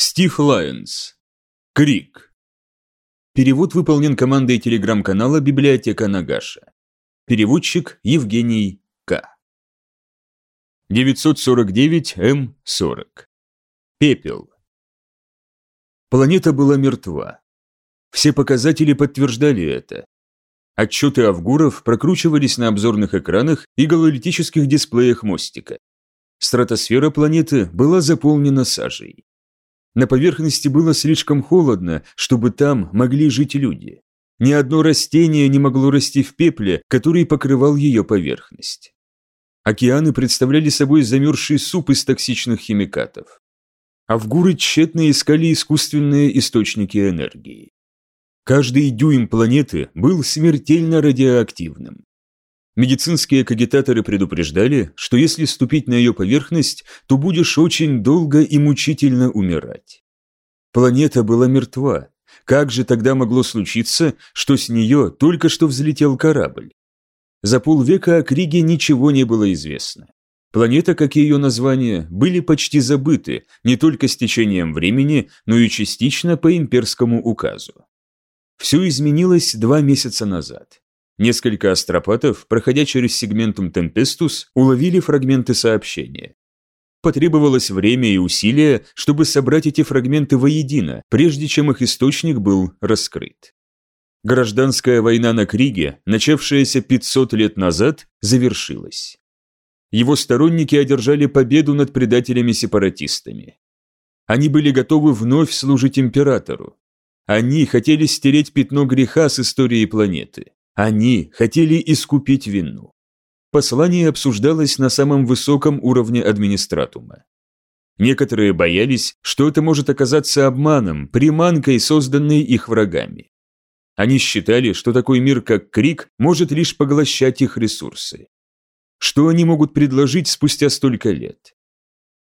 Стив Лайонс. Крик. Перевод выполнен командой телеграм-канала «Библиотека Нагаша». Переводчик Евгений К. 949М40. Пепел. Планета была мертва. Все показатели подтверждали это. Отчеты Авгуров прокручивались на обзорных экранах и гололитических дисплеях мостика. Стратосфера планеты была заполнена сажей. На поверхности было слишком холодно, чтобы там могли жить люди. Ни одно растение не могло расти в пепле, который покрывал ее поверхность. Океаны представляли собой замерзший суп из токсичных химикатов. Авгуры тщетно искали искусственные источники энергии. Каждый дюйм планеты был смертельно радиоактивным. Медицинские кагитаторы предупреждали, что если ступить на ее поверхность, то будешь очень долго и мучительно умирать. Планета была мертва. Как же тогда могло случиться, что с нее только что взлетел корабль? За полвека о Криге ничего не было известно. Планета, как и ее название, были почти забыты не только с течением времени, но и частично по имперскому указу. Все изменилось два месяца назад. Несколько астропатов, проходя через сегментум Темпестус, уловили фрагменты сообщения. Потребовалось время и усилия, чтобы собрать эти фрагменты воедино, прежде чем их источник был раскрыт. Гражданская война на Криге, начавшаяся 500 лет назад, завершилась. Его сторонники одержали победу над предателями-сепаратистами. Они были готовы вновь служить императору. Они хотели стереть пятно греха с истории планеты. Они хотели искупить вину. Послание обсуждалось на самом высоком уровне администратума. Некоторые боялись, что это может оказаться обманом, приманкой, созданной их врагами. Они считали, что такой мир, как Крик, может лишь поглощать их ресурсы. Что они могут предложить спустя столько лет?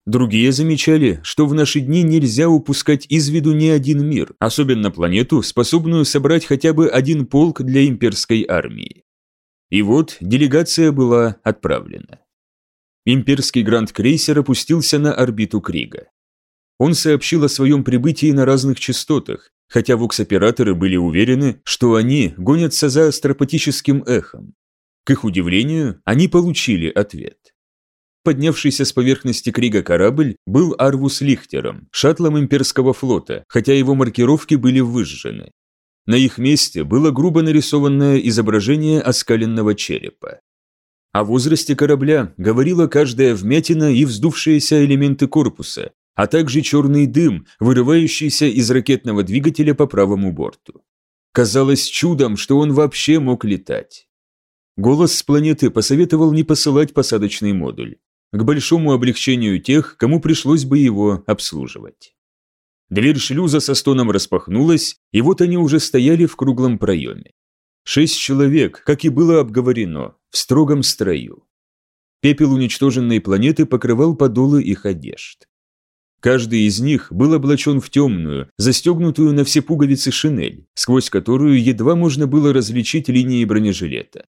Другие замечали, что в наши дни нельзя упускать из виду ни один мир, особенно планету, способную собрать хотя бы один полк для имперской армии. И вот делегация была отправлена. Имперский гранд-крейсер опустился на орбиту Крига. Он сообщил о своем прибытии на разных частотах, хотя вокс-операторы были уверены, что они гонятся за астропатическим эхом. К их удивлению, они получили ответ. Поднявшийся с поверхности Крига корабль был Арвус Лихтером, шаттлом имперского флота, хотя его маркировки были выжжены. На их месте было грубо нарисованное изображение оскаленного черепа. О возрасте корабля говорила каждая вмятина и вздувшиеся элементы корпуса, а также черный дым, вырывающийся из ракетного двигателя по правому борту. Казалось чудом, что он вообще мог летать. Голос с планеты посоветовал не посылать посадочный модуль к большому облегчению тех, кому пришлось бы его обслуживать. Дверь шлюза со стоном распахнулась, и вот они уже стояли в круглом проеме. Шесть человек, как и было обговорено, в строгом строю. Пепел уничтоженной планеты покрывал подолы их одежд. Каждый из них был облачен в темную, застегнутую на все пуговицы шинель, сквозь которую едва можно было различить линии бронежилета.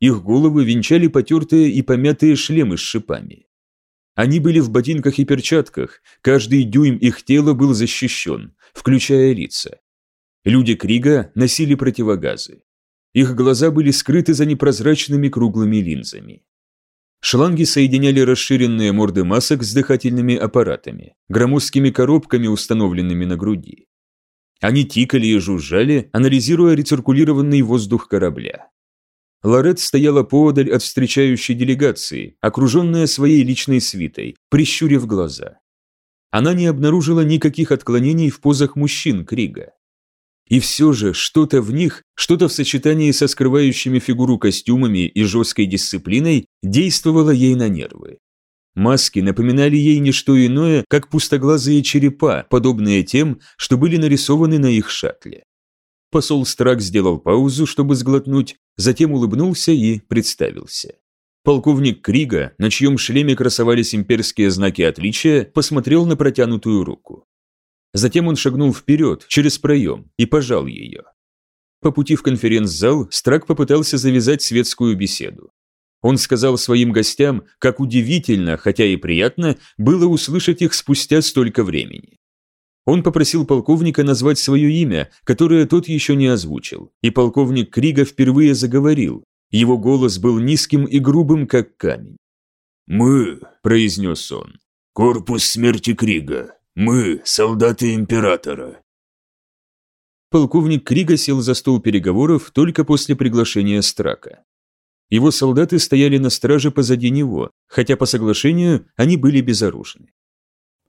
Их головы венчали потертые и помятые шлемы с шипами. Они были в ботинках и перчатках, каждый дюйм их тела был защищен, включая лица. Люди Крига носили противогазы. Их глаза были скрыты за непрозрачными круглыми линзами. Шланги соединяли расширенные морды масок с дыхательными аппаратами, громоздкими коробками, установленными на груди. Они тикали и жужжали, анализируя рециркулированный воздух корабля. Лорет стояла поодаль от встречающей делегации, окруженная своей личной свитой, прищурив глаза. Она не обнаружила никаких отклонений в позах мужчин Крига. И все же что-то в них, что-то в сочетании со скрывающими фигуру костюмами и жесткой дисциплиной действовало ей на нервы. Маски напоминали ей не что иное, как пустоглазые черепа, подобные тем, что были нарисованы на их шаттле. Посол Страк сделал паузу, чтобы сглотнуть, затем улыбнулся и представился. Полковник Крига, на чьем шлеме красовались имперские знаки отличия, посмотрел на протянутую руку. Затем он шагнул вперед, через проем, и пожал ее. По пути в конференц-зал Страк попытался завязать светскую беседу. Он сказал своим гостям, как удивительно, хотя и приятно, было услышать их спустя столько времени. Он попросил полковника назвать свое имя, которое тот еще не озвучил, и полковник Крига впервые заговорил. Его голос был низким и грубым, как камень. «Мы», – произнес он, – «корпус смерти Крига. Мы – солдаты Императора». Полковник Крига сел за стол переговоров только после приглашения Страка. Его солдаты стояли на страже позади него, хотя по соглашению они были безоружны.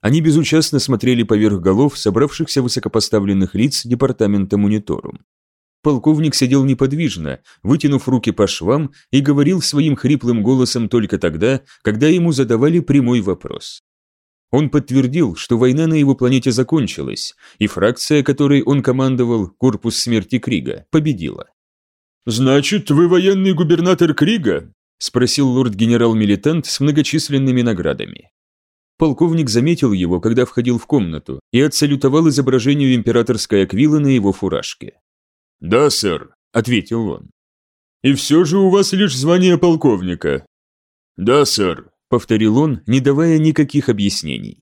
Они безучастно смотрели поверх голов собравшихся высокопоставленных лиц департамента мониторум. Полковник сидел неподвижно, вытянув руки по швам и говорил своим хриплым голосом только тогда, когда ему задавали прямой вопрос. Он подтвердил, что война на его планете закончилась, и фракция, которой он командовал, Корпус Смерти Крига, победила. «Значит, вы военный губернатор Крига?» – спросил лорд-генерал-милитант с многочисленными наградами. Полковник заметил его, когда входил в комнату, и отсалютовал изображению императорской аквилы на его фуражке. «Да, сэр», — ответил он. «И все же у вас лишь звание полковника». «Да, сэр», — повторил он, не давая никаких объяснений.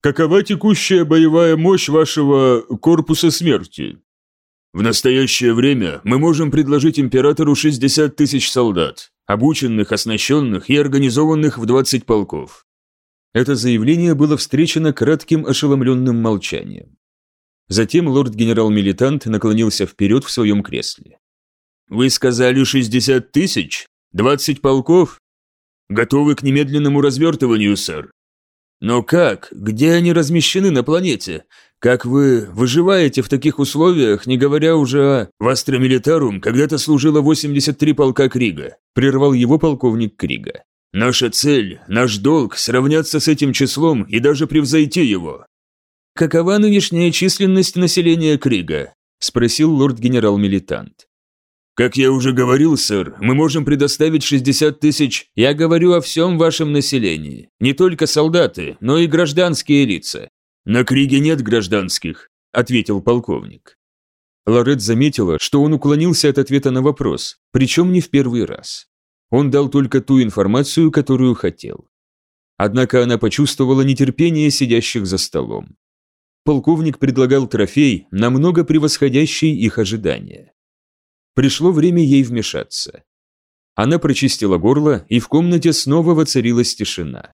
«Какова текущая боевая мощь вашего корпуса смерти?» «В настоящее время мы можем предложить императору 60 тысяч солдат, обученных, оснащенных и организованных в 20 полков. Это заявление было встречено кратким ошеломленным молчанием. Затем лорд-генерал-милитант наклонился вперед в своем кресле. «Вы сказали 60 тысяч? 20 полков? Готовы к немедленному развертыванию, сэр. Но как? Где они размещены на планете? Как вы выживаете в таких условиях, не говоря уже о... В Астра Милитарум когда-то служило 83 полка Крига», прервал его полковник Крига. Наша цель, наш долг – сравняться с этим числом и даже превзойти его. Какова нынешняя численность населения Крига? Спросил лорд-генерал-милитант. Как я уже говорил, сэр, мы можем предоставить 60 тысяч. Я говорю о всем вашем населении. Не только солдаты, но и гражданские лица. На Криге нет гражданских, ответил полковник. Лорет заметила, что он уклонился от ответа на вопрос, причем не в первый раз. Он дал только ту информацию, которую хотел. Однако она почувствовала нетерпение сидящих за столом. Полковник предлагал трофей, намного превосходящий их ожидания. Пришло время ей вмешаться. Она прочистила горло, и в комнате снова воцарилась тишина.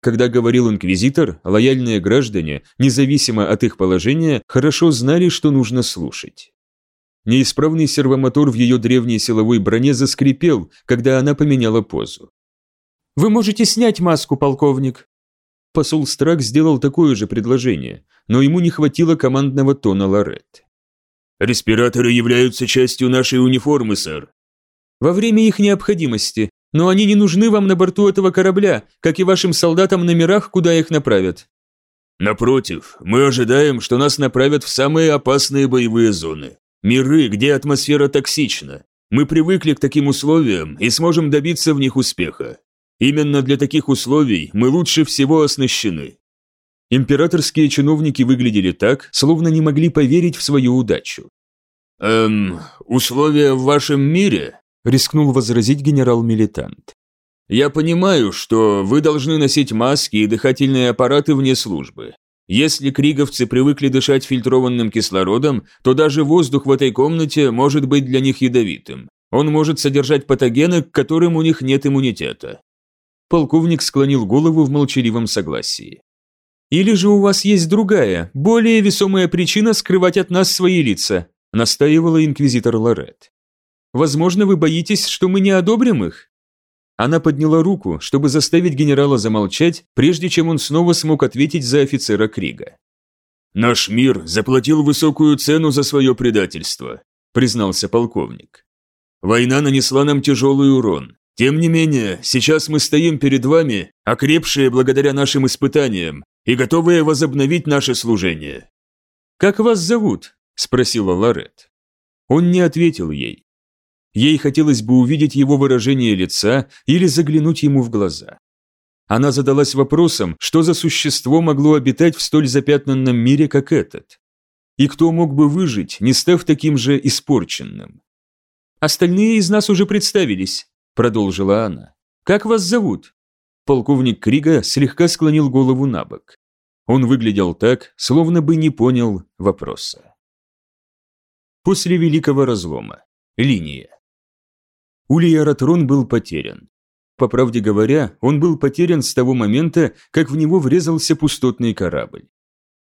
Когда говорил инквизитор, лояльные граждане, независимо от их положения, хорошо знали, что нужно слушать. Неисправный сервомотор в ее древней силовой броне заскрипел, когда она поменяла позу. «Вы можете снять маску, полковник!» Посол Страк сделал такое же предложение, но ему не хватило командного тона Лорет. «Респираторы являются частью нашей униформы, сэр». «Во время их необходимости, но они не нужны вам на борту этого корабля, как и вашим солдатам на мирах, куда их направят». «Напротив, мы ожидаем, что нас направят в самые опасные боевые зоны. Миры, где атмосфера токсична. Мы привыкли к таким условиям и сможем добиться в них успеха. Именно для таких условий мы лучше всего оснащены. Императорские чиновники выглядели так, словно не могли поверить в свою удачу. «Эм, условия в вашем мире?» – рискнул возразить генерал-милитант. «Я понимаю, что вы должны носить маски и дыхательные аппараты вне службы. Если криговцы привыкли дышать фильтрованным кислородом, то даже воздух в этой комнате может быть для них ядовитым. Он может содержать патогены, к которым у них нет иммунитета. Полковник склонил голову в молчаливом согласии. «Или же у вас есть другая, более весомая причина скрывать от нас свои лица», настаивала инквизитор Лорет. «Возможно, вы боитесь, что мы не одобрим их?» Она подняла руку, чтобы заставить генерала замолчать, прежде чем он снова смог ответить за офицера Крига. «Наш мир заплатил высокую цену за свое предательство», признался полковник. «Война нанесла нам тяжелый урон. Тем не менее, сейчас мы стоим перед вами, окрепшие благодаря нашим испытаниям и готовые возобновить наше служение». «Как вас зовут?» – спросила Лорет. Он не ответил ей. Ей хотелось бы увидеть его выражение лица или заглянуть ему в глаза. Она задалась вопросом, что за существо могло обитать в столь запятнанном мире, как этот. И кто мог бы выжить, не став таким же испорченным? «Остальные из нас уже представились», – продолжила она. «Как вас зовут?» Полковник Крига слегка склонил голову на бок. Он выглядел так, словно бы не понял вопроса. После Великого Разлома. Линия. Улей Аратрон был потерян. По правде говоря, он был потерян с того момента, как в него врезался пустотный корабль.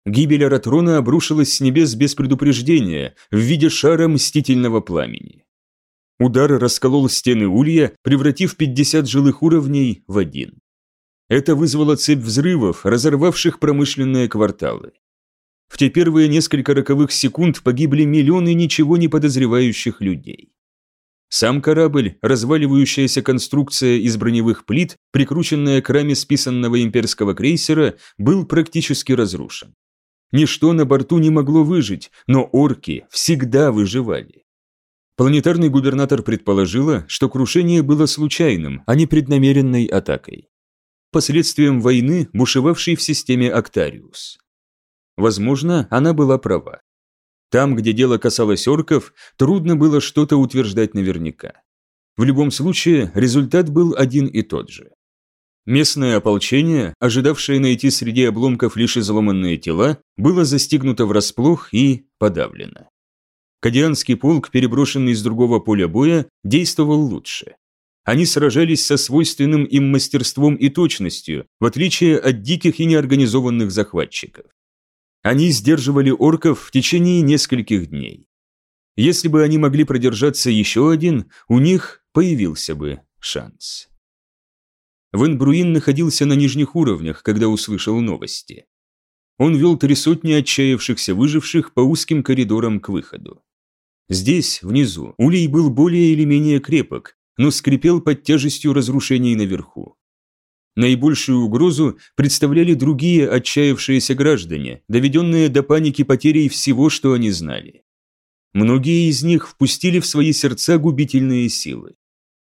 Гибель Аратрона обрушилась с небес без предупреждения в виде шара мстительного пламени. Удар расколол стены улья, превратив 50 жилых уровней в один. Это вызвало цепь взрывов, разорвавших промышленные кварталы. В те первые несколько роковых секунд погибли миллионы ничего не подозревающих людей. Сам корабль, разваливающаяся конструкция из броневых плит, прикрученная к раме списанного имперского крейсера, был практически разрушен. Ничто на борту не могло выжить, но орки всегда выживали. Планетарный губернатор предположила, что крушение было случайным, а не преднамеренной атакой. Последствием войны, бушевавшей в системе Актариус. Возможно, она была права. Там, где дело касалось орков, трудно было что-то утверждать наверняка. В любом случае, результат был один и тот же. Местное ополчение, ожидавшее найти среди обломков лишь изломанные тела, было застигнуто врасплох и подавлено. Кадианский полк, переброшенный из другого поля боя, действовал лучше. Они сражались со свойственным им мастерством и точностью, в отличие от диких и неорганизованных захватчиков. Они сдерживали орков в течение нескольких дней. Если бы они могли продержаться еще один, у них появился бы шанс. Вен Бруин находился на нижних уровнях, когда услышал новости. Он вел три сотни отчаявшихся выживших по узким коридорам к выходу. Здесь, внизу, улей был более или менее крепок, но скрипел под тяжестью разрушений наверху. Наибольшую угрозу представляли другие отчаявшиеся граждане, доведенные до паники потерей всего, что они знали. Многие из них впустили в свои сердца губительные силы.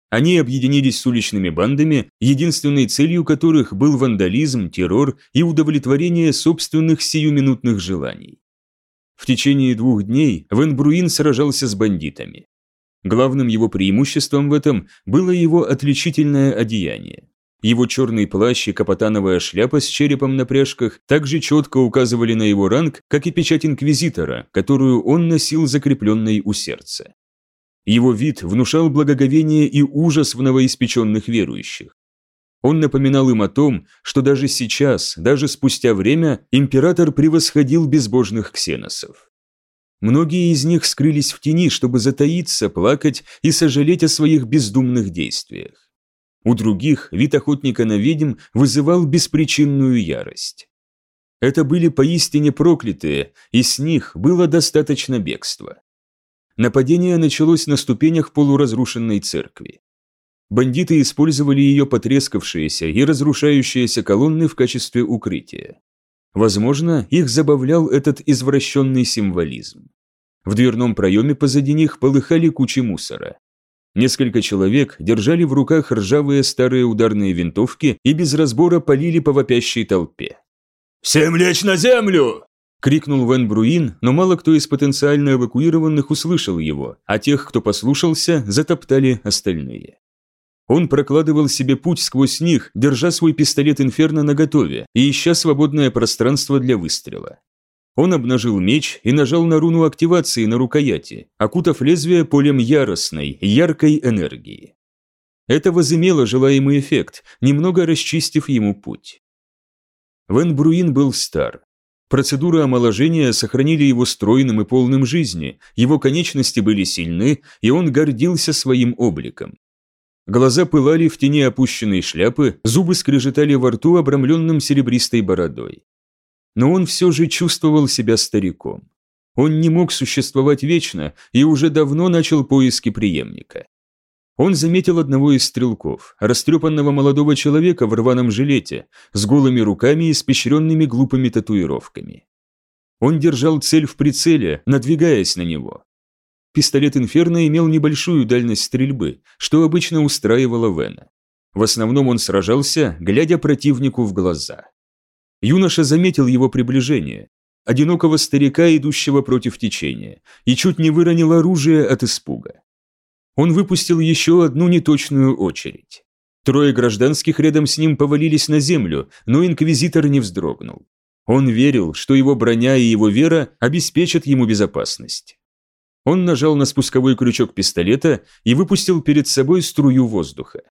Они объединились с уличными бандами, единственной целью которых был вандализм, террор и удовлетворение собственных сиюминутных желаний. В течение двух дней Вен Бруин сражался с бандитами. Главным его преимуществом в этом было его отличительное одеяние. Его черный плащ и капотановая шляпа с черепом на пряжках также четко указывали на его ранг, как и печать инквизитора, которую он носил закрепленной у сердца. Его вид внушал благоговение и ужас в новоиспеченных верующих. Он напоминал им о том, что даже сейчас, даже спустя время, император превосходил безбожных ксеносов. Многие из них скрылись в тени, чтобы затаиться, плакать и сожалеть о своих бездумных действиях. У других вид охотника на ведьм вызывал беспричинную ярость. Это были поистине проклятые, и с них было достаточно бегства. Нападение началось на ступенях полуразрушенной церкви. Бандиты использовали ее потрескавшиеся и разрушающиеся колонны в качестве укрытия. Возможно, их забавлял этот извращенный символизм. В дверном проеме позади них полыхали кучи мусора. Несколько человек держали в руках ржавые старые ударные винтовки и без разбора полили по вопящей толпе. «Всем лечь на землю!» – крикнул Вен Бруин, но мало кто из потенциально эвакуированных услышал его, а тех, кто послушался, затоптали остальные. Он прокладывал себе путь сквозь них, держа свой пистолет Инферно наготове и ища свободное пространство для выстрела. Он обнажил меч и нажал на руну активации на рукояти, окутав лезвие полем яростной, яркой энергии. Это возымело желаемый эффект, немного расчистив ему путь. Вен Бруин был стар. Процедуры омоложения сохранили его стройным и полным жизни, его конечности были сильны, и он гордился своим обликом. Глаза пылали в тени опущенной шляпы, зубы скрежетали во рту, обрамленным серебристой бородой но он все же чувствовал себя стариком. Он не мог существовать вечно и уже давно начал поиски преемника. Он заметил одного из стрелков, растрепанного молодого человека в рваном жилете, с голыми руками и испещренными глупыми татуировками. Он держал цель в прицеле, надвигаясь на него. Пистолет Инферно имел небольшую дальность стрельбы, что обычно устраивало Вена. В основном он сражался, глядя противнику в глаза. Юноша заметил его приближение, одинокого старика, идущего против течения, и чуть не выронил оружие от испуга. Он выпустил еще одну неточную очередь. Трое гражданских рядом с ним повалились на землю, но инквизитор не вздрогнул. Он верил, что его броня и его вера обеспечат ему безопасность. Он нажал на спусковой крючок пистолета и выпустил перед собой струю воздуха.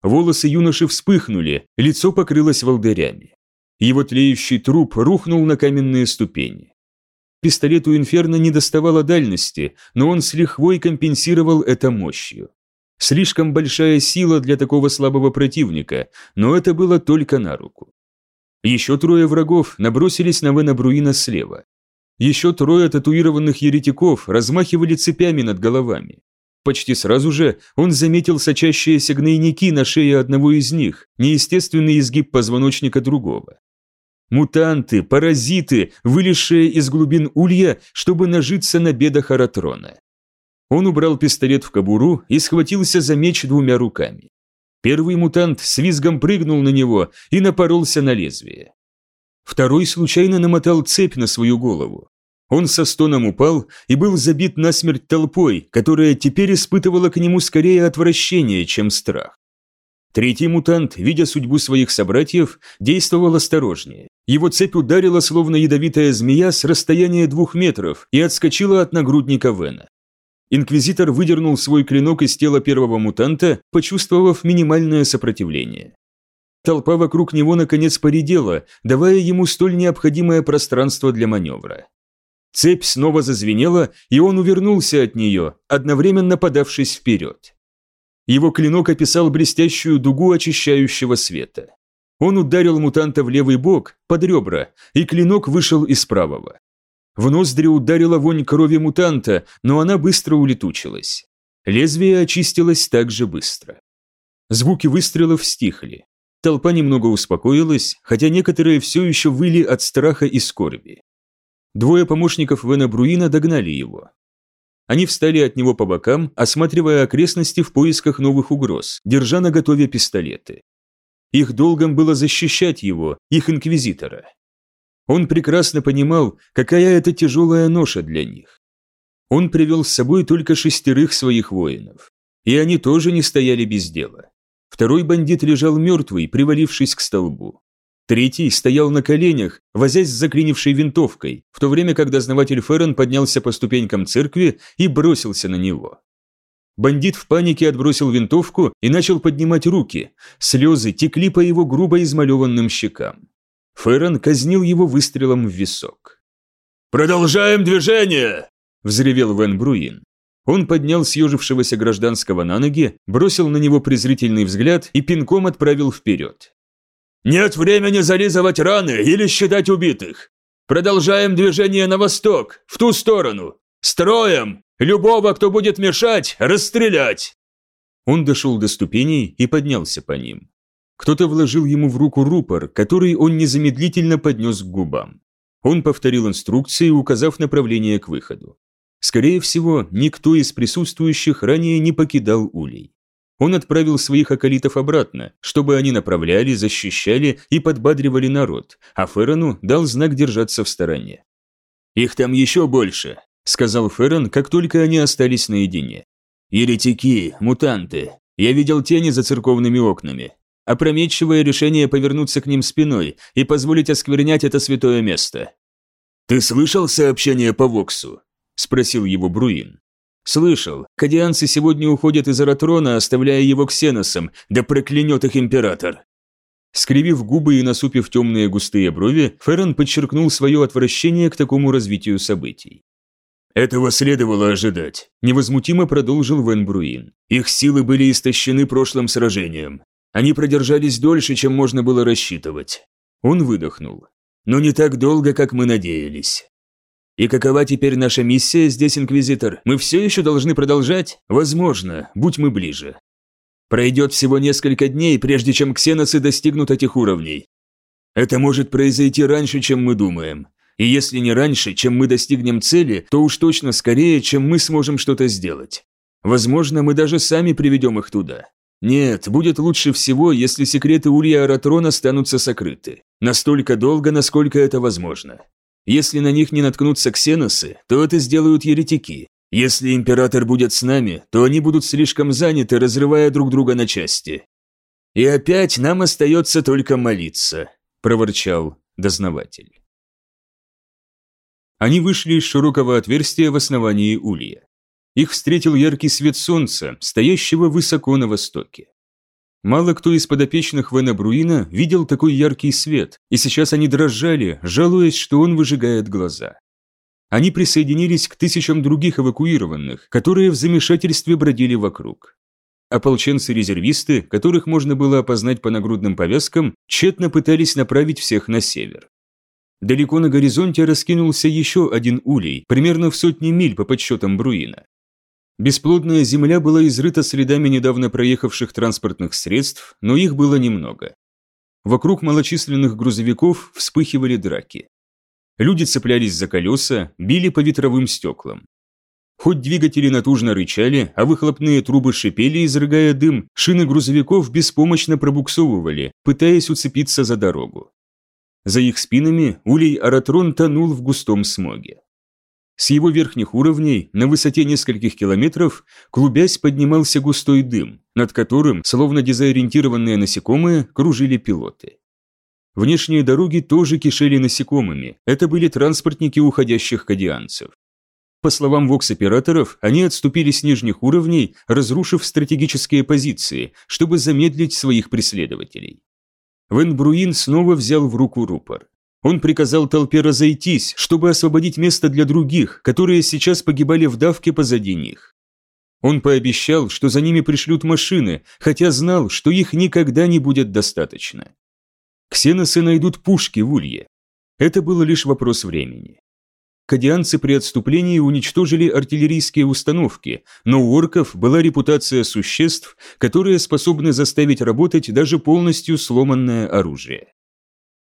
Волосы юноши вспыхнули, лицо покрылось волдырями. Его тлеющий труп рухнул на каменные ступени. Пистолету Инферно не доставало дальности, но он с лихвой компенсировал это мощью. Слишком большая сила для такого слабого противника, но это было только на руку. Еще трое врагов набросились на Вена Бруина слева. Еще трое татуированных еретиков размахивали цепями над головами. Почти сразу же он заметил сочащиеся гнойники на шее одного из них, неестественный изгиб позвоночника другого. Мутанты, паразиты, вылезшие из глубин улья, чтобы нажиться на бедах Аратрона. Он убрал пистолет в кобуру и схватился за меч двумя руками. Первый мутант с визгом прыгнул на него и напоролся на лезвие. Второй случайно намотал цепь на свою голову. Он со стоном упал и был забит насмерть толпой, которая теперь испытывала к нему скорее отвращение, чем страх. Третий мутант, видя судьбу своих собратьев, действовал осторожнее. Его цепь ударила, словно ядовитая змея, с расстояния двух метров и отскочила от нагрудника Вена. Инквизитор выдернул свой клинок из тела первого мутанта, почувствовав минимальное сопротивление. Толпа вокруг него наконец поредела, давая ему столь необходимое пространство для маневра. Цепь снова зазвенела, и он увернулся от нее, одновременно подавшись вперед. Его клинок описал блестящую дугу очищающего света. Он ударил мутанта в левый бок, под ребра, и клинок вышел из правого. В ноздри ударила вонь крови мутанта, но она быстро улетучилась. Лезвие очистилось так же быстро. Звуки выстрелов стихли. Толпа немного успокоилась, хотя некоторые все еще выли от страха и скорби. Двое помощников Вена Бруина догнали его. Они встали от него по бокам, осматривая окрестности в поисках новых угроз, держа на готове пистолеты. Их долгом было защищать его, их инквизитора. Он прекрасно понимал, какая это тяжелая ноша для них. Он привел с собой только шестерых своих воинов. И они тоже не стояли без дела. Второй бандит лежал мертвый, привалившись к столбу. Третий стоял на коленях, возясь с заклинившей винтовкой, в то время как дознаватель Феррен поднялся по ступенькам церкви и бросился на него. Бандит в панике отбросил винтовку и начал поднимать руки, слезы текли по его грубо измалеванным щекам. Феррен казнил его выстрелом в висок. «Продолжаем движение!» – взревел Вен Бруин. Он поднял съежившегося гражданского на ноги, бросил на него презрительный взгляд и пинком отправил вперед. «Нет времени зализывать раны или считать убитых! Продолжаем движение на восток, в ту сторону! Строем! Любого, кто будет мешать, расстрелять!» Он дошел до ступеней и поднялся по ним. Кто-то вложил ему в руку рупор, который он незамедлительно поднес к губам. Он повторил инструкции, указав направление к выходу. Скорее всего, никто из присутствующих ранее не покидал улей. Он отправил своих околитов обратно, чтобы они направляли, защищали и подбадривали народ, а Феррону дал знак держаться в стороне. «Их там еще больше», – сказал Феррон, как только они остались наедине. «Еретики, мутанты. Я видел тени за церковными окнами опрометчивое решение повернуться к ним спиной и позволить осквернять это святое место. «Ты слышал сообщение по Воксу?» – спросил его Бруин. «Слышал. Кадианцы сегодня уходят из Аратрона, оставляя его ксеносом, да проклянет их император». Скривив губы и насупив темные густые брови, Феррон подчеркнул свое отвращение к такому развитию событий. «Этого следовало ожидать», – невозмутимо продолжил Вен Бруин. «Их силы были истощены прошлым сражением. Они продержались дольше, чем можно было рассчитывать. Он выдохнул. Но не так долго, как мы надеялись. И какова теперь наша миссия здесь, Инквизитор? Мы все еще должны продолжать? Возможно, будь мы ближе. Пройдет всего несколько дней, прежде чем ксеносы достигнут этих уровней. Это может произойти раньше, чем мы думаем. И если не раньше, чем мы достигнем цели, то уж точно скорее, чем мы сможем что-то сделать. Возможно, мы даже сами приведем их туда. Нет, будет лучше всего, если секреты Улья Аратрона станутся сокрыты. Настолько долго, насколько это возможно. Если на них не наткнутся ксеносы, то это сделают еретики. Если император будет с нами, то они будут слишком заняты, разрывая друг друга на части. И опять нам остается только молиться, проворчал дознаватель. Они вышли из широкого отверстия в основании улья. Их встретил яркий свет солнца, стоящего высоко на востоке. Мало кто из подопечных Вена Бруина видел такой яркий свет, и сейчас они дрожали, жалуясь, что он выжигает глаза. Они присоединились к тысячам других эвакуированных, которые в замешательстве бродили вокруг. Ополченцы-резервисты, которых можно было опознать по нагрудным повязкам, тщетно пытались направить всех на север. Далеко на горизонте раскинулся еще один улей, примерно в сотни миль по подсчетам Бруина. Бесплодная земля была изрыта следами недавно проехавших транспортных средств, но их было немного. Вокруг малочисленных грузовиков вспыхивали драки. Люди цеплялись за колеса, били по ветровым стеклам. Хоть двигатели натужно рычали, а выхлопные трубы шипели, изрыгая дым, шины грузовиков беспомощно пробуксовывали, пытаясь уцепиться за дорогу. За их спинами улей Аратрон тонул в густом смоге. С его верхних уровней, на высоте нескольких километров, клубясь поднимался густой дым, над которым, словно дезориентированные насекомые, кружили пилоты. Внешние дороги тоже кишели насекомыми, это были транспортники уходящих кадианцев. По словам вокс-операторов, они отступили с нижних уровней, разрушив стратегические позиции, чтобы замедлить своих преследователей. Вен Бруин снова взял в руку рупор. Он приказал толпе разойтись, чтобы освободить место для других, которые сейчас погибали в давке позади них. Он пообещал, что за ними пришлют машины, хотя знал, что их никогда не будет достаточно. Ксеносы найдут пушки в улье. Это было лишь вопрос времени. Кадианцы при отступлении уничтожили артиллерийские установки, но у орков была репутация существ, которые способны заставить работать даже полностью сломанное оружие.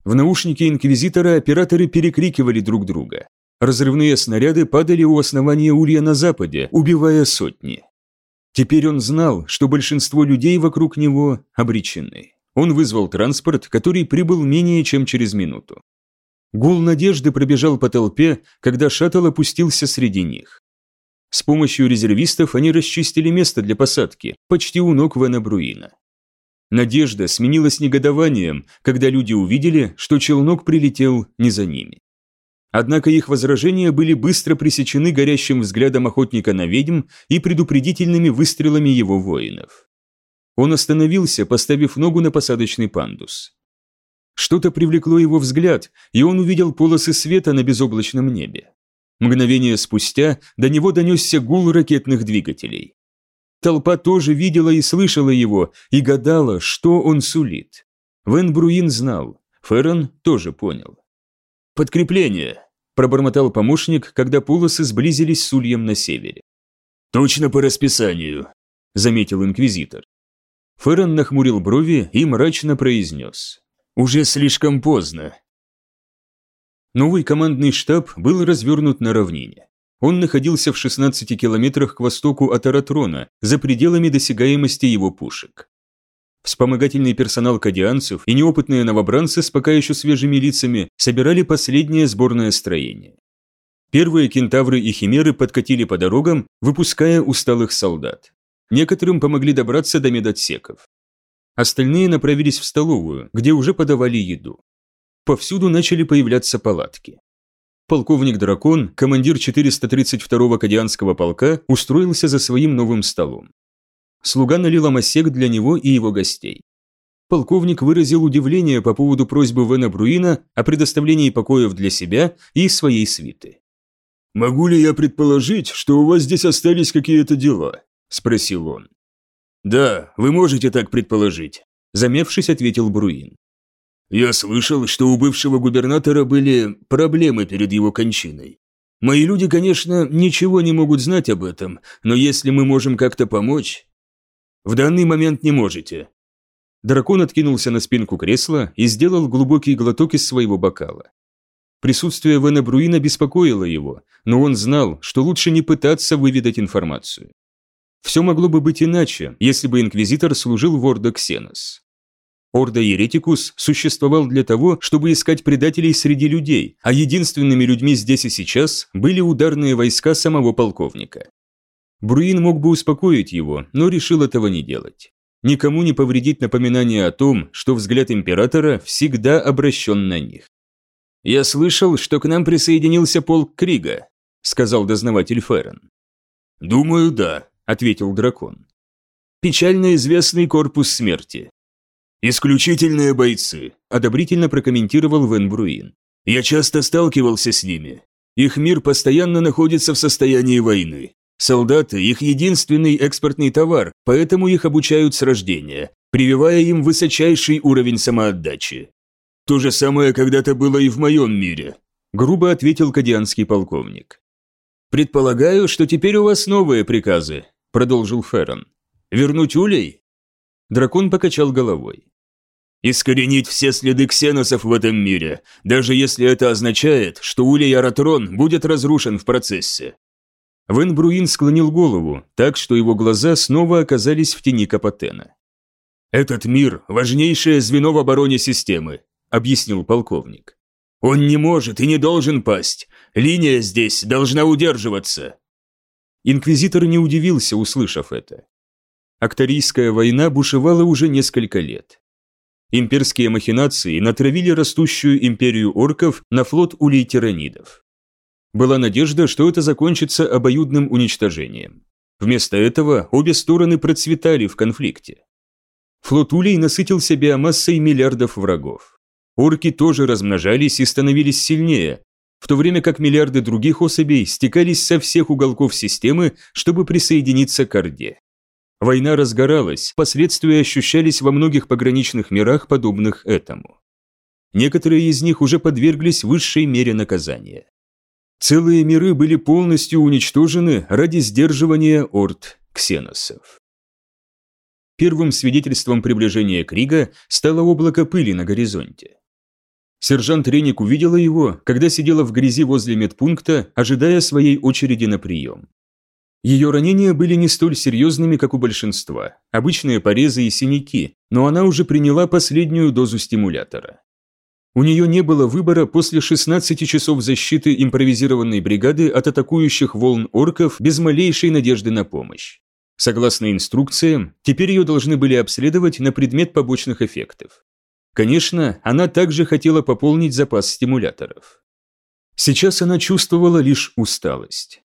В наушнике Инквизитора операторы перекрикивали друг друга. Разрывные снаряды падали у основания улья на западе, убивая сотни. Теперь он знал, что большинство людей вокруг него обречены. Он вызвал транспорт, который прибыл менее чем через минуту. Гул надежды пробежал по толпе, когда шаттл опустился среди них. С помощью резервистов они расчистили место для посадки, почти у ног Вена Бруина. Надежда сменилась негодованием, когда люди увидели, что челнок прилетел не за ними. Однако их возражения были быстро пресечены горящим взглядом охотника на ведьм и предупредительными выстрелами его воинов. Он остановился, поставив ногу на посадочный пандус. Что-то привлекло его взгляд, и он увидел полосы света на безоблачном небе. Мгновение спустя до него донесся гул ракетных двигателей. Толпа тоже видела и слышала его, и гадала, что он сулит. Вен Бруин знал, Феррон тоже понял. «Подкрепление!» – пробормотал помощник, когда полосы сблизились с ульем на севере. «Точно по расписанию», – заметил инквизитор. Феррон нахмурил брови и мрачно произнес. Уже слишком поздно. Новый командный штаб был развернут на равнине. Он находился в 16 километрах к востоку от Аратрона, за пределами досягаемости его пушек. Вспомогательный персонал кадианцев и неопытные новобранцы с пока еще свежими лицами собирали последнее сборное строение. Первые кентавры и химеры подкатили по дорогам, выпуская усталых солдат. Некоторым помогли добраться до медотсеков. Остальные направились в столовую, где уже подавали еду. Повсюду начали появляться палатки. Полковник Дракон, командир 432-го Кадианского полка, устроился за своим новым столом. Слуга налил амасек для него и его гостей. Полковник выразил удивление по поводу просьбы Вена Бруина о предоставлении покоев для себя и своей свиты. «Могу ли я предположить, что у вас здесь остались какие-то дела?» – спросил он. «Да, вы можете так предположить», – замевшись, ответил Бруин. «Я слышал, что у бывшего губернатора были проблемы перед его кончиной. Мои люди, конечно, ничего не могут знать об этом, но если мы можем как-то помочь...» «В данный момент не можете». Дракон откинулся на спинку кресла и сделал глубокий глоток из своего бокала. Присутствие Вена Бруина беспокоило его, но он знал, что лучше не пытаться выведать информацию. Все могло бы быть иначе, если бы инквизитор служил в Ордо Ксенос. Ордо Еретикус существовал для того, чтобы искать предателей среди людей, а единственными людьми здесь и сейчас были ударные войска самого полковника. Бруин мог бы успокоить его, но решил этого не делать. Никому не повредить напоминание о том, что взгляд императора всегда обращен на них. «Я слышал, что к нам присоединился полк Крига», — сказал дознаватель Феррен. «Думаю, да», — ответил дракон. «Печально известный корпус смерти». «Исключительные бойцы», — одобрительно прокомментировал Вен Бруин. «Я часто сталкивался с ними. Их мир постоянно находится в состоянии войны. Солдаты – их единственный экспортный товар, поэтому их обучают с рождения, прививая им высочайший уровень самоотдачи. То же самое когда-то было и в моем мире», – грубо ответил кадианский полковник. «Предполагаю, что теперь у вас новые приказы», – продолжил Феррон. «Вернуть улей?» Дракон покачал головой. «Искоренить все следы ксеносов в этом мире, даже если это означает, что улей Аратрон будет разрушен в процессе». Вен Бруин склонил голову, так что его глаза снова оказались в тени Капотена. «Этот мир – важнейшее звено в обороне системы объяснил полковник. «Он не может и не должен пасть. Линия здесь должна удерживаться». Инквизитор не удивился, услышав это. Акторийская война бушевала уже несколько лет. Имперские махинации натравили растущую империю орков на флот улей-тиранидов. Была надежда, что это закончится обоюдным уничтожением. Вместо этого обе стороны процветали в конфликте. Флот улей насытился биомассой миллиардов врагов. Орки тоже размножались и становились сильнее, в то время как миллиарды других особей стекались со всех уголков системы, чтобы присоединиться к Орде. Война разгоралась, последствия ощущались во многих пограничных мирах, подобных этому. Некоторые из них уже подверглись высшей мере наказания. Целые миры были полностью уничтожены ради сдерживания орд ксеносов. Первым свидетельством приближения Крига стало облако пыли на горизонте. Сержант Реник увидела его, когда сидела в грязи возле медпункта, ожидая своей очереди на прием. Ее ранения были не столь серьезными, как у большинства, обычные порезы и синяки, но она уже приняла последнюю дозу стимулятора. У нее не было выбора после 16 часов защиты импровизированной бригады от атакующих волн орков без малейшей надежды на помощь. Согласно инструкциям, теперь ее должны были обследовать на предмет побочных эффектов. Конечно, она также хотела пополнить запас стимуляторов. Сейчас она чувствовала лишь усталость.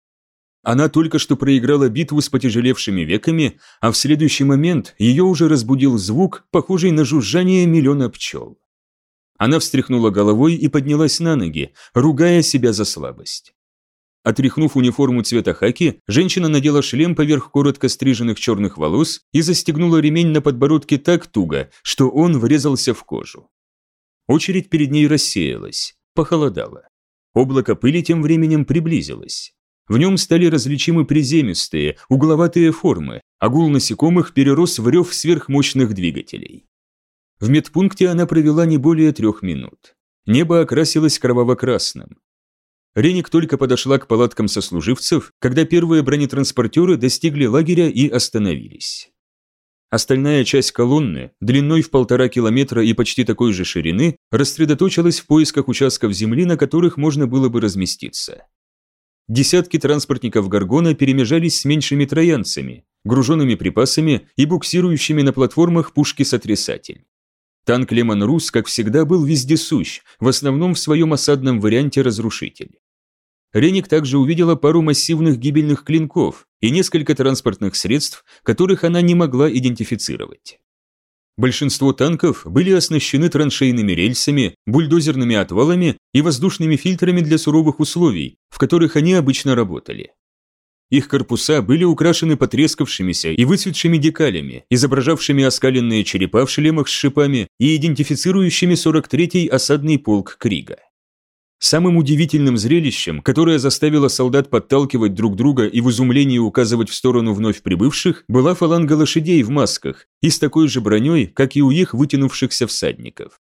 Она только что проиграла битву с потяжелевшими веками, а в следующий момент ее уже разбудил звук, похожий на жужжание миллиона пчел. Она встряхнула головой и поднялась на ноги, ругая себя за слабость. Отряхнув униформу цвета хаки, женщина надела шлем поверх коротко стриженных черных волос и застегнула ремень на подбородке так туго, что он врезался в кожу. Очередь перед ней рассеялась, похолодало. Облако пыли тем временем приблизилось. В нем стали различимы приземистые, угловатые формы, а гул насекомых перерос в рев сверхмощных двигателей. В медпункте она провела не более трех минут. Небо окрасилось кроваво-красным. Реник только подошла к палаткам сослуживцев, когда первые бронетранспортеры достигли лагеря и остановились. Остальная часть колонны, длиной в полтора километра и почти такой же ширины, рассредоточилась в поисках участков земли, на которых можно было бы разместиться. Десятки транспортников Гаргона перемежались с меньшими троянцами, груженными припасами и буксирующими на платформах пушки-сотрясатель. Танк Лемон Рус, как всегда, был вездесущ, в основном в своем осадном варианте разрушитель. Реник также увидела пару массивных гибельных клинков и несколько транспортных средств, которых она не могла идентифицировать. Большинство танков были оснащены траншейными рельсами, бульдозерными отвалами и воздушными фильтрами для суровых условий, в которых они обычно работали. Их корпуса были украшены потрескавшимися и выцветшими декалями, изображавшими оскаленные черепа в шлемах с шипами и идентифицирующими 43-й осадный полк Крига. Самым удивительным зрелищем, которое заставило солдат подталкивать друг друга и в изумлении указывать в сторону вновь прибывших, была фаланга лошадей в масках и с такой же броней, как и у их вытянувшихся всадников.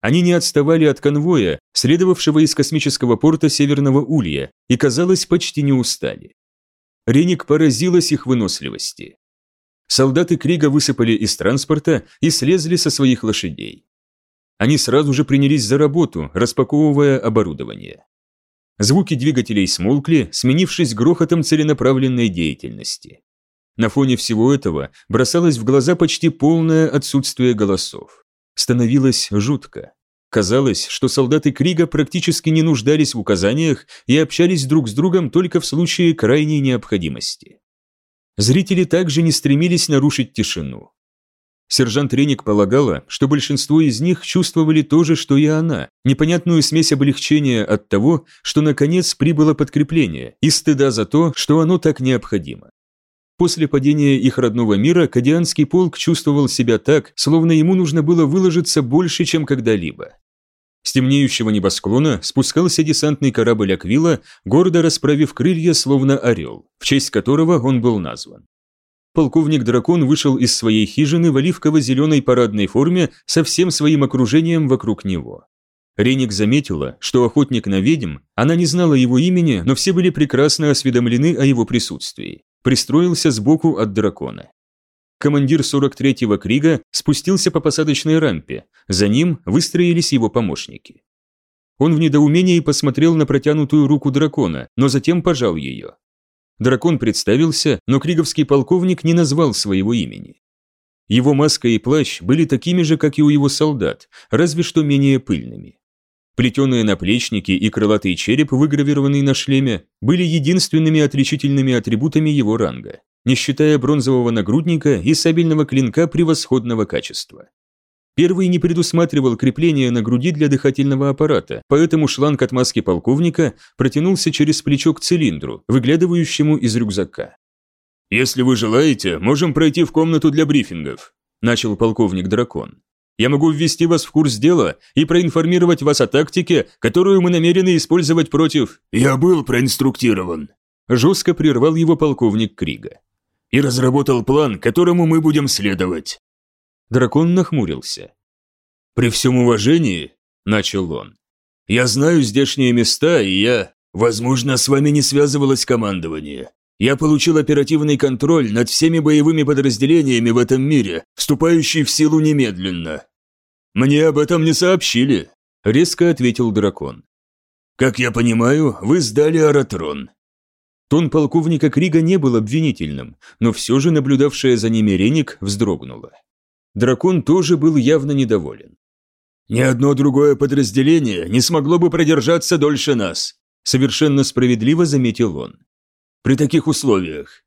Они не отставали от конвоя, следовавшего из космического порта Северного Улья, и, казалось, почти не устали. Реник поразилась их выносливости. Солдаты Крига высыпали из транспорта и слезли со своих лошадей. Они сразу же принялись за работу, распаковывая оборудование. Звуки двигателей смолкли, сменившись грохотом целенаправленной деятельности. На фоне всего этого бросалось в глаза почти полное отсутствие голосов. Становилось жутко. Казалось, что солдаты Крига практически не нуждались в указаниях и общались друг с другом только в случае крайней необходимости. Зрители также не стремились нарушить тишину. Сержант Реник полагала, что большинство из них чувствовали то же, что и она, непонятную смесь облегчения от того, что наконец прибыло подкрепление, и стыда за то, что оно так необходимо. После падения их родного мира Кадианский полк чувствовал себя так, словно ему нужно было выложиться больше, чем когда-либо. С темнеющего небосклона спускался десантный корабль Аквила, гордо расправив крылья, словно орел, в честь которого он был назван полковник-дракон вышел из своей хижины в оливково-зеленой парадной форме со всем своим окружением вокруг него. Реник заметила, что охотник на ведьм, она не знала его имени, но все были прекрасно осведомлены о его присутствии. Пристроился сбоку от дракона. Командир 43-го Крига спустился по посадочной рампе, за ним выстроились его помощники. Он в недоумении посмотрел на протянутую руку дракона, но затем пожал ее. Дракон представился, но криговский полковник не назвал своего имени. Его маска и плащ были такими же, как и у его солдат, разве что менее пыльными. Плетеные наплечники и крылатый череп, выгравированный на шлеме, были единственными отличительными атрибутами его ранга, не считая бронзового нагрудника и сабельного клинка превосходного качества. Первый не предусматривал крепление на груди для дыхательного аппарата, поэтому шланг от маски полковника протянулся через плечо к цилиндру, выглядывающему из рюкзака. «Если вы желаете, можем пройти в комнату для брифингов», – начал полковник Дракон. «Я могу ввести вас в курс дела и проинформировать вас о тактике, которую мы намерены использовать против...» «Я был проинструктирован», – жестко прервал его полковник Крига. «И разработал план, которому мы будем следовать. Дракон нахмурился. «При всем уважении», – начал он, – «я знаю здешние места, и я...» «Возможно, с вами не связывалось командование. Я получил оперативный контроль над всеми боевыми подразделениями в этом мире, вступающий в силу немедленно». «Мне об этом не сообщили», – резко ответил дракон. «Как я понимаю, вы сдали Аратрон». Тон полковника Крига не был обвинительным, но все же наблюдавшая за ними Реник вздрогнула. Дракон тоже был явно недоволен. «Ни одно другое подразделение не смогло бы продержаться дольше нас», совершенно справедливо заметил он. «При таких условиях».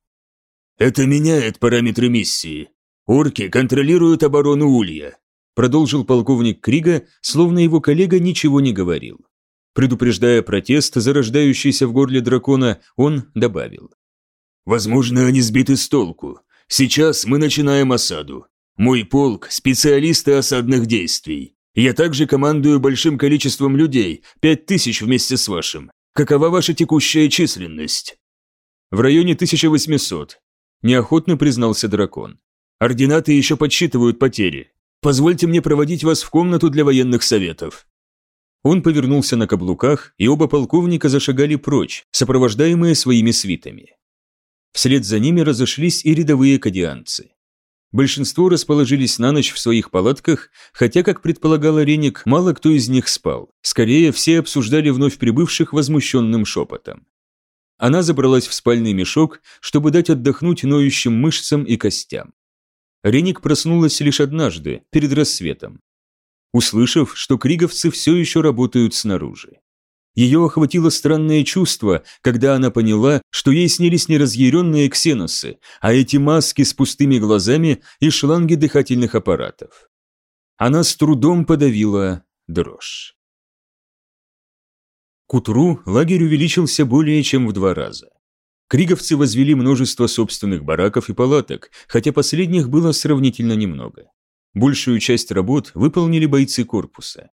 «Это меняет параметры миссии. Орки контролируют оборону Улья», продолжил полковник Крига, словно его коллега ничего не говорил. Предупреждая протест, зарождающийся в горле дракона, он добавил. «Возможно, они сбиты с толку. Сейчас мы начинаем осаду. Мой полк – специалисты осадных действий. Я также командую большим количеством людей, пять тысяч вместе с вашим. Какова ваша текущая численность?» «В районе 1800», – неохотно признался дракон. «Ординаты еще подсчитывают потери. Позвольте мне проводить вас в комнату для военных советов». Он повернулся на каблуках, и оба полковника зашагали прочь, сопровождаемые своими свитами. Вслед за ними разошлись и рядовые кадианцы. Большинство расположились на ночь в своих палатках, хотя, как предполагала Реник, мало кто из них спал. Скорее, все обсуждали вновь прибывших возмущенным шепотом. Она забралась в спальный мешок, чтобы дать отдохнуть ноющим мышцам и костям. Реник проснулась лишь однажды, перед рассветом, услышав, что криговцы все еще работают снаружи. Ее охватило странное чувство, когда она поняла, что ей снились не разъяренные ксеносы, а эти маски с пустыми глазами и шланги дыхательных аппаратов. Она с трудом подавила дрожь. К утру лагерь увеличился более чем в два раза. Криговцы возвели множество собственных бараков и палаток, хотя последних было сравнительно немного. Большую часть работ выполнили бойцы корпуса.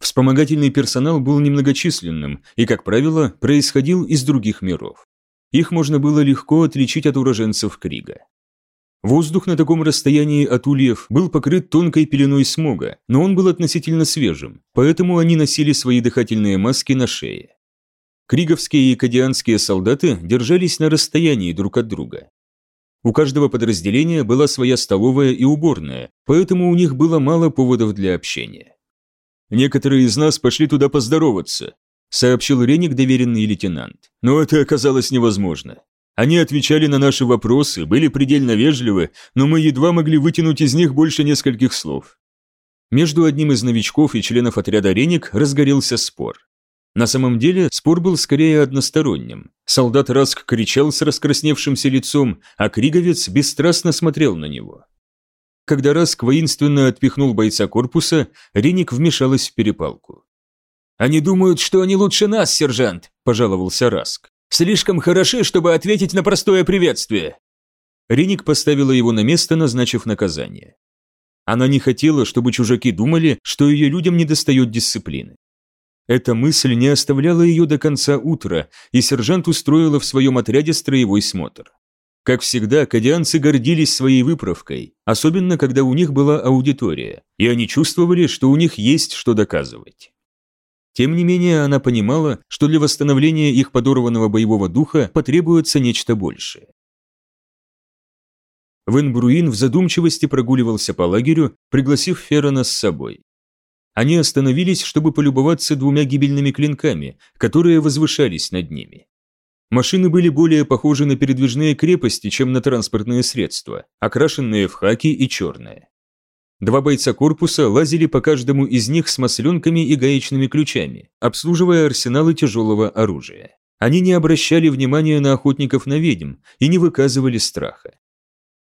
Вспомогательный персонал был немногочисленным и, как правило, происходил из других миров. Их можно было легко отличить от уроженцев Крига. Воздух на таком расстоянии от ульев был покрыт тонкой пеленой смога, но он был относительно свежим, поэтому они носили свои дыхательные маски на шее. Криговские и кадианские солдаты держались на расстоянии друг от друга. У каждого подразделения была своя столовая и уборная, поэтому у них было мало поводов для общения. Некоторые из нас пошли туда поздороваться, сообщил Реник доверенный лейтенант. Но это оказалось невозможно. Они отвечали на наши вопросы, были предельно вежливы, но мы едва могли вытянуть из них больше нескольких слов. Между одним из новичков и членов отряда Реник разгорелся спор. На самом деле спор был скорее односторонним. Солдат Раск кричал с раскрасневшимся лицом, а Криговец бесстрастно смотрел на него. Когда Раск воинственно отпихнул бойца корпуса, Реник вмешалась в перепалку. «Они думают, что они лучше нас, сержант», – пожаловался Раск. «Слишком хороши, чтобы ответить на простое приветствие». Реник поставила его на место, назначив наказание. Она не хотела, чтобы чужаки думали, что ее людям недостает дисциплины. Эта мысль не оставляла ее до конца утра, и сержант устроила в своем отряде строевой смотр. Как всегда, кадианцы гордились своей выправкой, особенно когда у них была аудитория, и они чувствовали, что у них есть что доказывать. Тем не менее, она понимала, что для восстановления их подорванного боевого духа потребуется нечто большее. Вен Бруин в задумчивости прогуливался по лагерю, пригласив Феррона с собой. Они остановились, чтобы полюбоваться двумя гибельными клинками, которые возвышались над ними. Машины были более похожи на передвижные крепости, чем на транспортные средства, окрашенные в хаки и черные. Два бойца корпуса лазили по каждому из них с масленками и гаечными ключами, обслуживая арсеналы тяжелого оружия. Они не обращали внимания на охотников на ведьм и не выказывали страха.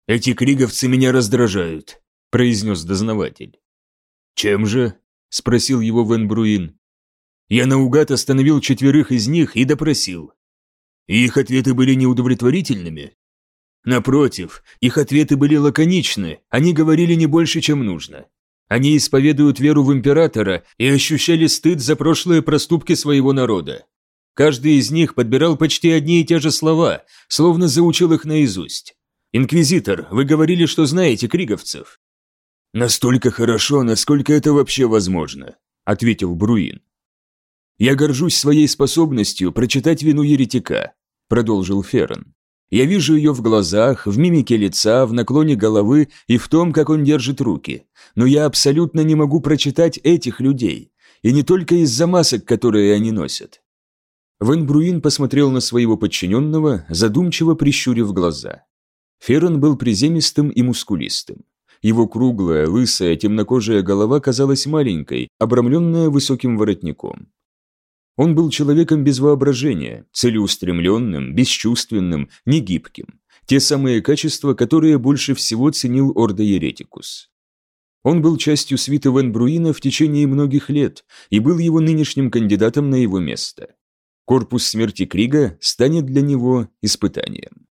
«Эти криговцы меня раздражают», – произнес дознаватель. «Чем же?» – спросил его Вен Бруин. Я наугад остановил четверых из них и допросил. Их ответы были неудовлетворительными? Напротив, их ответы были лаконичны, они говорили не больше, чем нужно. Они исповедуют веру в императора и ощущали стыд за прошлые проступки своего народа. Каждый из них подбирал почти одни и те же слова, словно заучил их наизусть. «Инквизитор, вы говорили, что знаете криговцев. «Настолько хорошо, насколько это вообще возможно», – ответил Бруин. «Я горжусь своей способностью прочитать вину еретика», – продолжил Феррон. «Я вижу ее в глазах, в мимике лица, в наклоне головы и в том, как он держит руки. Но я абсолютно не могу прочитать этих людей, и не только из-за масок, которые они носят». Вен Бруин посмотрел на своего подчиненного, задумчиво прищурив глаза. Феррон был приземистым и мускулистым. Его круглая, лысая, темнокожая голова казалась маленькой, обрамленная высоким воротником. Он был человеком без воображения, целеустремленным, бесчувственным, негибким. Те самые качества, которые больше всего ценил Орда Еретикус. Он был частью свиты Вен Бруина в течение многих лет и был его нынешним кандидатом на его место. Корпус смерти Крига станет для него испытанием.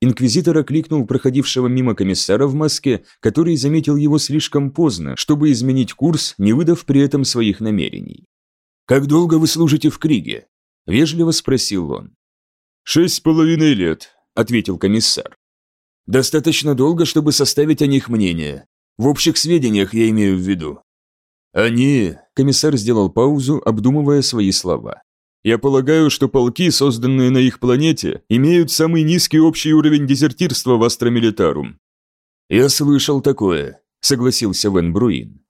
Инквизитор окликнул проходившего мимо комиссара в маске, который заметил его слишком поздно, чтобы изменить курс, не выдав при этом своих намерений. «Как долго вы служите в Криге?» – вежливо спросил он. «Шесть с половиной лет», – ответил комиссар. «Достаточно долго, чтобы составить о них мнение. В общих сведениях я имею в виду». «Они...» – комиссар сделал паузу, обдумывая свои слова. Я полагаю, что полки, созданные на их планете, имеют самый низкий общий уровень дезертирства в Астра Милитарум. Я слышал такое, согласился Вен Бруин.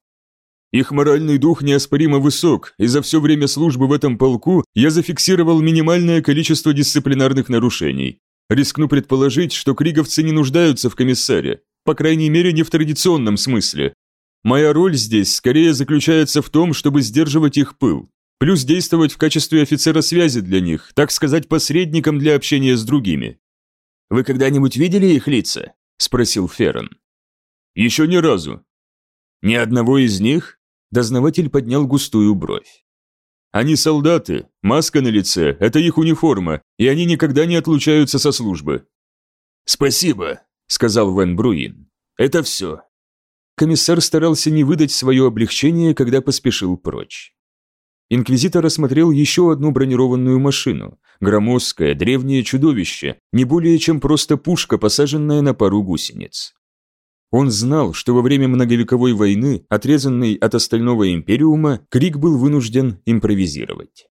Их моральный дух неоспоримо высок, и за все время службы в этом полку я зафиксировал минимальное количество дисциплинарных нарушений. Рискну предположить, что криговцы не нуждаются в комиссаре, по крайней мере не в традиционном смысле. Моя роль здесь скорее заключается в том, чтобы сдерживать их пыл, плюс действовать в качестве офицера связи для них, так сказать, посредником для общения с другими. «Вы когда-нибудь видели их лица?» – спросил Феррон. «Еще ни разу». «Ни одного из них?» – дознаватель поднял густую бровь. «Они солдаты, маска на лице – это их униформа, и они никогда не отлучаются со службы». «Спасибо», – сказал Вен Бруин. «Это все». Комиссар старался не выдать свое облегчение, когда поспешил прочь. Инквизитор осмотрел еще одну бронированную машину, громоздкое, древнее чудовище, не более чем просто пушка, посаженная на пару гусениц. Он знал, что во время многовековой войны, отрезанной от остального Империума, Крик был вынужден импровизировать.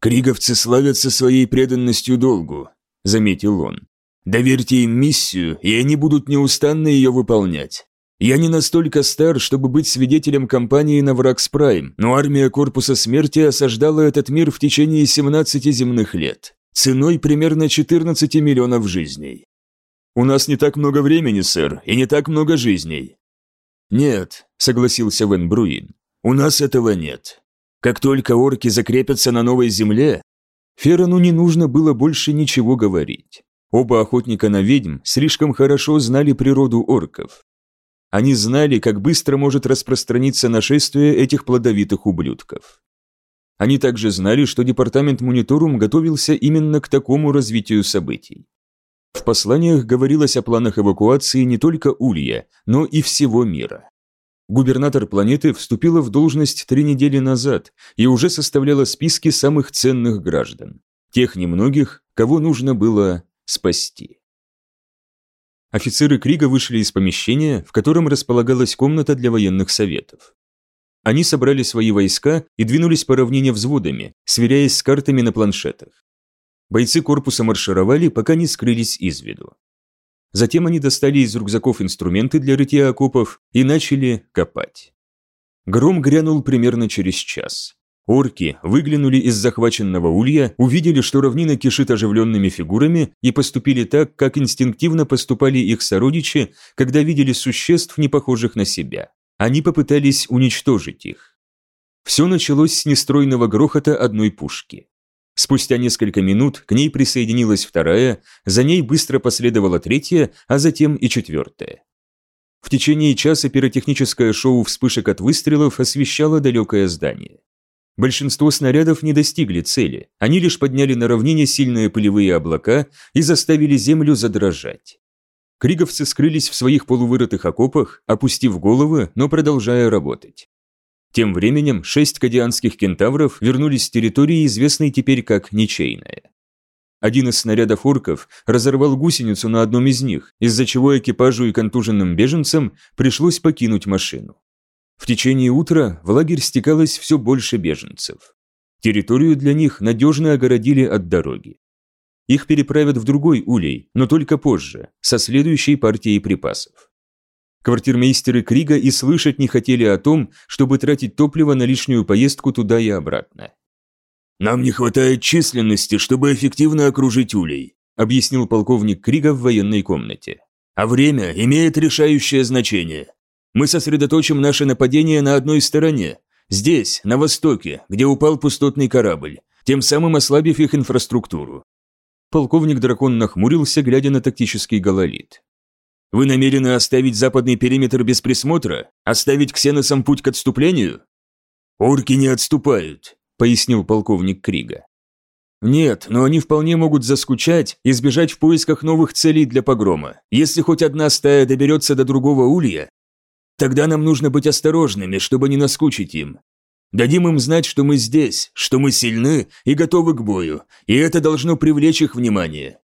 «Криговцы славятся своей преданностью долгу», – заметил он. «Доверьте им миссию, и они будут неустанно ее выполнять. Я не настолько стар, чтобы быть свидетелем кампании на враг Прайм, но армия Корпуса Смерти осаждала этот мир в течение 17 земных лет, ценой примерно 14 миллионов жизней. У нас не так много времени, сэр, и не так много жизней. Нет, согласился Вен Бруин. «У нас этого нет. Как только орки закрепятся на новой земле...» Ферану не нужно было больше ничего говорить. Оба охотника на ведьм слишком хорошо знали природу орков. Они знали, как быстро может распространиться нашествие этих плодовитых ублюдков. Они также знали, что департамент Мониторум готовился именно к такому развитию событий. В посланиях говорилось о планах эвакуации не только Улья, но и всего мира. Губернатор планеты вступила в должность три недели назад и уже составляла списки самых ценных граждан. Тех немногих, кого нужно было спасти. Офицеры Крига вышли из помещения, в котором располагалась комната для военных советов. Они собрали свои войска и двинулись по равнине взводами, сверяясь с картами на планшетах. Бойцы корпуса маршировали, пока не скрылись из виду. Затем они достали из рюкзаков инструменты для рытья окопов и начали копать. Гром грянул примерно через час. Орки выглянули из захваченного улья, увидели, что равнина кишит оживленными фигурами и поступили так, как инстинктивно поступали их сородичи, когда видели существ, не похожих на себя. Они попытались уничтожить их. Все началось с нестройного грохота одной пушки. Спустя несколько минут к ней присоединилась вторая, за ней быстро последовала третья, а затем и четвертая. В течение часа пиротехническое шоу вспышек от выстрелов освещало далекое здание. Большинство снарядов не достигли цели, они лишь подняли на равнине сильные пылевые облака и заставили землю задрожать. Криговцы скрылись в своих полувырытых окопах, опустив головы, но продолжая работать. Тем временем шесть кадианских кентавров вернулись с территории, известной теперь как Ничейная. Один из снарядов орков разорвал гусеницу на одном из них, из-за чего экипажу и контуженным беженцам пришлось покинуть машину. В течение утра в лагерь стекалось все больше беженцев. Территорию для них надежно огородили от дороги. Их переправят в другой улей, но только позже, со следующей партией припасов. Квартирмейстеры Крига и слышать не хотели о том, чтобы тратить топливо на лишнюю поездку туда и обратно. «Нам не хватает численности, чтобы эффективно окружить улей», объяснил полковник Крига в военной комнате. «А время имеет решающее значение. Мы сосредоточим наше нападение на одной стороне, здесь, на востоке, где упал пустотный корабль, тем самым ослабив их инфраструктуру. Полковник Дракон нахмурился, глядя на тактический гололит. «Вы намерены оставить западный периметр без присмотра? Оставить ксеносам путь к отступлению?» «Орки не отступают», — пояснил полковник Крига. «Нет, но они вполне могут заскучать и сбежать в поисках новых целей для погрома. Если хоть одна стая доберется до другого улья, Тогда нам нужно быть осторожными, чтобы не наскучить им. Дадим им знать, что мы здесь, что мы сильны и готовы к бою, и это должно привлечь их внимание.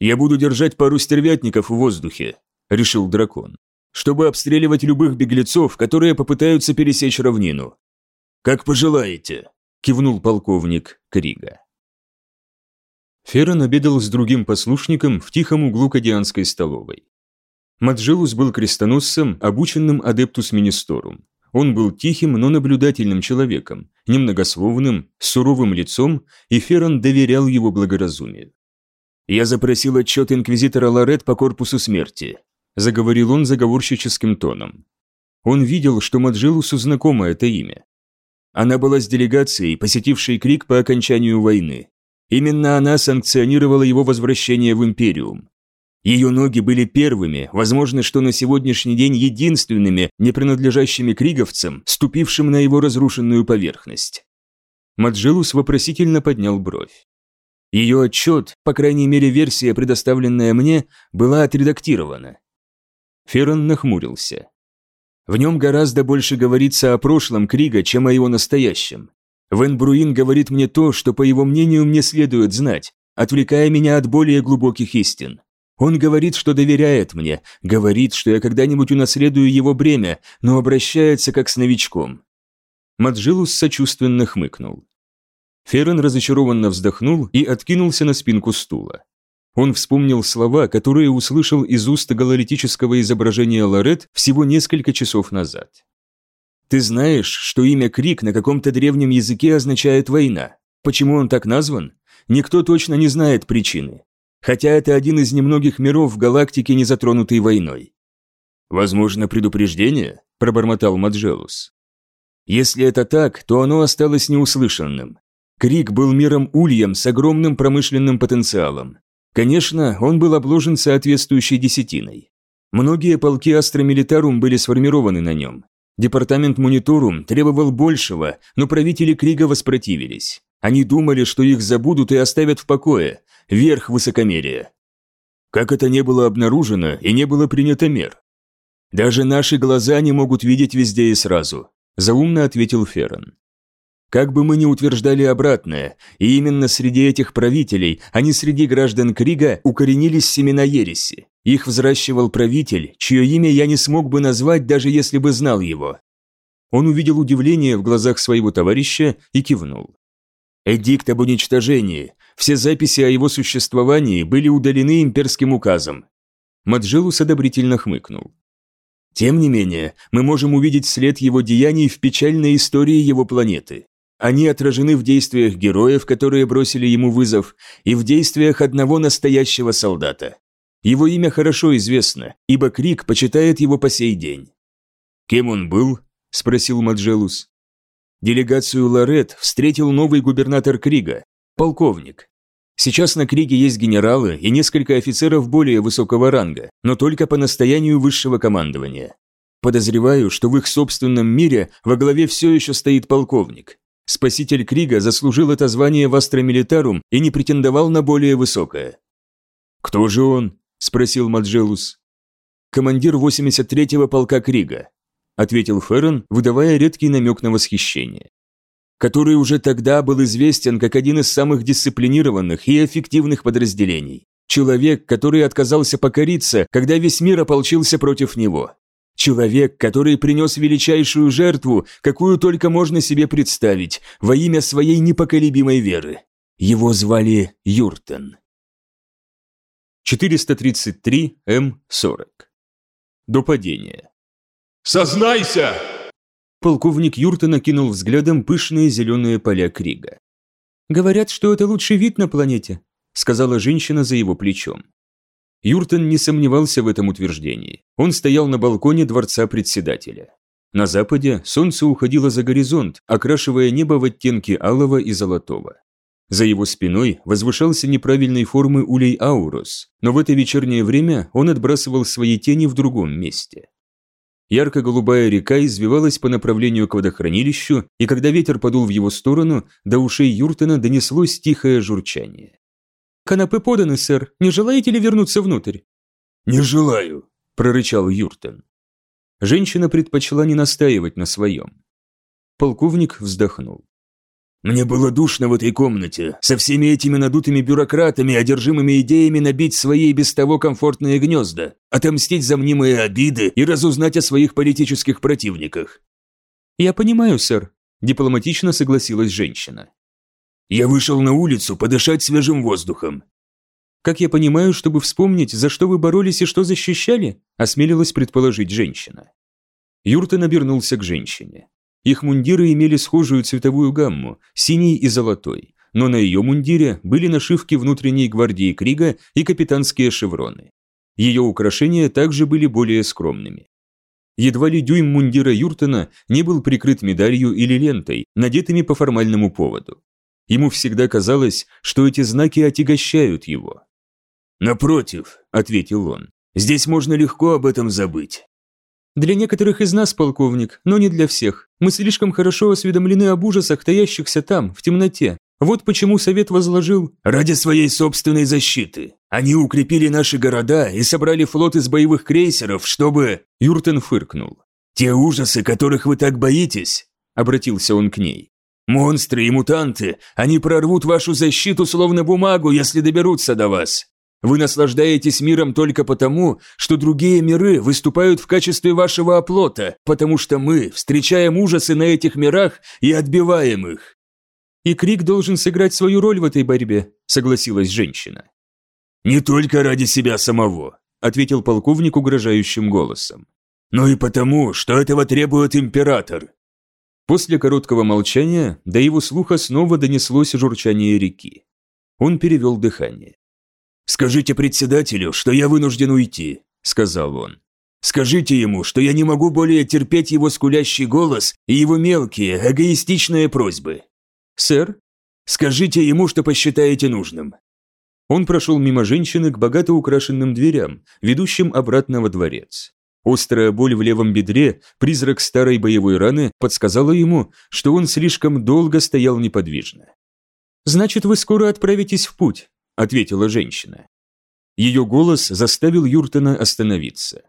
Я буду держать пару стервятников в воздухе, решил дракон, чтобы обстреливать любых беглецов, которые попытаются пересечь равнину. Как пожелаете, кивнул полковник Крига. Феррон обедал с другим послушником в тихом углу кадианской столовой. Маджилус был крестоносцем, обученным адептус министорум. Он был тихим, но наблюдательным человеком, немногословным, суровым лицом, и Феррон доверял его благоразумию. «Я запросил отчет инквизитора Лорет по корпусу смерти», заговорил он заговорщическим тоном. Он видел, что Маджилусу знакомо это имя. Она была с делегацией, посетившей Крик по окончанию войны. Именно она санкционировала его возвращение в Империум. Ее ноги были первыми, возможно, что на сегодняшний день единственными, не принадлежащими криговцам, ступившим на его разрушенную поверхность. Маджилус вопросительно поднял бровь. Ее отчет, по крайней мере версия, предоставленная мне, была отредактирована. Феррон нахмурился. В нем гораздо больше говорится о прошлом Крига, чем о его настоящем. Вен Бруин говорит мне то, что, по его мнению, мне следует знать, отвлекая меня от более глубоких истин. Он говорит, что доверяет мне, говорит, что я когда-нибудь унаследую его бремя, но обращается как с новичком». Маджилус сочувственно хмыкнул. Феррен разочарованно вздохнул и откинулся на спинку стула. Он вспомнил слова, которые услышал из уст гололитического изображения Лорет всего несколько часов назад. «Ты знаешь, что имя Крик на каком-то древнем языке означает «война». Почему он так назван? Никто точно не знает причины хотя это один из немногих миров в галактике, не затронутый войной. «Возможно, предупреждение?» – пробормотал Маджелус. Если это так, то оно осталось неуслышанным. Криг был миром ульем с огромным промышленным потенциалом. Конечно, он был обложен соответствующей десятиной. Многие полки Астра Милитарум были сформированы на нем. Департаменто Муниторум требовал большего, но правители Крига воспротивились. Они думали, что их забудут и оставят в покое. Верх высокомерия. Как это не было обнаружено и не было принято мер? Даже наши глаза не могут видеть везде и сразу, заумно ответил Феррон. Как бы мы ни утверждали обратное, и именно среди этих правителей, а не среди граждан Крига, укоренились семена ереси. Их взращивал правитель, чье имя я не смог бы назвать, даже если бы знал его. Он увидел удивление в глазах своего товарища и кивнул. Эдикт об уничтожении. Все записи о его существовании были удалены имперским указом. Маджилус одобрительно хмыкнул. Тем не менее, мы можем увидеть след его деяний в печальной истории его планеты. Они отражены в действиях героев, которые бросили ему вызов, и в действиях одного настоящего солдата. Его имя хорошо известно, ибо Крик почитает его по сей день. «Кем он был?» – спросил Маджелус. Делегацию Лорет встретил новый губернатор Крига, полковник. Сейчас на Криге есть генералы и несколько офицеров более высокого ранга, но только по настоянию высшего командования. Подозреваю, что в их собственном мире во главе все еще стоит полковник. Спаситель Крига заслужил это звание в и не претендовал на более высокое. «Кто же он?» спросил Маджелус. «Командир 83-го полка Крига», ответил Феррон, выдавая редкий намек на восхищение. «Который уже тогда был известен как один из самых дисциплинированных и эффективных подразделений. Человек, который отказался покориться, когда весь мир ополчился против него. Человек, который принес величайшую жертву, какую только можно себе представить, во имя своей непоколебимой веры. Его звали Юртен. 433 М40. До падения. «Сознайся!» Полковник Юрта накинул взглядом пышные зеленые поля Крига. «Говорят, что это лучший вид на планете», сказала женщина за его плечом. Юртон не сомневался в этом утверждении. Он стоял на балконе дворца председателя. На западе солнце уходило за горизонт, окрашивая небо в оттенки алого и золотого. За его спиной возвышался неправильной формы улей Аурус, но в это вечернее время он отбрасывал свои тени в другом месте. Ярко-голубая река извивалась по направлению к водохранилищу, и когда ветер подул в его сторону, до ушей Юртона донеслось тихое журчание. «Канапы поданы, сэр. Не желаете ли вернуться внутрь?» «Не желаю», – прорычал Юртон. Женщина предпочла не настаивать на своем. Полковник вздохнул. Мне было душно в этой комнате, со всеми этими надутыми бюрократами, одержимыми идеями набить свои и без того комфортные гнезда, отомстить за мнимые обиды и разузнать о своих политических противниках. «Я понимаю, сэр», – дипломатично согласилась женщина. «Я вышел на улицу подышать свежим воздухом». «Как я понимаю, чтобы вспомнить, за что вы боролись и что защищали?» – осмелилась предположить женщина. Юртон обернулся к женщине. Их мундиры имели схожую цветовую гамму, синий и золотой, но на ее мундире были нашивки внутренней гвардии Крига и капитанские шевроны. Ее украшения также были более скромными. Едва ли дюйм мундира Юртона не был прикрыт медалью или лентой, надетыми по формальному поводу. Ему всегда казалось, что эти знаки отягощают его. «Напротив», — ответил он, — «здесь можно легко об этом забыть. Для некоторых из нас, полковник, но не для всех. Мы слишком хорошо осведомлены об ужасах, таящихся там, в темноте. Вот почему Совет возложил... Ради своей собственной защиты. Они укрепили наши города и собрали флот из боевых крейсеров, чтобы... Юртен фыркнул. Те ужасы, которых вы так боитесь, обратился он к ней. Монстры и мутанты, они прорвут вашу защиту словно бумагу, если доберутся до вас. Вы наслаждаетесь миром только потому, что другие миры выступают в качестве вашего оплота, потому что мы встречаем ужасы на этих мирах и отбиваем их». «И Крик должен сыграть свою роль в этой борьбе», — согласилась женщина. «Не только ради себя самого», — ответил полковник угрожающим голосом. «Но и потому, что этого требует император». После короткого молчания до его слуха снова донеслось журчание реки. Он перевел дыхание. «Скажите председателю, что я вынужден уйти», – сказал он. Скажите ему, что я не могу более терпеть его скулящий голос и его мелкие, эгоистичные просьбы. Сэр? Скажите ему, что посчитаете нужным. Он прошел мимо женщины к богато украшенным дверям, ведущим обратно во дворец. Острая боль в левом бедре, призрак старой боевой раны, подсказала ему, что он слишком долго стоял неподвижно. «Значит, вы скоро отправитесь в путь», — ответила женщина. Ее голос заставил Юртона остановиться.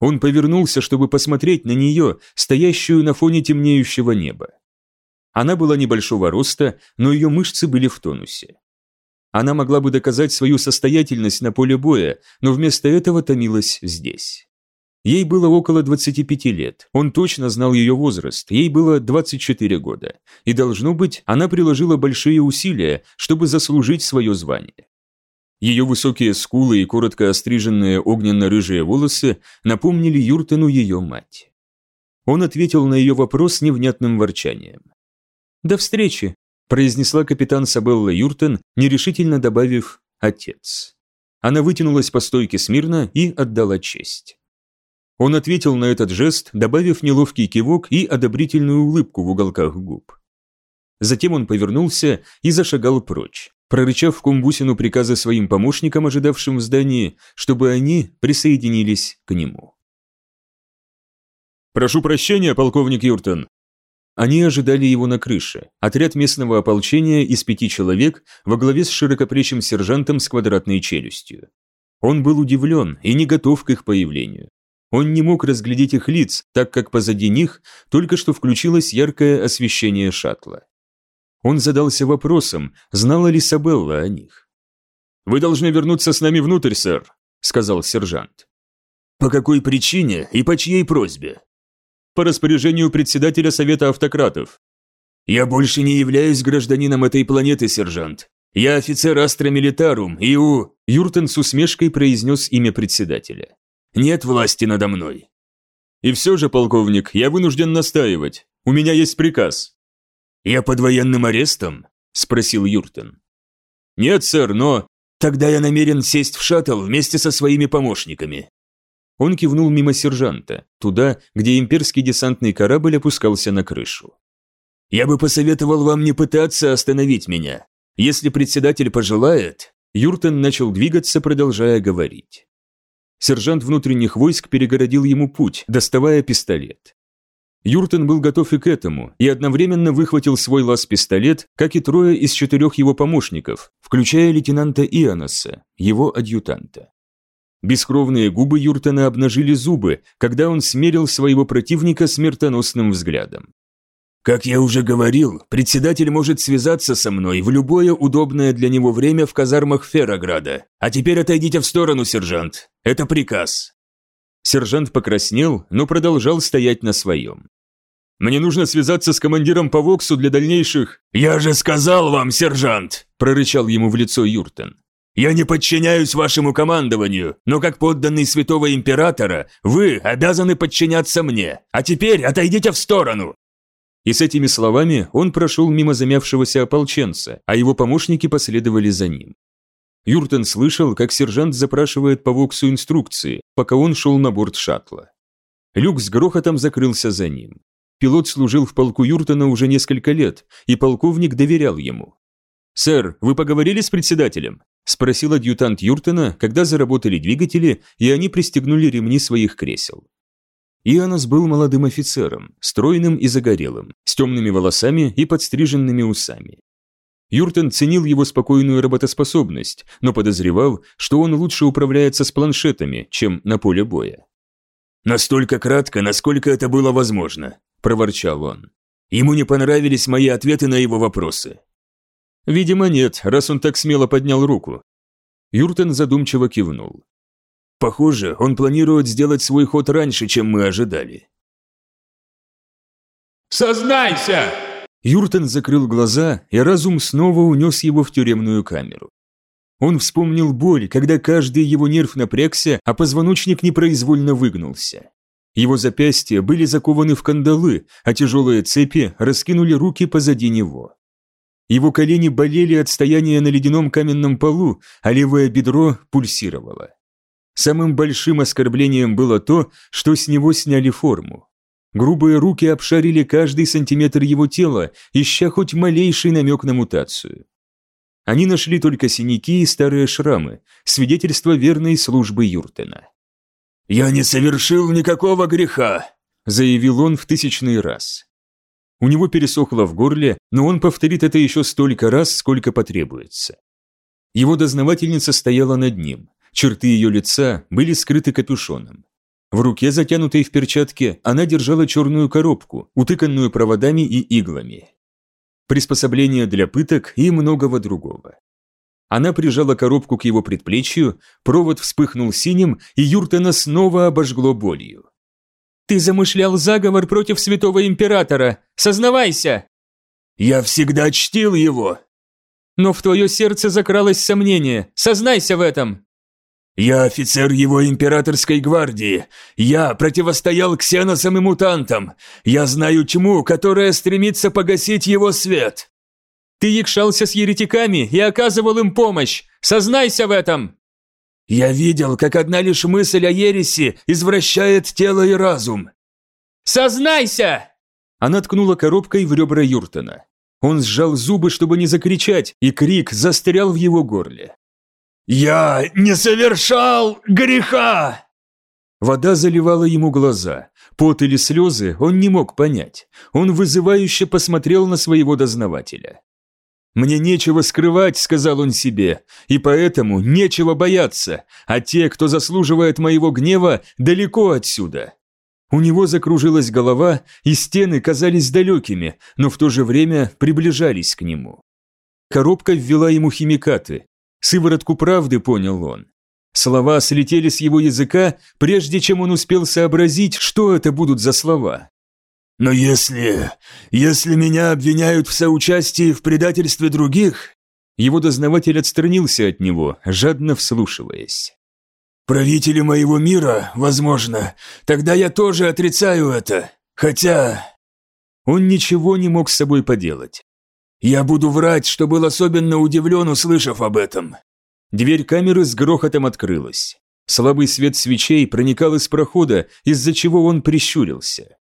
Он повернулся, чтобы посмотреть на нее, стоящую на фоне темнеющего неба. Она была небольшого роста, но ее мышцы были в тонусе. Она могла бы доказать свою состоятельность на поле боя, но вместо этого томилась здесь. Ей было около 25 лет, он точно знал ее возраст, ей было 24 года, и, должно быть, она приложила большие усилия, чтобы заслужить свое звание. Ее высокие скулы и коротко остриженные огненно-рыжие волосы напомнили Юртену ее мать. Он ответил на ее вопрос невнятным ворчанием. «До встречи», произнесла капитан Сабелла Юртен, нерешительно добавив «отец». Она вытянулась по стойке смирно и отдала честь. Он ответил на этот жест, добавив неловкий кивок и одобрительную улыбку в уголках губ. Затем он повернулся и зашагал прочь, прорычав кумбусину приказы своим помощникам, ожидавшим в здании, чтобы они присоединились к нему. «Прошу прощения, полковник Юртон», они ожидали его на крыше, отряд местного ополчения из пяти человек во главе с широкоплечим сержантом с квадратной челюстью. Он был удивлен и не готов к их появлению. Он не мог разглядеть их лиц, так как позади них только что включилось яркое освещение шаттла. Он задался вопросом, знала ли Сабелла о них. «Вы должны вернуться с нами внутрь, сэр», — сказал сержант. «По какой причине и по чьей просьбе?» по распоряжению председателя Совета Автократов. «Я больше не являюсь гражданином этой планеты, сержант. Я офицер Астра Милитарум, и у...» Юртен с усмешкой произнес имя председателя. «Нет власти надо мной». «И все же, полковник, я вынужден настаивать. У меня есть приказ». «Я под военным арестом?» – спросил Юртен. «Нет, сэр, но...» «Тогда я намерен сесть в шаттл вместе со своими помощниками. Он кивнул мимо сержанта, туда, где имперский десантный корабль опускался на крышу. «Я бы посоветовал вам не пытаться остановить меня. Если председатель пожелает...» Юртон начал двигаться, продолжая говорить. Сержант внутренних войск перегородил ему путь, доставая пистолет. Юртон был готов и к этому, и одновременно выхватил свой лаз-пистолет, как и трое из четырех его помощников, включая лейтенанта Ионоса, его адъютанта. Бескровные губы Юртона обнажили зубы, когда он смерил своего противника смертоносным взглядом. «Как я уже говорил, председатель может связаться со мной в любое удобное для него время в казармах Феррограда. А теперь отойдите в сторону, сержант. Это приказ». Сержант покраснел, но продолжал стоять на своем. «Мне нужно связаться с командиром по Воксу для дальнейших...» «Я же сказал вам, сержант!» – прорычал ему в лицо Юртон. Я не подчиняюсь вашему командованию, но как подданный святого императора, вы обязаны подчиняться мне. А теперь отойдите в сторону!» И с этими словами он прошел мимо замявшегося ополченца, а его помощники последовали за ним. Юртон слышал, как сержант запрашивает по Воксу инструкции, пока он шел на борт шаттла. Люк с грохотом закрылся за ним. Пилот служил в полку Юртона уже несколько лет, и полковник доверял ему. «Сэр, вы поговорили с председателем?» – спросил адъютант Юртона, когда заработали двигатели, и они пристегнули ремни своих кресел. Ионас был молодым офицером, стройным и загорелым, с темными волосами и подстриженными усами. Юртон ценил его спокойную работоспособность, но подозревал, что он лучше управляется с планшетами, чем на поле боя. «Настолько кратко, насколько это было возможно», – проворчал он. «Ему не понравились мои ответы на его вопросы. Видимо, нет, раз он так смело поднял руку. Юртен задумчиво кивнул. Похоже, он планирует сделать свой ход раньше, чем мы ожидали. «Сознайся!» Юртен закрыл глаза, и разум снова унес его в тюремную камеру. Он вспомнил боль, когда каждый его нерв напрягся, а позвоночник непроизвольно выгнулся. Его запястья были закованы в кандалы, а тяжелые цепи раскинули руки позади него. Его колени болели от стояния на ледяном каменном полу, а левое бедро пульсировало. Самым большим оскорблением было то, что с него сняли форму. Грубые руки обшарили каждый сантиметр его тела, ища хоть малейший намек на мутацию. Они нашли только синяки и старые шрамы, свидетельство верной службы Юртена. «Я не совершил никакого греха», – заявил он в тысячный раз. У него пересохло в горле, но он повторит это еще столько раз, сколько потребуется. Его дознавательница стояла над ним, черты ее лица были скрыты капюшоном. В руке, затянутой в перчатке, она держала черную коробку, утыканную проводами и иглами. Приспособления для пыток и многого другого. Она прижала коробку к его предплечью, провод вспыхнул синим, и Юртена снова обожгло болью. «Ты замышлял заговор против святого императора! Сознавайся!» «Я всегда чтил его!» «Но в твое сердце закралось сомнение! Сознайся в этом!» «Я офицер его императорской гвардии. Я противостоял ксеносам и мутантам. Я знаю тьму, которая стремится погасить его свет». «Ты якшался с еретиками и оказывал им помощь. Сознайся в этом!» «Я видел, как одна лишь мысль о ереси извращает тело и разум». «Сознайся!» Она ткнула коробкой в ребра Юртона. Он сжал зубы, чтобы не закричать, и крик застрял в его горле. «Я не совершал греха!» Вода заливала ему глаза. Пот или слезы он не мог понять. Он вызывающе посмотрел на своего дознавателя. «Мне нечего скрывать», — сказал он себе, — «и поэтому нечего бояться, а те, кто заслуживает моего гнева, далеко отсюда». У него закружилась голова, и стены казались далекими, но в то же время приближались к нему. Коробка ввела ему химикаты, Сыворотку правды понял он. Слова слетели с его языка, прежде чем он успел сообразить, что это будут за слова. «Но если... если меня обвиняют в соучастии в предательстве других...» Его дознаватель отстранился от него, жадно вслушиваясь. «Правители моего мира, возможно, тогда я тоже отрицаю это, хотя...» Он ничего не мог с собой поделать. Я буду врать, что был особенно удивлен, услышав об этом». Дверь камеры с грохотом открылась. Слабый свет свечей проникал из прохода, из-за чего он прищурился.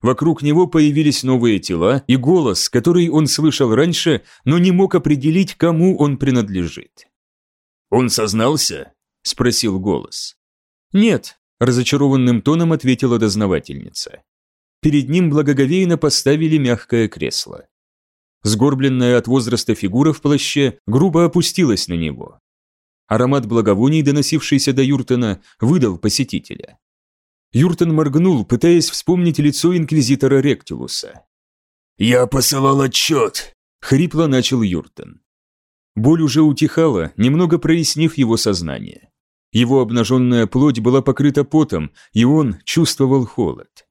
Вокруг него появились новые тела и голос, который он слышал раньше, но не мог определить, кому он принадлежит. «Он сознался?» – спросил голос. «Нет», – разочарованным тоном ответила дознавательница. Перед ним благоговейно поставили мягкое кресло. Сгорбленная от возраста фигура в плаще грубо опустилась на него. Аромат благовоний, доносившийся до Юртона, выдал посетителя. Юртон моргнул, пытаясь вспомнить лицо инквизитора Ректилуса. «Я посылал отчет», — хрипло начал Юртон. Боль уже утихала, немного прояснив его сознание. Его обнаженная плоть была покрыта потом, и он чувствовал холод.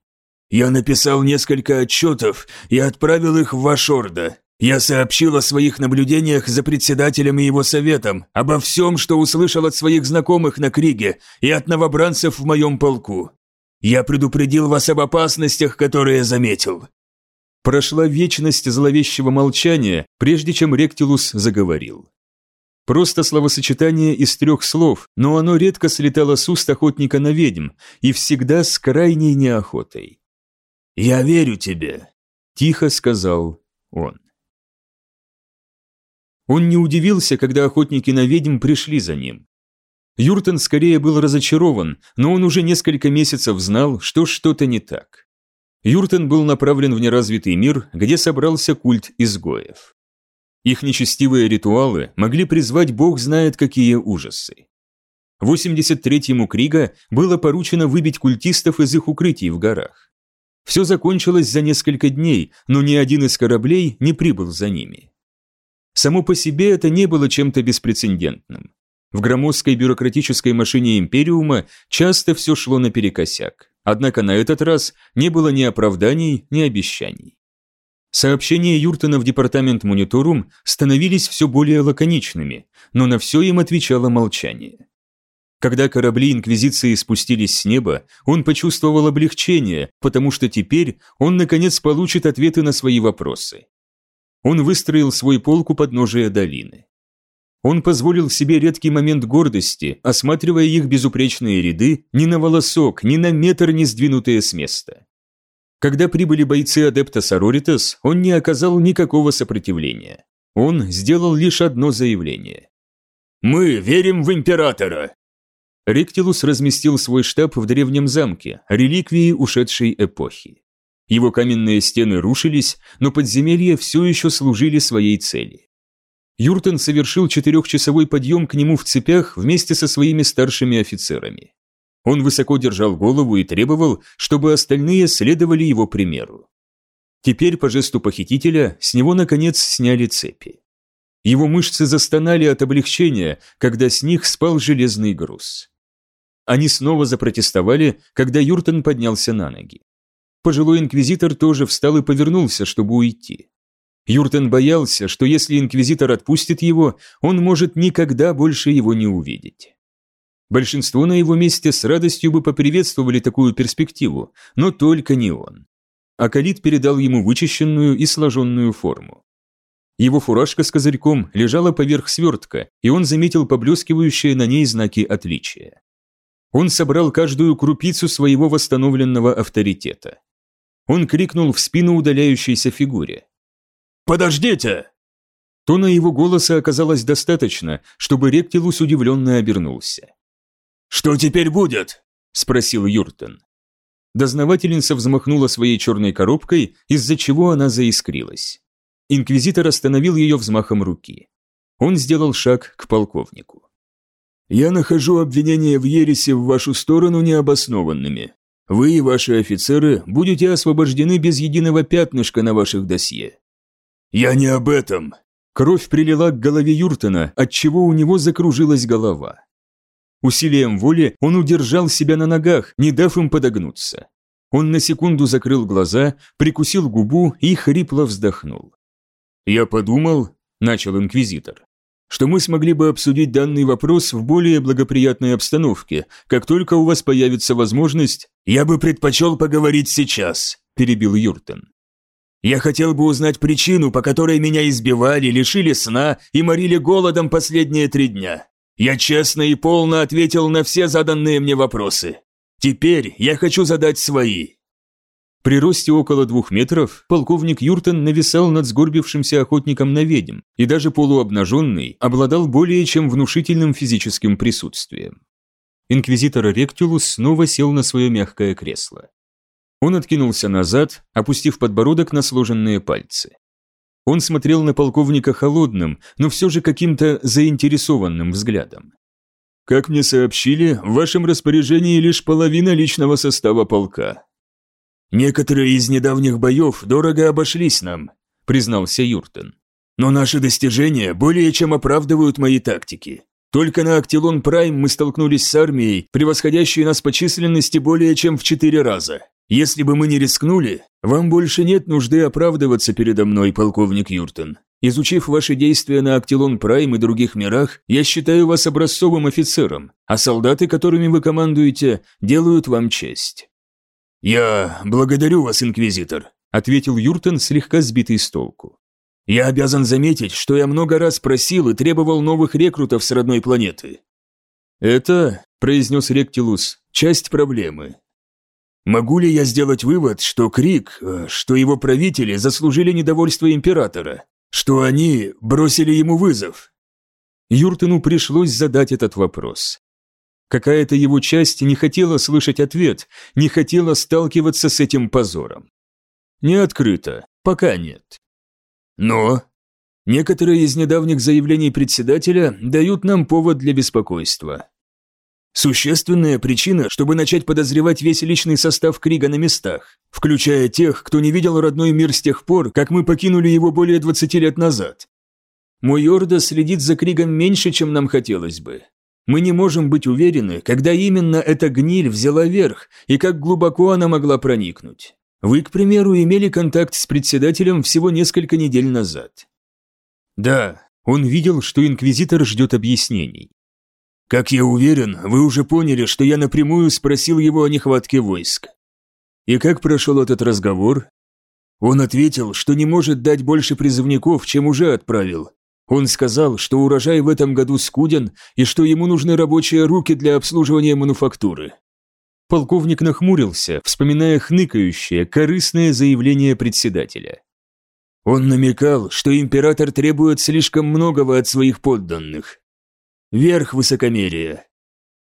«Я написал несколько отчетов и отправил их в ваш Ордо. Я сообщил о своих наблюдениях за председателем и его советом, обо всем, что услышал от своих знакомых на Криге и от новобранцев в моем полку. Я предупредил вас об опасностях, которые заметил». Прошла вечность зловещего молчания, прежде чем Ректилус заговорил. Просто словосочетание из трех слов, но оно редко слетало с уст охотника на ведьм и всегда с крайней неохотой. «Я верю тебе», – тихо сказал он. Он не удивился, когда охотники на ведьм пришли за ним. Юртон скорее был разочарован, но он уже несколько месяцев знал, что что-то не так. Юртон был направлен в неразвитый мир, где собрался культ изгоев. Их нечестивые ритуалы могли призвать бог знает какие ужасы. 83-му Крига было поручено выбить культистов из их укрытий в горах. Все закончилось за несколько дней, но ни один из кораблей не прибыл за ними. Само по себе это не было чем-то беспрецедентным. В громоздкой бюрократической машине Империума часто все шло наперекосяк. Однако на этот раз не было ни оправданий, ни обещаний. Сообщения Юртона в департамент Мониторум становились все более лаконичными, но на все им отвечало молчание. Когда корабли Инквизиции спустились с неба, он почувствовал облегчение, потому что теперь он наконец получит ответы на свои вопросы он выстроил свой полк у подножия долины. Он позволил себе редкий момент гордости, осматривая их безупречные ряды, ни на волосок, ни на метр не сдвинутые с места. Когда прибыли бойцы адепта Сороритас, он не оказал никакого сопротивления. Он сделал лишь одно заявление. «Мы верим в Императора!» Ректилус разместил свой штаб в древнем замке, реликвии ушедшей эпохи. Его каменные стены рушились, но подземелья все еще служили своей цели. Юртон совершил четырехчасовой подъем к нему в цепях вместе со своими старшими офицерами. Он высоко держал голову и требовал, чтобы остальные следовали его примеру. Теперь, по жесту похитителя, с него, наконец, сняли цепи. Его мышцы застонали от облегчения, когда с них спал железный груз. Они снова запротестовали, когда Юртон поднялся на ноги. Пожилой инквизитор тоже встал и повернулся, чтобы уйти. Юртен боялся, что если инквизитор отпустит его, он может никогда больше его не увидеть. Большинство на его месте с радостью бы поприветствовали такую перспективу, но только не он. Акалит передал ему вычищенную и сложенную форму. Его фуражка с козырьком лежала поверх свертка, и он заметил поблескивающие на ней знаки отличия. Он собрал каждую крупицу своего восстановленного авторитета. Он крикнул в спину удаляющейся фигуре. «Подождите!» Тона его голоса оказалось достаточно, чтобы Ректилус удивленно обернулся. «Что теперь будет?» – спросил Юртон. Дознавательница взмахнула своей черной коробкой, из-за чего она заискрилась. Инквизитор остановил ее взмахом руки. Он сделал шаг к полковнику. «Я нахожу обвинения в ересе в вашу сторону необоснованными. Вы и ваши офицеры будете освобождены без единого пятнышка на ваших досье. «Я не об этом!» Кровь прилила к голове Юртона, отчего у него закружилась голова. Усилием воли он удержал себя на ногах, не дав им подогнуться. Он на секунду закрыл глаза, прикусил губу и хрипло вздохнул. «Я подумал», – начал инквизитор, – «что мы смогли бы обсудить данный вопрос в более благоприятной обстановке, как только у вас появится возможность...» «Я бы предпочел поговорить сейчас», – перебил Юртон. Я хотел бы узнать причину, по которой меня избивали, лишили сна и морили голодом последние три дня. Я честно и полно ответил на все заданные мне вопросы. Теперь я хочу задать свои. При росте около двух метров полковник Юртон нависал над сгорбившимся охотником на ведьм и даже полуобнаженный обладал более чем внушительным физическим присутствием. Инквизитор Ректулус снова сел на свое мягкое кресло. Он откинулся назад, опустив подбородок на сложенные пальцы. Он смотрел на полковника холодным, но все же каким-то заинтересованным взглядом. «Как мне сообщили, в вашем распоряжении лишь половина личного состава полка». «Некоторые из недавних боев дорого обошлись нам», – признался Юртон. «Но наши достижения более чем оправдывают мои тактики. Только на Актилон Прайм мы столкнулись с армией, превосходящей нас по численности более чем в четыре раза. Если бы мы не рискнули, вам больше нет нужды оправдываться передо мной, полковник Юртон. Изучив ваши действия на Актилон Прайм и других мирах, я считаю вас образцовым офицером, а солдаты, которыми вы командуете, делают вам честь». «Я благодарю вас, инквизитор», – ответил Юртон, слегка сбитый с толку. «Я обязан заметить, что я много раз просил и требовал новых рекрутов с родной планеты». «Это», – произнес Ректилус, – «часть проблемы. Могу ли я сделать вывод, что Крик, э, что его правители заслужили недовольство императора, что они бросили ему вызов? Юртену пришлось задать этот вопрос. Какая-то его часть не хотела слышать ответ, не хотела сталкиваться с этим позором. Не открыто, пока нет. Но некоторые из недавних заявлений председателя дают нам повод для беспокойства. Существенная причина, чтобы начать подозревать весь личный состав Крига на местах, включая тех, кто не видел родной мир с тех пор, как мы покинули его более 20 лет назад. Мой Орда следит за Кригом меньше, чем нам хотелось бы. Мы не можем быть уверены, когда именно эта гниль взяла верх и как глубоко она могла проникнуть. Вы, к примеру, имели контакт с председателем всего несколько недель назад. Да, он видел, что инквизитор ждет объяснений. Как я уверен, вы уже поняли, что я напрямую спросил его о нехватке войск. И как прошел этот разговор? Он ответил, что не может дать больше призывников, чем уже отправил. Он сказал, что урожай в этом году скуден и что ему нужны рабочие руки для обслуживания мануфактуры. Полковник нахмурился, вспоминая хныкающее, корыстное заявление председателя. Он намекал, что император требует слишком многого от своих подданных. Верх высокомерия.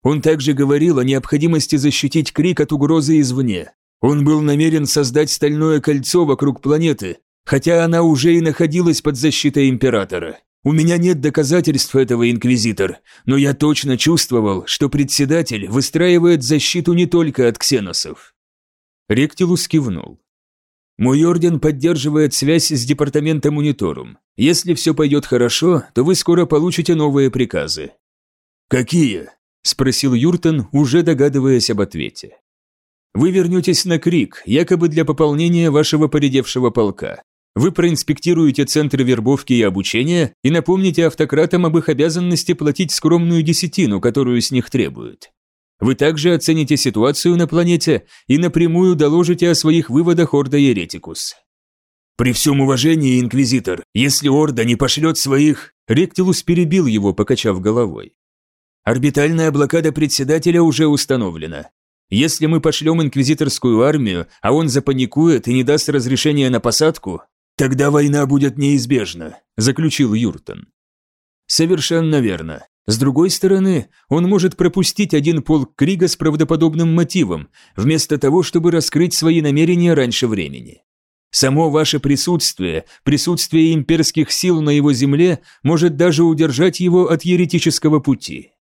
Он также говорил о необходимости защитить Крик от угрозы извне. Он был намерен создать стальное кольцо вокруг планеты, хотя она уже и находилась под защитой императора. У меня нет доказательств этого, инквизитор, но я точно чувствовал, что председатель выстраивает защиту не только от ксеносов. Ректилус кивнул. Мой орден поддерживает связь с департаментом Униторум. Если все пойдет хорошо, то вы скоро получите новые приказы. Какие? Спросил Юртон, уже догадываясь об ответе. Вы вернетесь на Крик, якобы для пополнения вашего поредевшего полка. Вы проинспектируете центры вербовки и обучения и напомните автократам об их обязанности платить скромную десятину, которую с них требуют. Вы также оцените ситуацию на планете и напрямую доложите о своих выводах Орда Еретикус. При всем уважении, Инквизитор, если Орда не пошлет своих... Ректилус перебил его, покачав головой. Орбитальная блокада председателя уже установлена. Если мы пошлем инквизиторскую армию, а он запаникует и не даст разрешения на посадку, тогда война будет неизбежна, заключил Юртон. Совершенно верно. С другой стороны, он может пропустить один полк Крига с правдоподобным мотивом, вместо того, чтобы раскрыть свои намерения раньше времени. Само ваше присутствие, присутствие имперских сил на его земле может даже удержать его от еретического пути.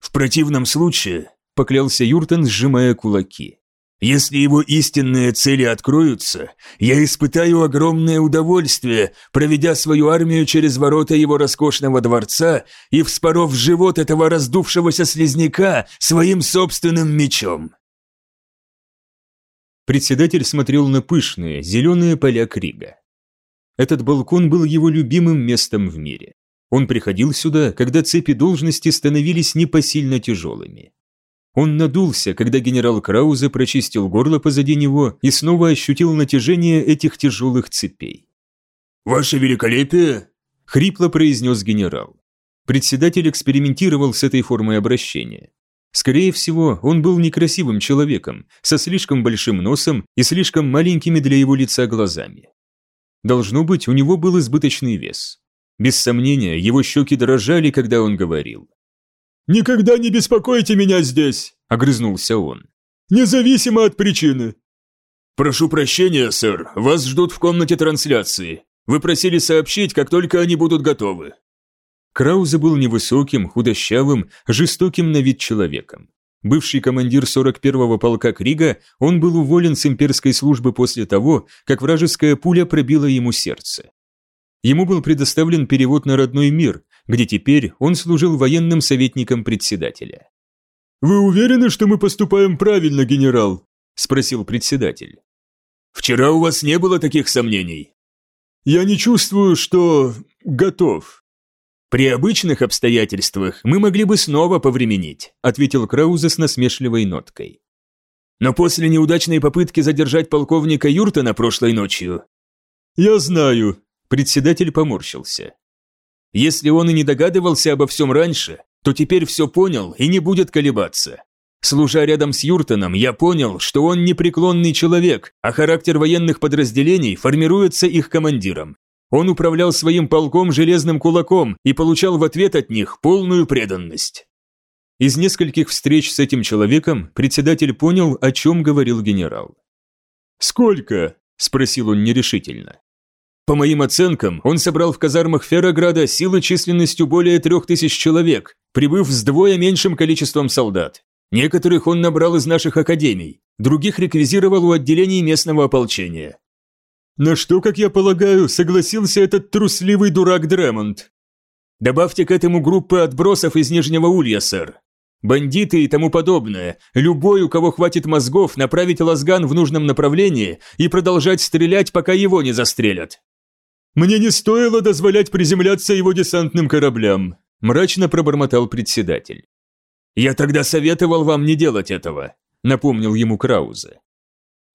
В противном случае, поклялся Юртон, сжимая кулаки, если его истинные цели откроются, я испытаю огромное удовольствие, проведя свою армию через ворота его роскошного дворца и вспоров живот этого раздувшегося слизняка своим собственным мечом. Председатель смотрел на пышные, зеленые поля Крига. Этот балкон был его любимым местом в мире. Он приходил сюда, когда цепи должности становились непосильно тяжелыми. Он надулся, когда генерал Краузе прочистил горло позади него и снова ощутил натяжение этих тяжелых цепей. «Ваше великолепие!» – хрипло произнес генерал. Председатель экспериментировал с этой формой обращения. Скорее всего, он был некрасивым человеком, со слишком большим носом и слишком маленькими для его лица глазами. Должно быть, у него был избыточный вес. Без сомнения, его щеки дрожали, когда он говорил. «Никогда не беспокойте меня здесь!» – огрызнулся он. «Независимо от причины!» «Прошу прощения, сэр, вас ждут в комнате трансляции. Вы просили сообщить, как только они будут готовы». Краузе был невысоким, худощавым, жестоким на вид человеком. Бывший командир 41-го полка Крига, он был уволен с имперской службы после того, как вражеская пуля пробила ему сердце. Ему был предоставлен перевод на родной мир, где теперь он служил военным советником председателя. «Вы уверены, что мы поступаем правильно, генерал?» – спросил председатель. «Вчера у вас не было таких сомнений?» «Я не чувствую, что готов». «При обычных обстоятельствах мы могли бы снова повременить», – ответил Краузе с насмешливой ноткой. «Но после неудачной попытки задержать полковника Юртона прошлой ночью...» «Я знаю», – председатель поморщился. Если он и не догадывался обо всем раньше, то теперь все понял и не будет колебаться. Служа рядом с Юртоном, я понял, что он непреклонный человек, а характер военных подразделений формируется их командиром. Он управлял своим полком железным кулаком и получал в ответ от них полную преданность. Из нескольких встреч с этим человеком председатель понял, о чем говорил генерал. «Сколько?» – спросил он нерешительно. По моим оценкам, он собрал в казармах Феррограда силы численностью более трех тысяч человек, прибыв с двое меньшим количеством солдат. Некоторых он набрал из наших академий, других реквизировал у отделений местного ополчения. На что, как я полагаю, согласился этот трусливый дурак Дремонт? Добавьте к этому группы отбросов из Нижнего Улья, сэр. Бандиты и тому подобное, любой, у кого хватит мозгов, направить лазган в нужном направлении и продолжать стрелять, пока его не застрелят. «Мне не стоило дозволять приземляться его десантным кораблям», мрачно пробормотал председатель. «Я тогда советовал вам не делать этого», напомнил ему Краузе.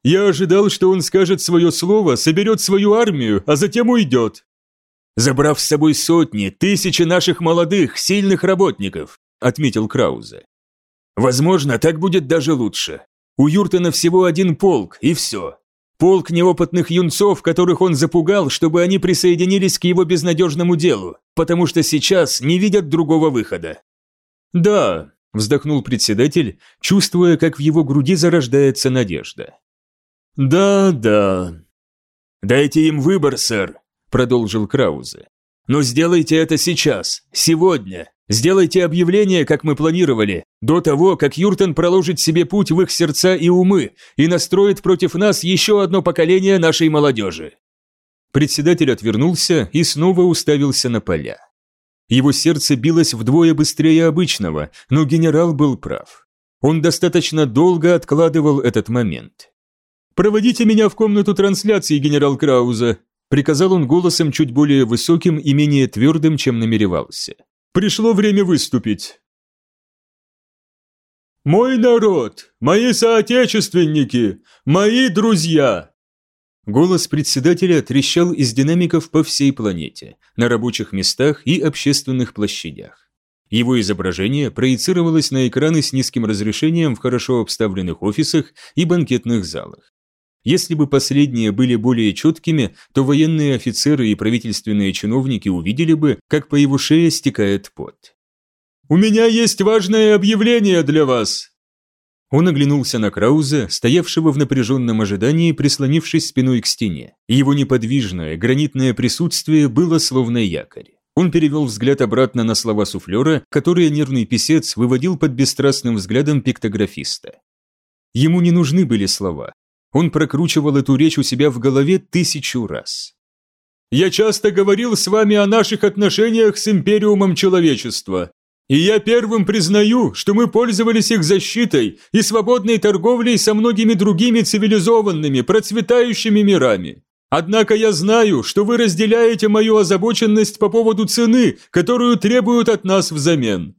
«Я ожидал, что он скажет свое слово, соберет свою армию, а затем уйдет». забрав с собой сотни, тысячи наших молодых, сильных работников», отметил Краузе. «Возможно, так будет даже лучше. У Юртона всего один полк, и все. Полк неопытных юнцов, которых он запугал, чтобы они присоединились к его безнадежному делу, потому что сейчас не видят другого выхода». «Да», – вздохнул председатель, чувствуя, как в его груди зарождается надежда. «Да, да». «Дайте им выбор, сэр», – продолжил Краузе. «Но сделайте это сейчас, сегодня. Сделайте объявление, как мы планировали, до того, как Юртон проложит себе путь в их сердца и умы и настроит против нас еще одно поколение нашей молодежи». Председатель отвернулся и снова уставился на поля. Его сердце билось вдвое быстрее обычного, но генерал был прав. Он достаточно долго откладывал этот момент. «Проводите меня в комнату трансляции, генерал Крауза», приказал он голосом чуть более высоким и менее твердым, чем намеревался. «Пришло время выступить». «Мой народ, мои соотечественники, мои друзья!» Голос председателя трещал из динамиков по всей планете, на рабочих местах и общественных площадях. Его изображение проецировалось на экраны с низким разрешением в хорошо обставленных офисах и банкетных залах. Если бы последние были более четкими, то военные офицеры и правительственные чиновники увидели бы, как по его шее стекает пот. «У меня есть важное объявление для вас!» Он оглянулся на Краузе, стоявшего в напряженном ожидании, прислонившись спиной к стене. Его неподвижное, гранитное присутствие было словно якорь. Он перевел взгляд обратно на слова суфлера, которые нервный писец выводил под бесстрастным взглядом пиктографиста. Ему не нужны были слова, он прокручивал эту речь у себя в голове тысячу раз. «Я часто говорил с вами о наших отношениях с Империумом человечества, и я первым признаю, что мы пользовались их защитой и свободной торговлей со многими другими цивилизованными, процветающими мирами. Однако я знаю, что вы разделяете мою озабоченность по поводу цены, которую требуют от нас взамен.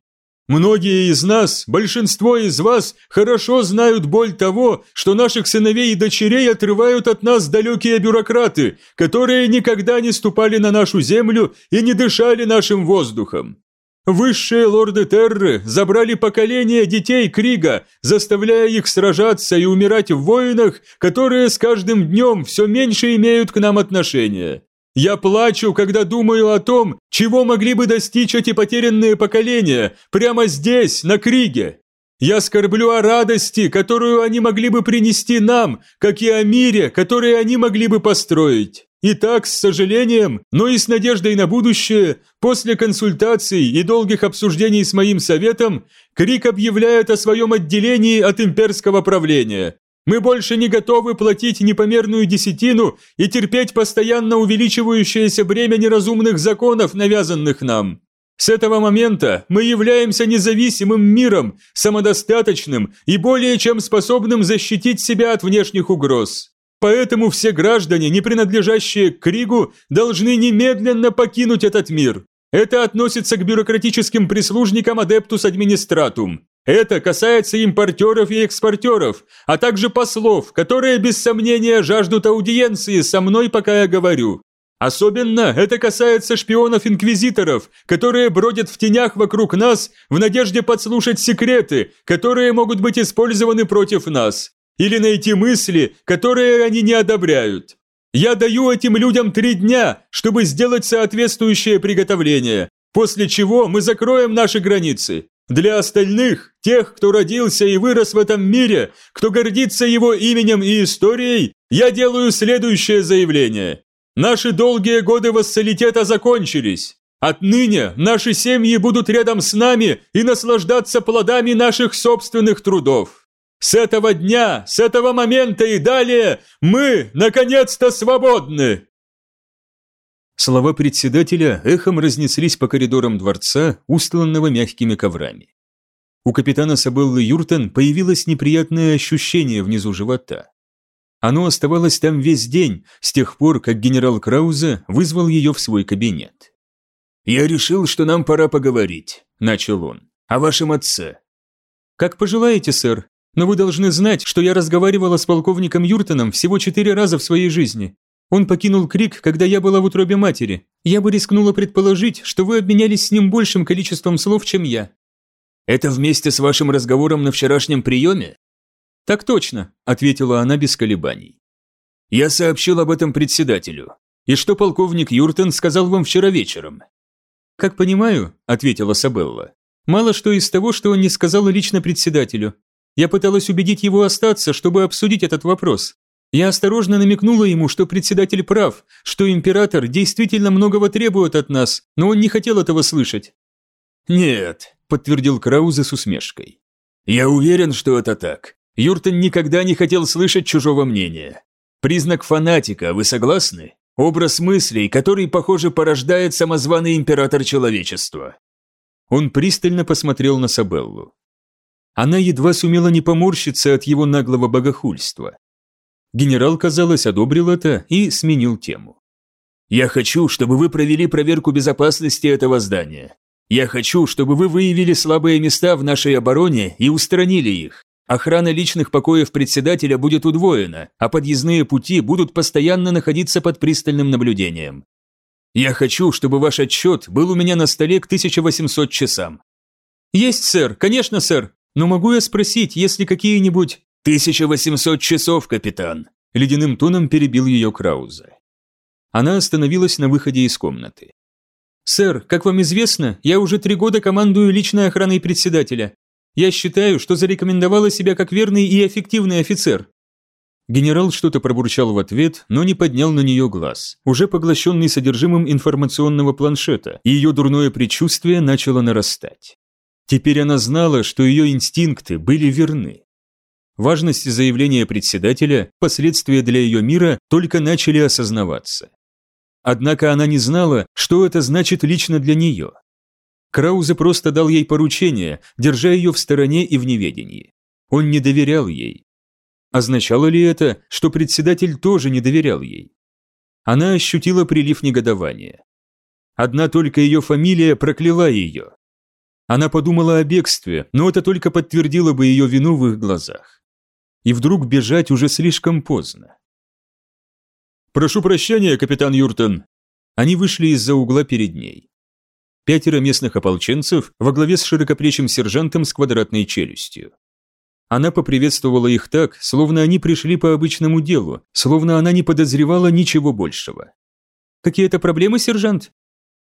Многие из нас, большинство из вас, хорошо знают боль того, что наших сыновей и дочерей отрывают от нас далекие бюрократы, которые никогда не ступали на нашу землю и не дышали нашим воздухом. Высшие лорды Терры забрали поколение детей Крига, заставляя их сражаться и умирать в войнах, которые с каждым днем все меньше имеют к нам отношения. Я плачу, когда думаю о том, чего могли бы достичь эти потерянные поколения прямо здесь, на Криге. Я скорблю о радости, которую они могли бы принести нам, как и о мире, который они могли бы построить. И так, с сожалением, но и с надеждой на будущее, после консультаций и долгих обсуждений с моим советом, Крик объявляет о своем отделении от имперского правления. Мы больше не готовы платить непомерную десятину и терпеть постоянно увеличивающееся бремя неразумных законов, навязанных нам. С этого момента мы являемся независимым миром, самодостаточным и более чем способным защитить себя от внешних угроз. Поэтому все граждане, не принадлежащие к Кригу, должны немедленно покинуть этот мир. Это относится к бюрократическим прислужникам Адептус Администратум. Это касается импортеров и экспортеров, а также послов, которые без сомнения жаждут аудиенции со мной, пока я говорю. Особенно это касается шпионов-инквизиторов, которые бродят в тенях вокруг нас в надежде подслушать секреты, которые могут быть использованы против нас, или найти мысли, которые они не одобряют. Я даю этим людям три дня, чтобы сделать соответствующее приготовление, после чего мы закроем наши границы. Для остальных, тех, кто родился и вырос в этом мире, кто гордится его именем и историей, я делаю следующее заявление. Наши долгие годы вассалитета закончились. Отныне наши семьи будут рядом с нами и наслаждаться плодами наших собственных трудов. С этого дня, с этого момента и далее мы, наконец-то, свободны!» Слова председателя эхом разнеслись по коридорам дворца, устланного мягкими коврами. У капитана Сабеллы Юртон появилось неприятное ощущение внизу живота. Оно оставалось там весь день, с тех пор, как генерал Краузе вызвал ее в свой кабинет. «Я решил, что нам пора поговорить», – начал он, – «о вашем отце». «Как пожелаете, сэр, но вы должны знать, что я разговаривала с полковником Юртоном всего четыре раза в своей жизни. Он покинул Крик, когда я была в утробе матери. Я бы рискнула предположить, что вы обменялись с ним большим количеством слов, чем я». «Это вместе с вашим разговором на вчерашнем приеме?» «Так точно», – ответила она без колебаний. «Я сообщил об этом председателю. И что полковник Юртон сказал вам вчера вечером?» «Как понимаю», – ответила Сабелла, – «мало что из того, что он не сказал лично председателю. Я пыталась убедить его остаться, чтобы обсудить этот вопрос. Я осторожно намекнула ему, что председатель прав, что император действительно многого требует от нас, но он не хотел этого слышать». «Нет», – подтвердил Краузе с усмешкой. «Я уверен, что это так. Юртон никогда не хотел слышать чужого мнения. Признак фанатика, вы согласны? Образ мыслей, который, похоже, порождает самозваный император человечества». Он пристально посмотрел на Сабеллу. Она едва сумела не поморщиться от его наглого богохульства. Генерал, казалось, одобрил это и сменил тему. «Я хочу, чтобы вы провели проверку безопасности этого здания. Я хочу, чтобы вы выявили слабые места в нашей обороне и устранили их. Охрана личных покоев председателя будет удвоена, а подъездные пути будут постоянно находиться под пристальным наблюдением. Я хочу, чтобы ваш отчет был у меня на столе к 1800 часам. Есть, сэр, конечно, сэр. Но могу я спросить, есть ли какие-нибудь... 1800 часов, капитан. Ледяным тоном перебил ее Краузе. Она остановилась на выходе из комнаты. «Сэр, как вам известно, я уже три года командую личной охраной председателя. Я считаю, что зарекомендовала себя как верный и эффективный офицер». Генерал что-то пробурчал в ответ, но не поднял на нее глаз, уже поглощенный содержимым информационного планшета, и ее дурное предчувствие начало нарастать. Теперь она знала, что ее инстинкты были верны. Важность заявления председателя, последствия для ее мира только начали осознаваться. Однако она не знала, что это значит лично для нее. Краузе просто дал ей поручение, держа ее в стороне и в неведении. Он не доверял ей. Означало ли это, что председатель тоже не доверял ей? Она ощутила прилив негодования. Одна только ее фамилия прокляла ее. Она подумала о бегстве, но это только подтвердило бы ее вину в их глазах. И вдруг бежать уже слишком поздно. «Прошу прощения, капитан Юртон». Они вышли из-за угла перед ней. Пятеро местных ополченцев во главе с широкоплечим сержантом с квадратной челюстью. Она поприветствовала их так, словно они пришли по обычному делу, словно она не подозревала ничего большего. «Какие-то проблемы, сержант?»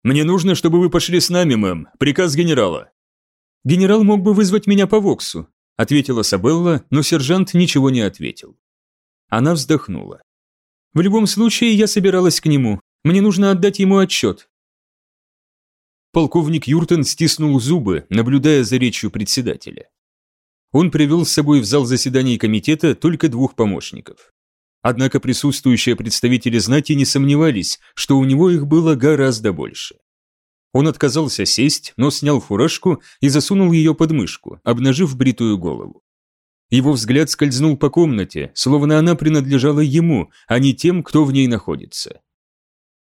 «Мне нужно, чтобы вы пошли с нами, мэм. Приказ генерала». «Генерал мог бы вызвать меня по Воксу», ответила Сабелла, но сержант ничего не ответил. Она вздохнула. «В любом случае, я собиралась к нему. Мне нужно отдать ему отчет. Полковник Юртон стиснул зубы, наблюдая за речью председателя. Он привел с собой в зал заседаний комитета только двух помощников. Однако присутствующие представители знати не сомневались, что у него их было гораздо больше. Он отказался сесть, но снял фуражку и засунул ее под мышку, обнажив бритую голову. Его взгляд скользнул по комнате, словно она принадлежала ему, а не тем, кто в ней находится.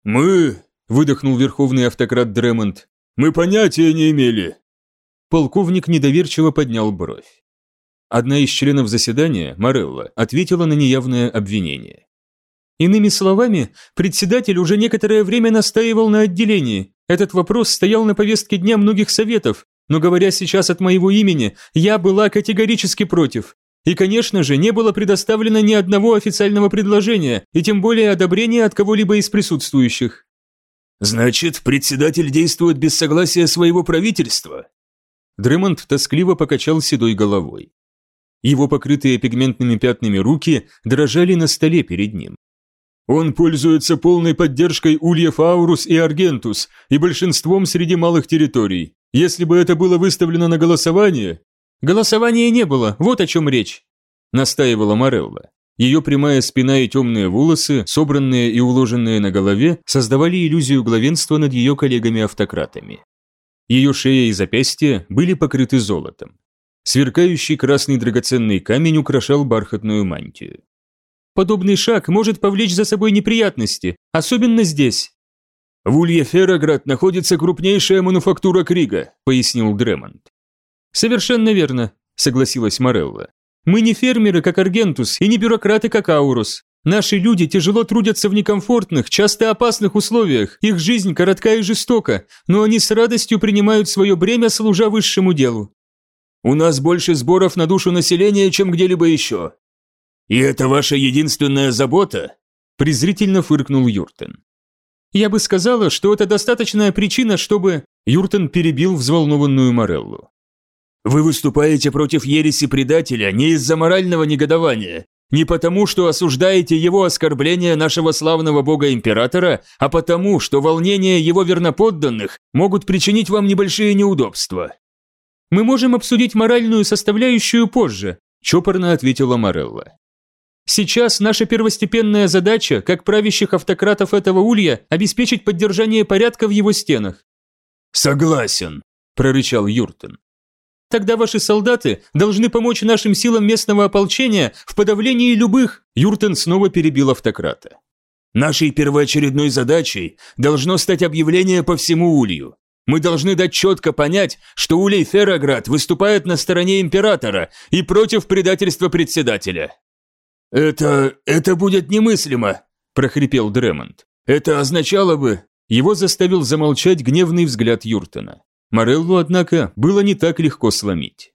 «Мы», – выдохнул верховный автократ Дремонт, мы понятия не имели». Полковник недоверчиво поднял бровь. Одна из членов заседания, Морелла, ответила на неявное обвинение. Иными словами, председатель уже некоторое время настаивал на отделении. Этот вопрос стоял на повестке дня многих советов, но говоря сейчас от моего имени, я была категорически против. И, конечно же, не было предоставлено ни одного официального предложения, и тем более одобрения от кого-либо из присутствующих. «Значит, председатель действует без согласия своего правительства?» Дремонт тоскливо покачал седой головой. Его покрытые пигментными пятнами руки дрожали на столе перед ним. «Он пользуется полной поддержкой Ульев Аурус и Аргентус и большинством среди малых территорий. Если бы это было выставлено на голосование...» «Голосования не было, вот о чем речь», – настаивала Морелла. Ее прямая спина и темные волосы, собранные и уложенные на голове, создавали иллюзию главенства над ее коллегами-автократами. Ее шея и запястья были покрыты золотом. Сверкающий красный драгоценный камень украшал бархатную мантию. «Подобный шаг может повлечь за собой неприятности, особенно здесь». «В Улье-Ферроград находится крупнейшая мануфактура Крига», – пояснил Дремонт. «Совершенно верно», – согласилась Морелла. Мы не фермеры, как Аргентус, и не бюрократы, как Аурус. Наши люди тяжело трудятся в некомфортных, часто опасных условиях, их жизнь коротка и жестока, но они с радостью принимают свое бремя, служа высшему делу. У нас больше сборов на душу населения, чем где-либо еще. И это ваша единственная забота? Презрительно фыркнул Юртен. Я бы сказала, что это достаточная причина, чтобы... Юртен перебил взволнованную Мореллу. Вы выступаете против ереси предателя не из-за морального негодования, не потому, что осуждаете его оскорбление нашего славного бога-императора, а потому, что волнения его верноподданных могут причинить вам небольшие неудобства. Мы можем обсудить моральную составляющую позже, чопорно ответила Морелла. Сейчас наша первостепенная задача, как правящих автократов этого улья, обеспечить поддержание порядка в его стенах. Согласен, прорычал Юртен. Тогда ваши солдаты должны помочь нашим силам местного ополчения в подавлении любых...» Юртен снова перебил автократа. «Нашей первоочередной задачей должно стать объявление по всему Улью. Мы должны дать четко понять, что Улей Ферроград выступает на стороне императора и против предательства председателя». «Это... это будет немыслимо», – прохрипел Дремонт. «Это означало бы...» Его заставил замолчать гневный взгляд Юртена. Мореллу, однако, было не так легко сломить.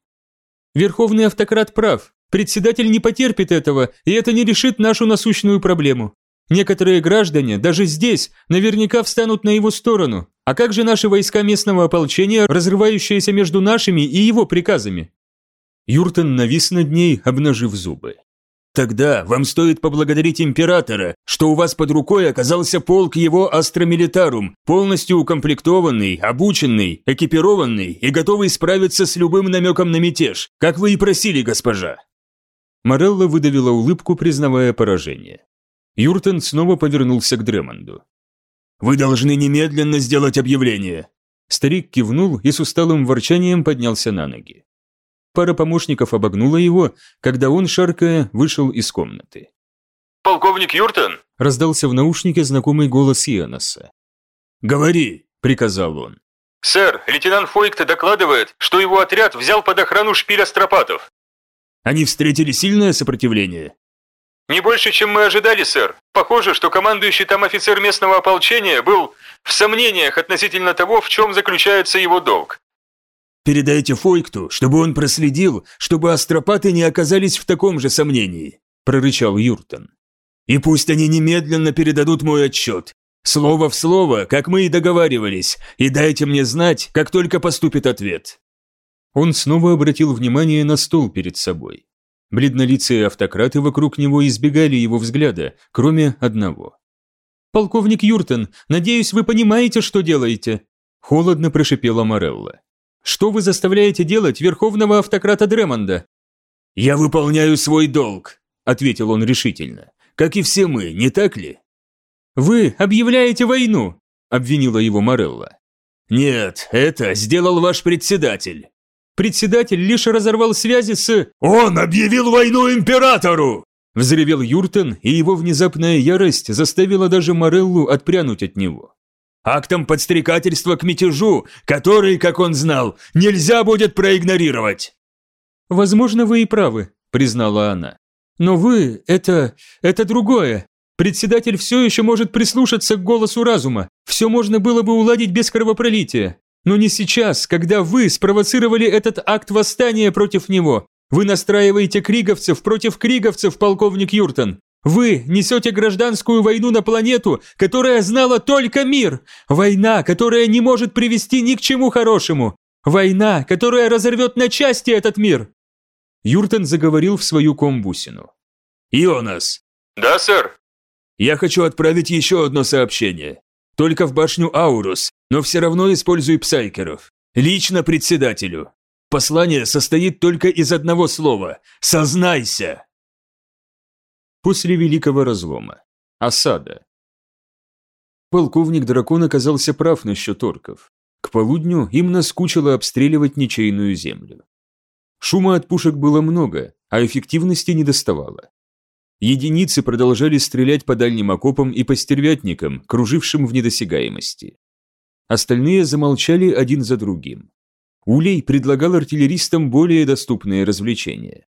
«Верховный автократ прав. Председатель не потерпит этого, и это не решит нашу насущную проблему. Некоторые граждане, даже здесь, наверняка встанут на его сторону. А как же наши войска местного ополчения, разрывающиеся между нашими и его приказами?» Юртон навис над ней, обнажив зубы. Тогда вам стоит поблагодарить императора, что у вас под рукой оказался полк его Астра Милитарум, полностью укомплектованный, обученный, экипированный и готовый справиться с любым намеком на мятеж, как вы и просили, госпожа». Морелла выдавила улыбку, признавая поражение. Юртен снова повернулся к Дремонду. «Вы должны немедленно сделать объявление». Старик кивнул и с усталым ворчанием поднялся на ноги. Пара помощников обогнула его, когда он, шаркая, вышел из комнаты. «Полковник Юртон?» – раздался в наушнике знакомый голос Иоаннеса. «Говори», – приказал он. «Сэр, лейтенант Фойкта докладывает, что его отряд взял под охрану шпиль Астропатов». «Они встретили сильное сопротивление?» «Не больше, чем мы ожидали, сэр. Похоже, что командующий там офицер местного ополчения был в сомнениях относительно того, в чем заключается его долг. Передайте Фойкту, чтобы он проследил, чтобы астропаты не оказались в таком же сомнении», – прорычал Юртон. «И пусть они немедленно передадут мой отчет. Слово в слово, как мы и договаривались, и дайте мне знать, как только поступит ответ». Он снова обратил внимание на стол перед собой. Бледнолицые автократы вокруг него избегали его взгляда, кроме одного. «Полковник Юртон, надеюсь, вы понимаете, что делаете?» Холодно прошипела Морелла. Что вы заставляете делать верховного автократа Дремонда?» «Я выполняю свой долг», – ответил он решительно. «Как и все мы, не так ли?» «Вы объявляете войну», – обвинила его Морелла. «Нет, это сделал ваш председатель». «Председатель лишь разорвал связи с...» «Он объявил войну императору!» Взревел Юртон, и его внезапная ярость заставила даже Мореллу отпрянуть от него актом подстрекательства к мятежу, который, как он знал, нельзя будет проигнорировать. «Возможно, вы и правы», – признала она. «Но вы – это… это другое. Председатель все еще может прислушаться к голосу разума. Все можно было бы уладить без кровопролития. Но не сейчас, когда вы спровоцировали этот акт восстания против него. Вы настраиваете криговцев против криговцев, полковник Юртон. Вы несете гражданскую войну на планету, которая знала только мир. Война, которая не может привести ни к чему хорошему. Война, которая разорвет на части этот мир. Юртон заговорил в свою комбусину. «Ионас!» «Да, сэр?» «Я хочу отправить еще одно сообщение. Только в башню Аурус, но все равно используй псайкеров. Лично председателю. Послание состоит только из одного слова – «Сознайся!» После Великого Разлома. Осада. Полковник Дракон оказался прав насчет орков. К полудню им наскучило обстреливать ничейную землю. Шума от пушек было много, а эффективности не доставало. Единицы продолжали стрелять по дальним окопам и по стервятникам, кружившим в недосягаемости. Остальные замолчали один за другим. Улей предлагал артиллеристам более доступные развлечения.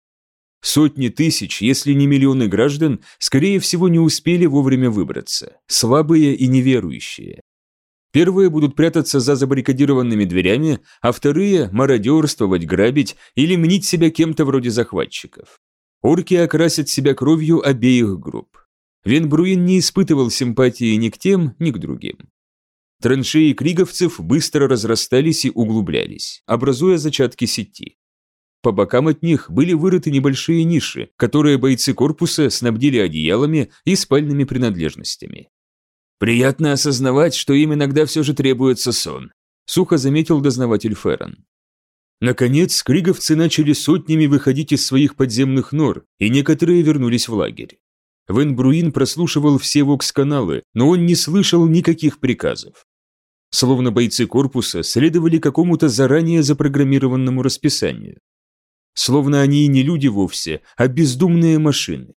Сотни тысяч, если не миллионы граждан, скорее всего, не успели вовремя выбраться, слабые и неверующие. Первые будут прятаться за забаррикадированными дверями, а вторые – мародерствовать, грабить или мнить себя кем-то вроде захватчиков. Орки окрасят себя кровью обеих групп. Венбруин не испытывал симпатии ни к тем, ни к другим. Траншеи криговцев быстро разрастались и углублялись, образуя зачатки сети. По бокам от них были вырыты небольшие ниши, которые бойцы корпуса снабдили одеялами и спальными принадлежностями. «Приятно осознавать, что им иногда все же требуется сон», сухо заметил дознаватель Феррон. Наконец, криговцы начали сотнями выходить из своих подземных нор, и некоторые вернулись в лагерь. Вен Бруин прослушивал все вокс-каналы, но он не слышал никаких приказов. Словно бойцы корпуса следовали какому-то заранее запрограммированному расписанию. Словно они и не люди вовсе, а бездумные машины.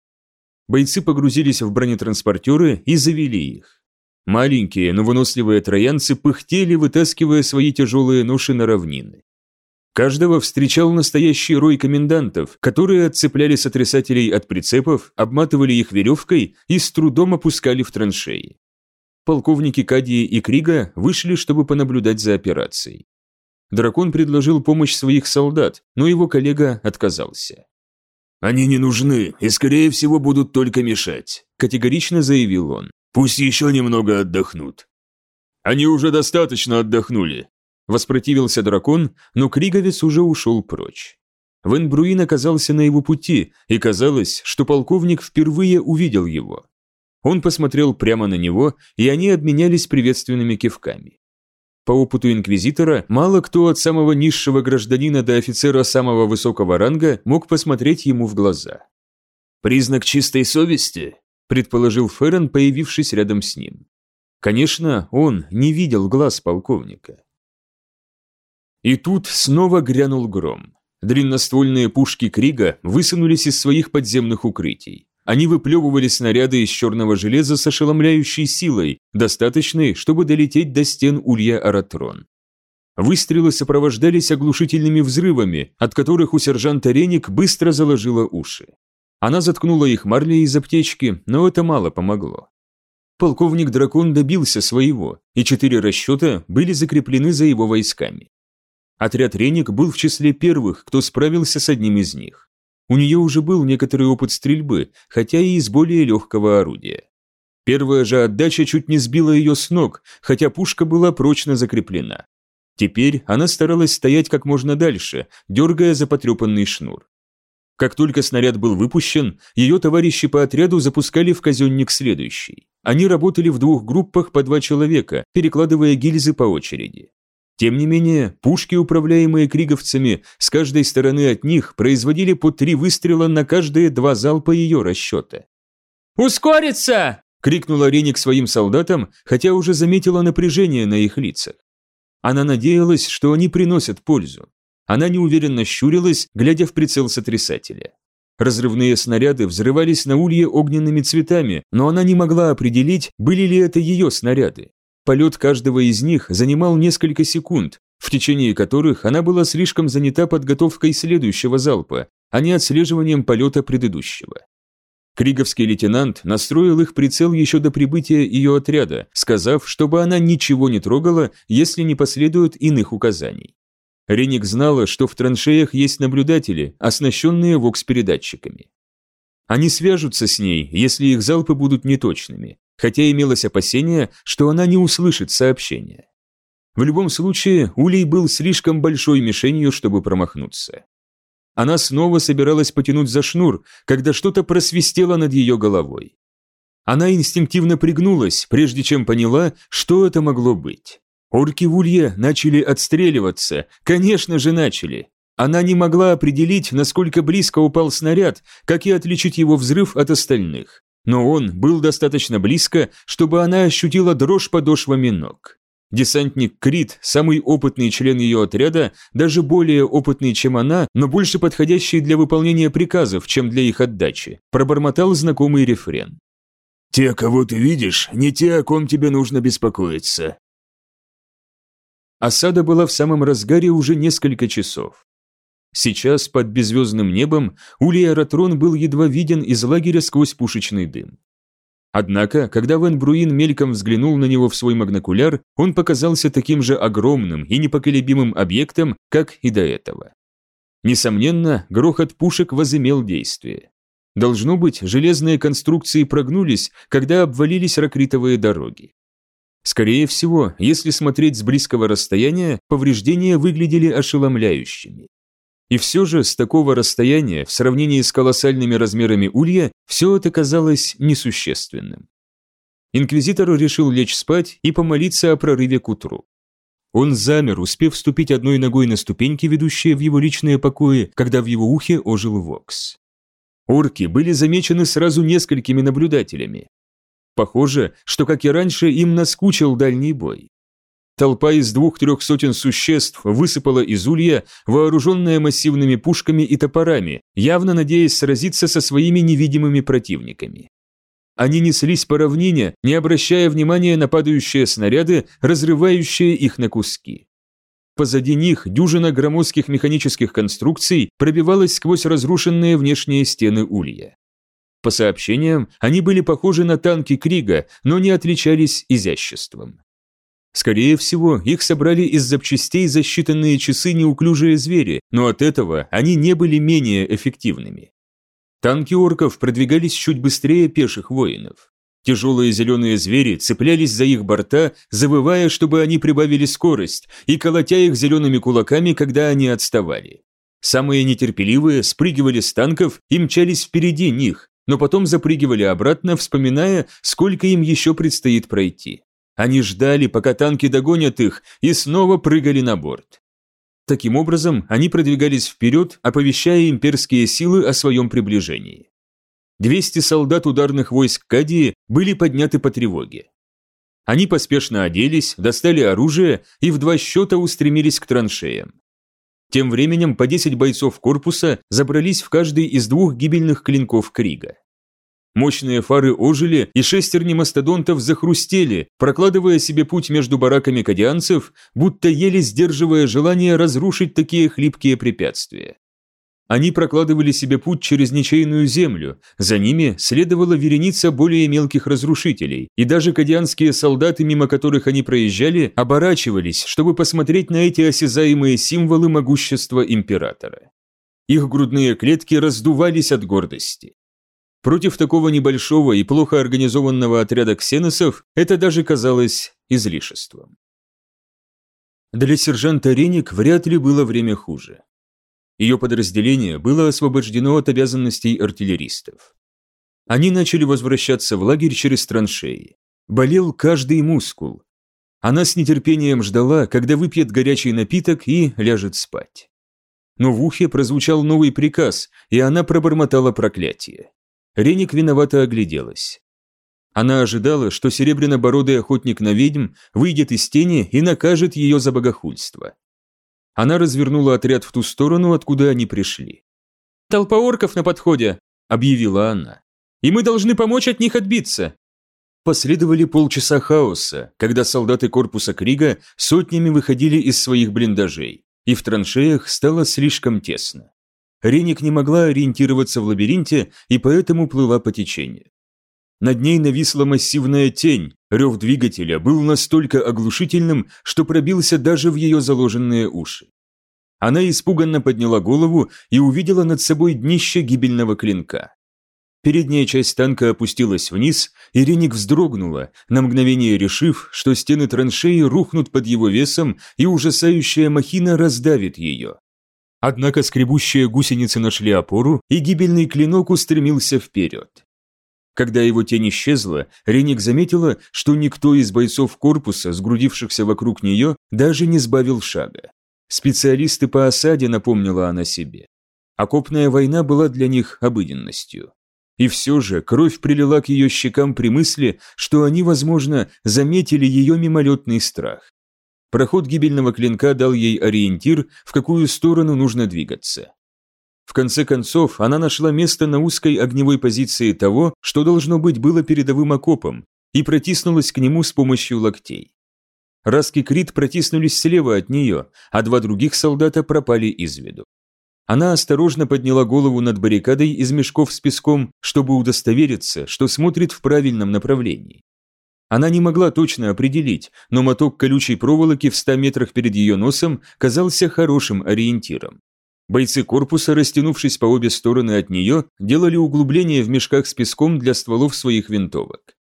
Бойцы погрузились в бронетранспортеры и завели их. Маленькие, но выносливые троянцы пыхтели, вытаскивая свои тяжелые ноши на равнины. Каждого встречал настоящий рой комендантов, которые отцепляли сотрясателей от прицепов, обматывали их веревкой и с трудом опускали в траншеи. Полковники Кадии и Крига вышли, чтобы понаблюдать за операцией. Дракон предложил помощь своих солдат, но его коллега отказался. «Они не нужны и, скорее всего, будут только мешать», – категорично заявил он. «Пусть еще немного отдохнут». «Они уже достаточно отдохнули», – воспротивился дракон, но Криговец уже ушел прочь. Вен Бруин оказался на его пути, и казалось, что полковник впервые увидел его. Он посмотрел прямо на него, и они обменялись приветственными кивками. По опыту инквизитора, мало кто от самого низшего гражданина до офицера самого высокого ранга мог посмотреть ему в глаза. «Признак чистой совести?» – предположил Феррен, появившись рядом с ним. Конечно, он не видел глаз полковника. И тут снова грянул гром. Длинноствольные пушки Крига высунулись из своих подземных укрытий. Они выплевывали снаряды из черного железа с ошеломляющей силой, достаточной, чтобы долететь до стен улья Аратрон. Выстрелы сопровождались оглушительными взрывами, от которых у сержанта Реник быстро заложила уши. Она заткнула их марлей из аптечки, но это мало помогло. Полковник Дракон добился своего, и четыре расчета были закреплены за его войсками. Отряд Реник был в числе первых, кто справился с одним из них. У нее уже был некоторый опыт стрельбы, хотя и из более легкого орудия. Первая же отдача чуть не сбила ее с ног, хотя пушка была прочно закреплена. Теперь она старалась стоять как можно дальше, дергая за потрепанный шнур. Как только снаряд был выпущен, ее товарищи по отряду запускали в казенник следующий. Они работали в двух группах по два человека, перекладывая гильзы по очереди. Тем не менее, пушки, управляемые криговцами, с каждой стороны от них производили по три выстрела на каждые два залпа ее расчета. «Ускориться!» – крикнула Реник своим солдатам, хотя уже заметила напряжение на их лицах. Она надеялась, что они приносят пользу. Она неуверенно щурилась, глядя в прицел сотрясателя. Разрывные снаряды взрывались на улье огненными цветами, но она не могла определить, были ли это ее снаряды. Полет каждого из них занимал несколько секунд, в течение которых она была слишком занята подготовкой следующего залпа, а не отслеживанием полета предыдущего. Криговский лейтенант настроил их прицел еще до прибытия ее отряда, сказав, чтобы она ничего не трогала, если не последуют иных указаний. Реник знала, что в траншеях есть наблюдатели, оснащенные вокс-передатчиками. Они свяжутся с ней, если их залпы будут неточными, хотя имелось опасение, что она не услышит сообщения. В любом случае, Улей был слишком большой мишенью, чтобы промахнуться. Она снова собиралась потянуть за шнур, когда что-то просвистело над ее головой. Она инстинктивно пригнулась, прежде чем поняла, что это могло быть. Орки в Улье начали отстреливаться, конечно же начали. Она не могла определить, насколько близко упал снаряд, как и отличить его взрыв от остальных но он был достаточно близко, чтобы она ощутила дрожь подошвами ног. Десантник Крит, самый опытный член ее отряда, даже более опытный, чем она, но больше подходящий для выполнения приказов, чем для их отдачи, пробормотал знакомый рефрен. «Те, кого ты видишь, не те, о ком тебе нужно Сейчас, под беззвездным небом, Улья Ратрон был едва виден из лагеря сквозь пушечный дым. Однако, когда Вен Бруин мельком взглянул на него в свой магнокуляр, он показался таким же огромным и непоколебимым объектом, как и до этого. Несомненно, грохот пушек возымел действие. Должно быть, железные конструкции прогнулись, когда обвалились ракритовые дороги. Скорее всего, если смотреть с близкого расстояния, повреждения выглядели ошеломляющими. И все же с такого расстояния, в сравнении с колоссальными размерами улья, все это казалось несущественным. Инквизитор решил лечь спать и помолиться о прорыве к утру. Он замер, успев вступить одной ногой на ступеньки, ведущие в его личные покои, когда в его ухе ожил Вокс. Орки были замечены сразу несколькими наблюдателями. Похоже, что, как и раньше, им наскучил дальний бой. Толпа из двух-трех сотен существ высыпала из улья, вооруженная массивными пушками и топорами, явно надеясь сразиться со своими невидимыми противниками. Они неслись по равнине, не обращая внимания на падающие снаряды, разрывающие их на куски. Позади них дюжина громоздких механических конструкций пробивалась сквозь разрушенные внешние стены улья. По сообщениям, они были похожи на танки Крига, но не отличались изяществом. Скорее всего, их собрали из запчастей за считанные часы неуклюжие звери, но от этого они не были менее эффективными. Танки орков продвигались чуть быстрее пеших воинов. Тяжелые зеленые звери цеплялись за их борта, завывая, чтобы они прибавили скорость, и колотя их зелеными кулаками, когда они отставали. Самые нетерпеливые спрыгивали с танков и мчались впереди них, но потом запрыгивали обратно, вспоминая, сколько им еще предстоит пройти. Они ждали, пока танки догонят их, и снова прыгали на борт. Таким образом, они продвигались вперед, оповещая имперские силы о своем приближении. 200 солдат ударных войск Кадии были подняты по тревоге. Они поспешно оделись, достали оружие и в два счета устремились к траншеям. Тем временем по 10 бойцов корпуса забрались в каждый из двух гибельных клинков Крига. Мощные фары ожили, и шестерни мастодонтов захрустели, прокладывая себе путь между бараками кадианцев, будто еле сдерживая желание разрушить такие хлипкие препятствия. Они прокладывали себе путь через ничейную землю, за ними следовала вереница более мелких разрушителей, и даже кадианские солдаты, мимо которых они проезжали, оборачивались, чтобы посмотреть на эти осязаемые символы могущества императора. Их грудные клетки раздувались от гордости. Против такого небольшого и плохо организованного отряда ксеносов это даже казалось излишеством. Для сержанта Реник вряд ли было время хуже. Ее подразделение было освобождено от обязанностей артиллеристов. Они начали возвращаться в лагерь через траншеи. Болел каждый мускул. Она с нетерпением ждала, когда выпьет горячий напиток и ляжет спать. Но в ухе прозвучал новый приказ, и она пробормотала проклятие. Реник виновато огляделась. Она ожидала, что серебряно-бородый охотник на ведьм выйдет из тени и накажет ее за богохульство. Она развернула отряд в ту сторону, откуда они пришли. «Толпа орков на подходе», — объявила она. «И мы должны помочь от них отбиться». Последовали полчаса хаоса, когда солдаты корпуса Крига сотнями выходили из своих блиндажей, и в траншеях стало слишком тесно. Реник не могла ориентироваться в лабиринте и поэтому плыла по течению. Над ней нависла массивная тень, рев двигателя был настолько оглушительным, что пробился даже в ее заложенные уши. Она испуганно подняла голову и увидела над собой днище гибельного клинка. Передняя часть танка опустилась вниз, и Реник вздрогнула, на мгновение решив, что стены траншеи рухнут под его весом, и ужасающая махина раздавит ее. Однако скребущие гусеницы нашли опору, и гибельный клинок устремился вперед. Когда его тень исчезла, Реник заметила, что никто из бойцов корпуса, сгрудившихся вокруг нее, даже не сбавил шага. Специалисты по осаде, напомнила она себе. Окопная война была для них обыденностью. И все же кровь прилила к ее щекам при мысли, что они, возможно, заметили ее мимолетный страх. Проход гибельного клинка дал ей ориентир, в какую сторону нужно двигаться. В конце концов, она нашла место на узкой огневой позиции того, что должно быть было передовым окопом, и протиснулась к нему с помощью локтей. Раски Крит протиснулись слева от нее, а два других солдата пропали из виду. Она осторожно подняла голову над баррикадой из мешков с песком, чтобы удостовериться, что смотрит в правильном направлении. Она не могла точно определить, но моток колючей проволоки в 100 метрах перед ее носом казался хорошим ориентиром. Бойцы корпуса, растянувшись по обе стороны от нее, делали углубления в мешках с песком для стволов своих винтовок.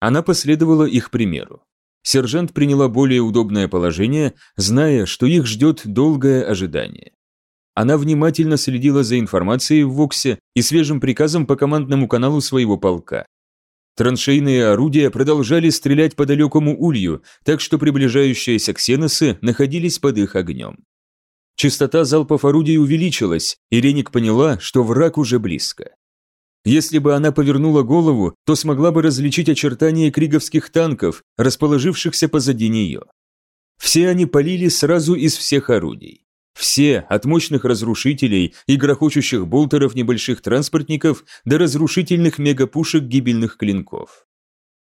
Она последовала их примеру. Сержант приняла более удобное положение, зная, что их ждет долгое ожидание. Она внимательно следила за информацией в Воксе и свежим приказом по командному каналу своего полка. Траншейные орудия продолжали стрелять по далекому улью, так что приближающиеся ксеносы находились под их огнем. Частота залпов орудий увеличилась, и Реник поняла, что враг уже близко. Если бы она повернула голову, то смогла бы различить очертания криговских танков, расположившихся позади нее. Все они полили сразу из всех орудий. Все, от мощных разрушителей и грохочущих болтеров небольших транспортников до разрушительных мегапушек гибельных клинков.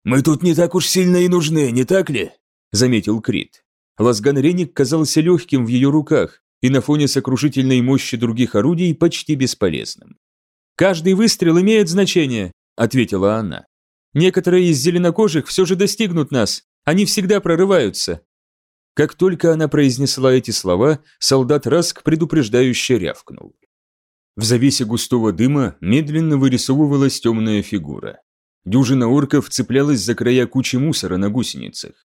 «Мы тут не так уж сильно и нужны, не так ли?» – заметил Крит. Лазган Реник казался легким в ее руках и на фоне сокрушительной мощи других орудий почти бесполезным. «Каждый выстрел имеет значение», – ответила она. «Некоторые из зеленокожих все же достигнут нас, они всегда прорываются, как только она произнесла эти слова, солдат Раск предупреждающе рявкнул. В завесе густого дыма медленно вырисовывалась темная фигура. Дюжина орков цеплялась за края кучи мусора на гусеницах.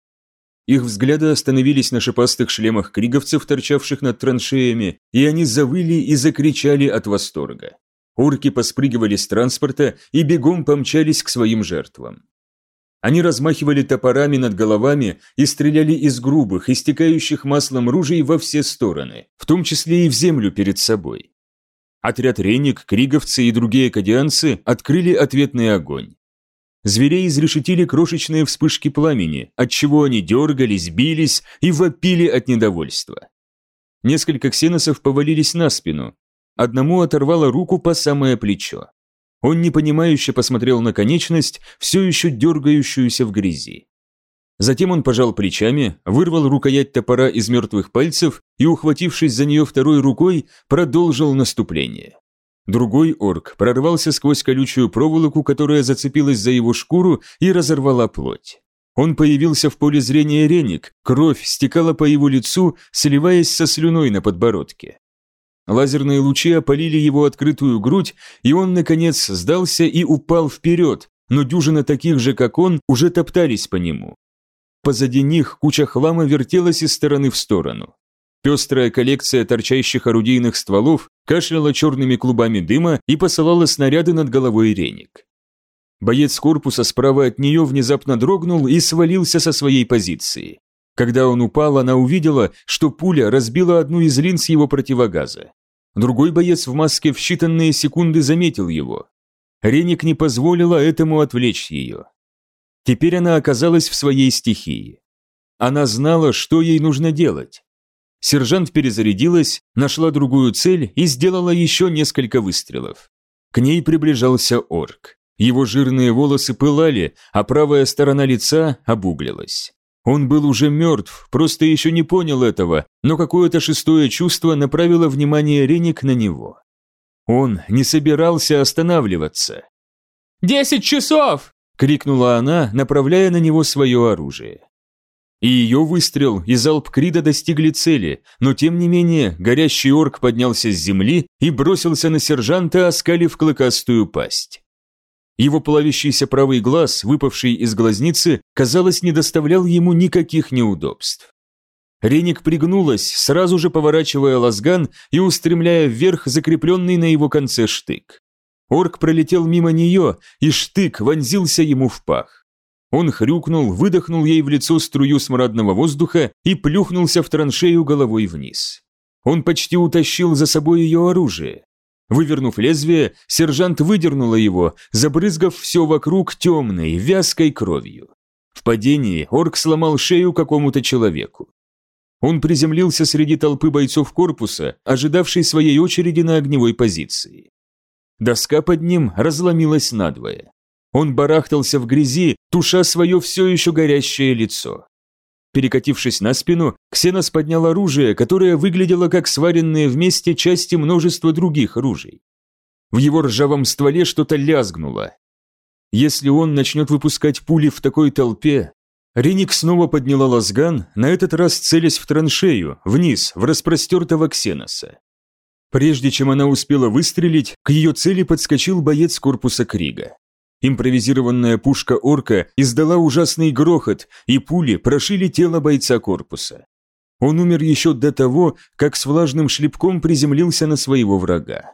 Их взгляды остановились на шипастых шлемах криговцев, торчавших над траншеями, и они завыли и закричали от восторга. Орки поспрыгивали с транспорта и бегом помчались к своим жертвам. Они размахивали топорами над головами и стреляли из грубых, истекающих маслом ружей во все стороны, в том числе и в землю перед собой. Отряд Реник, Криговцы и другие кадианцы открыли ответный огонь. Зверей изрешетили крошечные вспышки пламени, отчего они дергались, бились и вопили от недовольства. Несколько ксеносов повалились на спину. Одному оторвало руку по самое плечо. Он непонимающе посмотрел на конечность, все еще дергающуюся в грязи. Затем он пожал плечами, вырвал рукоять топора из мертвых пальцев и, ухватившись за нее второй рукой, продолжил наступление. Другой орк прорвался сквозь колючую проволоку, которая зацепилась за его шкуру и разорвала плоть. Он появился в поле зрения Реник, кровь стекала по его лицу, сливаясь со слюной на подбородке. Лазерные лучи опалили его открытую грудь, и он, наконец, сдался и упал вперед, но дюжина таких же, как он, уже топтались по нему. Позади них куча хлама вертелась из стороны в сторону. Пестрая коллекция торчащих орудийных стволов кашляла черными клубами дыма и посылала снаряды над головой Реник. Боец корпуса справа от нее внезапно дрогнул и свалился со своей позиции. Когда он упал, она увидела, что пуля разбила одну из линз его противогаза. Другой боец в маске в считанные секунды заметил его. Реник не позволила этому отвлечь ее. Теперь она оказалась в своей стихии. Она знала, что ей нужно делать. Сержант перезарядилась, нашла другую цель и сделала еще несколько выстрелов. К ней приближался орк. Его жирные волосы пылали, а правая сторона лица обуглилась. Он был уже мертв, просто еще не понял этого, но какое-то шестое чувство направило внимание Реник на него. Он не собирался останавливаться. «Десять часов!» – крикнула она, направляя на него свое оружие. И ее выстрел и залп Крида достигли цели, но тем не менее горящий орк поднялся с земли и бросился на сержанта, оскалив клыкастую пасть. Его плавящийся правый глаз, выпавший из глазницы, казалось, не доставлял ему никаких неудобств. Реник пригнулась, сразу же поворачивая лазган и устремляя вверх закрепленный на его конце штык. Орк пролетел мимо нее, и штык вонзился ему в пах. Он хрюкнул, выдохнул ей в лицо струю смрадного воздуха и плюхнулся в траншею головой вниз. Он почти утащил за собой ее оружие. Вывернув лезвие, сержант выдернула его, забрызгав все вокруг темной, вязкой кровью. В падении орк сломал шею какому-то человеку. Он приземлился среди толпы бойцов корпуса, ожидавшей своей очереди на огневой позиции. Доска под ним разломилась надвое. Он барахтался в грязи, туша свое все еще горящее лицо. Перекатившись на спину, Ксенос поднял оружие, которое выглядело как сваренные вместе части множества других оружий. В его ржавом стволе что-то лязгнуло. Если он начнет выпускать пули в такой толпе... Реник снова подняла лазган, на этот раз целясь в траншею, вниз, в распростертого Ксеноса. Прежде чем она успела выстрелить, к ее цели подскочил боец корпуса Крига. Импровизированная пушка орка издала ужасный грохот, и пули прошили тело бойца корпуса. Он умер еще до того, как с влажным шлепком приземлился на своего врага.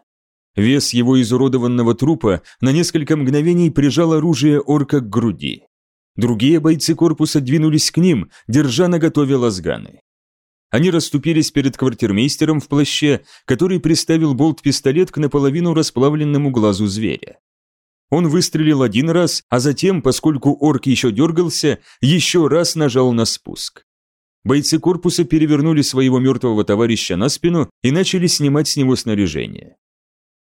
Вес его изуродованного трупа на несколько мгновений прижал оружие орка к груди. Другие бойцы корпуса двинулись к ним, держа наготове лазганы. Они расступились перед квартирмейстером в плаще, который приставил болт-пистолет к наполовину расплавленному глазу зверя. Он выстрелил один раз, а затем, поскольку орк еще дергался, еще раз нажал на спуск. Бойцы корпуса перевернули своего мертвого товарища на спину и начали снимать с него снаряжение.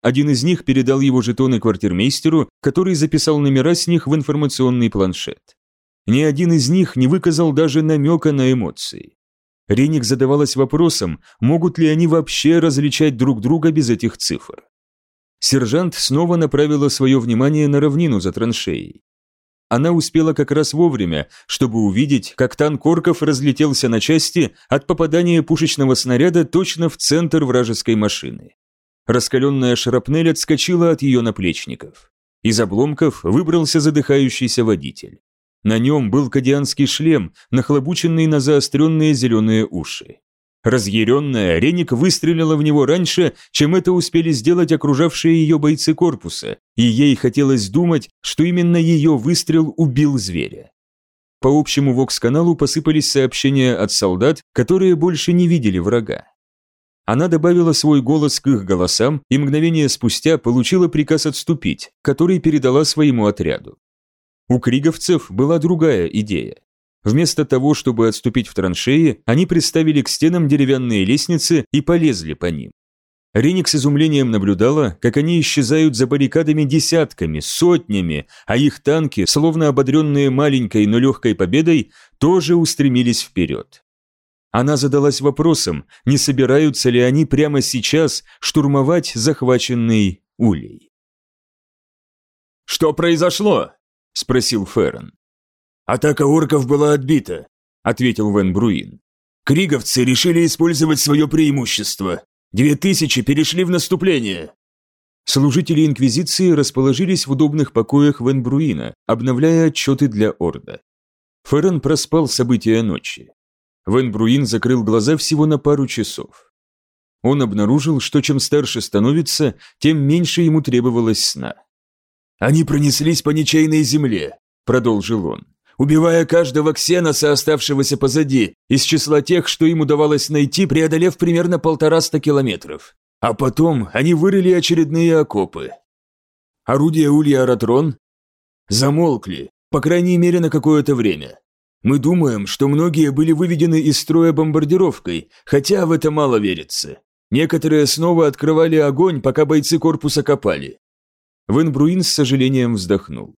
Один из них передал его жетоны квартирмейстеру, который записал номера с них в информационный планшет. Ни один из них не выказал даже намека на эмоции. Реник задавалась вопросом, могут ли они вообще различать друг друга без этих цифр. Сержант снова направила свое внимание на равнину за траншеей. Она успела как раз вовремя, чтобы увидеть, как танк орков разлетелся на части от попадания пушечного снаряда точно в центр вражеской машины. Раскаленная шрапнель отскочила от ее наплечников. Из обломков выбрался задыхающийся водитель. На нем был кадианский шлем, нахлобученный на заостренные зеленые уши. Разъяренная, Реник выстрелила в него раньше, чем это успели сделать окружавшие ее бойцы корпуса, и ей хотелось думать, что именно ее выстрел убил зверя. По общему вокс-каналу посыпались сообщения от солдат, которые больше не видели врага. Она добавила свой голос к их голосам и мгновение спустя получила приказ отступить, который передала своему отряду. У криговцев была другая идея. Вместо того, чтобы отступить в траншеи, они приставили к стенам деревянные лестницы и полезли по ним. Реник с изумлением наблюдала, как они исчезают за баррикадами десятками, сотнями, а их танки, словно ободренные маленькой, но легкой победой, тоже устремились вперед. Она задалась вопросом, не собираются ли они прямо сейчас штурмовать захваченный улей. «Что произошло?» – спросил Феррон. «Атака орков была отбита», – ответил Вен Бруин. «Криговцы решили использовать свое преимущество. Две тысячи перешли в наступление». Служители Инквизиции расположились в удобных покоях Вен Бруина, обновляя отчеты для Орда. Феррон проспал события ночи. Вен Бруин закрыл глаза всего на пару часов. Он обнаружил, что чем старше становится, тем меньше ему требовалось сна. «Они пронеслись по ничейной земле», – продолжил он, убивая каждого ксеноса, оставшегося позади, из числа тех, что им удавалось найти, преодолев примерно полтораста километров. А потом они вырыли очередные окопы. Орудия Улья Аратрон замолкли, по крайней мере на какое-то время. Мы думаем, что многие были выведены из строя бомбардировкой, хотя в это мало верится. Некоторые снова открывали огонь, пока бойцы корпуса копали. Вен Бруин с сожалением вздохнул.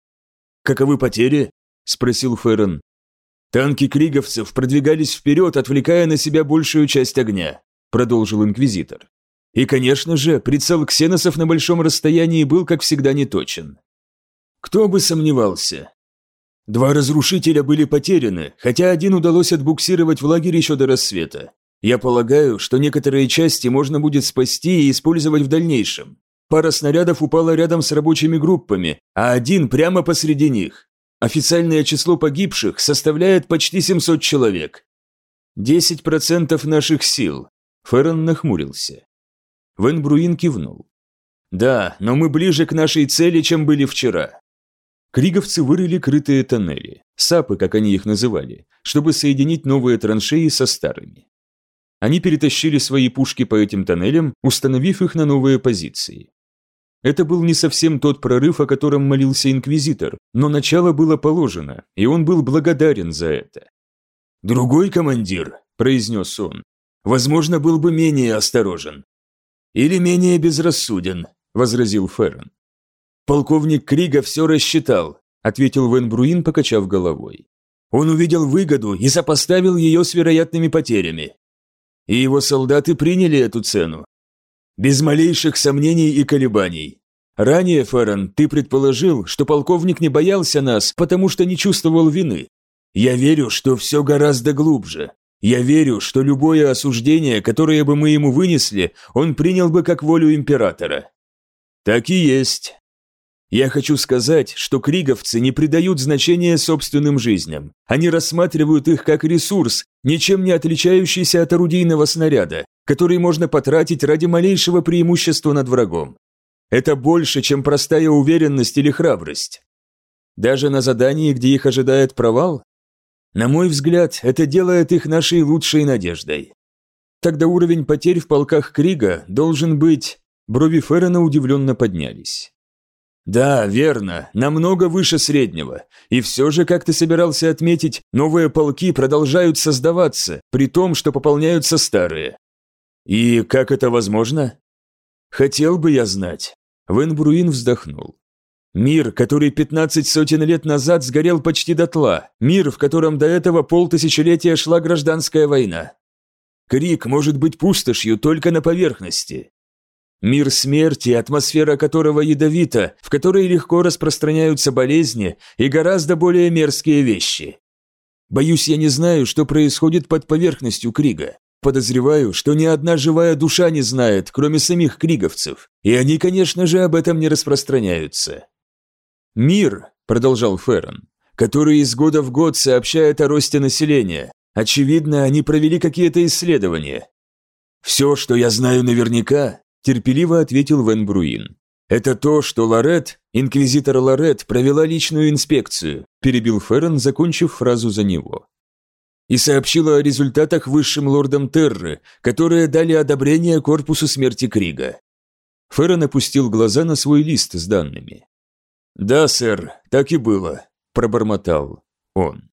«Каковы потери?» – спросил Феррен. «Танки криговцев продвигались вперед, отвлекая на себя большую часть огня», – продолжил Инквизитор. «И, конечно же, прицел ксеносов на большом расстоянии был, как всегда, неточен. Кто бы сомневался, Два разрушителя были потеряны, хотя один удалось отбуксировать в лагерь еще до рассвета. Я полагаю, что некоторые части можно будет спасти и использовать в дальнейшем. Пара снарядов упала рядом с рабочими группами, а один прямо посреди них. Официальное число погибших составляет почти 700 человек. 10% наших сил. Феррон нахмурился. Вен Бруин кивнул. Да, но мы ближе к нашей цели, чем были вчера. Криговцы вырыли крытые тоннели, сапы, как они их называли, чтобы соединить новые траншеи со старыми. Они перетащили свои пушки по этим тоннелям, установив их на новые позиции. Это был не совсем тот прорыв, о котором молился Инквизитор, но начало было положено, и он был благодарен за это. «Другой командир», – произнес он, – «возможно, был бы менее осторожен». «Или менее безрассуден», – возразил Феррон. «Полковник Крига все рассчитал», – ответил Вен Бруин, покачав головой. Он увидел выгоду и сопоставил ее с вероятными потерями. И его солдаты приняли эту цену. Без малейших сомнений и колебаний. Ранее, Феррон, ты предположил, что полковник не боялся нас, потому что не чувствовал вины. Я верю, что все гораздо глубже. Я верю, что любое осуждение, которое бы мы ему вынесли, он принял бы как волю императора. Так и есть. Я хочу сказать, что криговцы не придают значения собственным жизням. Они рассматривают их как ресурс, ничем не отличающийся от орудийного снаряда, который можно потратить ради малейшего преимущества над врагом. Это больше, чем простая уверенность или храбрость. Даже на задании, где их ожидает провал? На мой взгляд, это делает их нашей лучшей надеждой. Тогда уровень потерь в полках Крига должен быть... Брови Феррена удивленно поднялись. «Да, верно, намного выше среднего. И все же, как ты собирался отметить, новые полки продолжают создаваться, при том, что пополняются старые. И как это возможно?» «Хотел бы я знать». Вен вздохнул. Мир, который пятнадцать сотен лет назад сгорел почти дотла. Мир, в котором до этого полтысячелетия шла гражданская война. Крик может быть пустошью только на поверхности. Мир смерти, атмосфера которого ядовита, в которой легко распространяются болезни и гораздо более мерзкие вещи. Боюсь, я не знаю, что происходит под поверхностью Крига. Подозреваю, что ни одна живая душа не знает, кроме самих криговцев, и они, конечно же, об этом не распространяются. «Мир», – продолжал Феррон, – «который из года в год сообщает о росте населения. Очевидно, они провели какие-то исследования». «Все, что я знаю наверняка», – терпеливо ответил Вен Бруин, – «это то, что Лорет, инквизитор Лорет, провела личную инспекцию», – перебил Феррон, закончив фразу за него и сообщила о результатах высшим лордам Терры, которые дали одобрение корпусу смерти Крига. Феррон опустил глаза на свой лист с данными. «Да, сэр, так и было», – пробормотал он.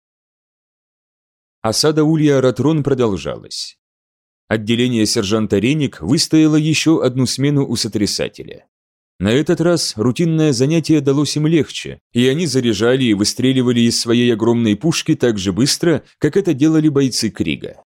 Осада Улья Ратрон продолжалась. Отделение сержанта Реник выстояло еще одну смену у сотрясателя. На этот раз рутинное занятие далось им легче, и они заряжали и выстреливали из своей огромной пушки так же быстро, как это делали бойцы Крига.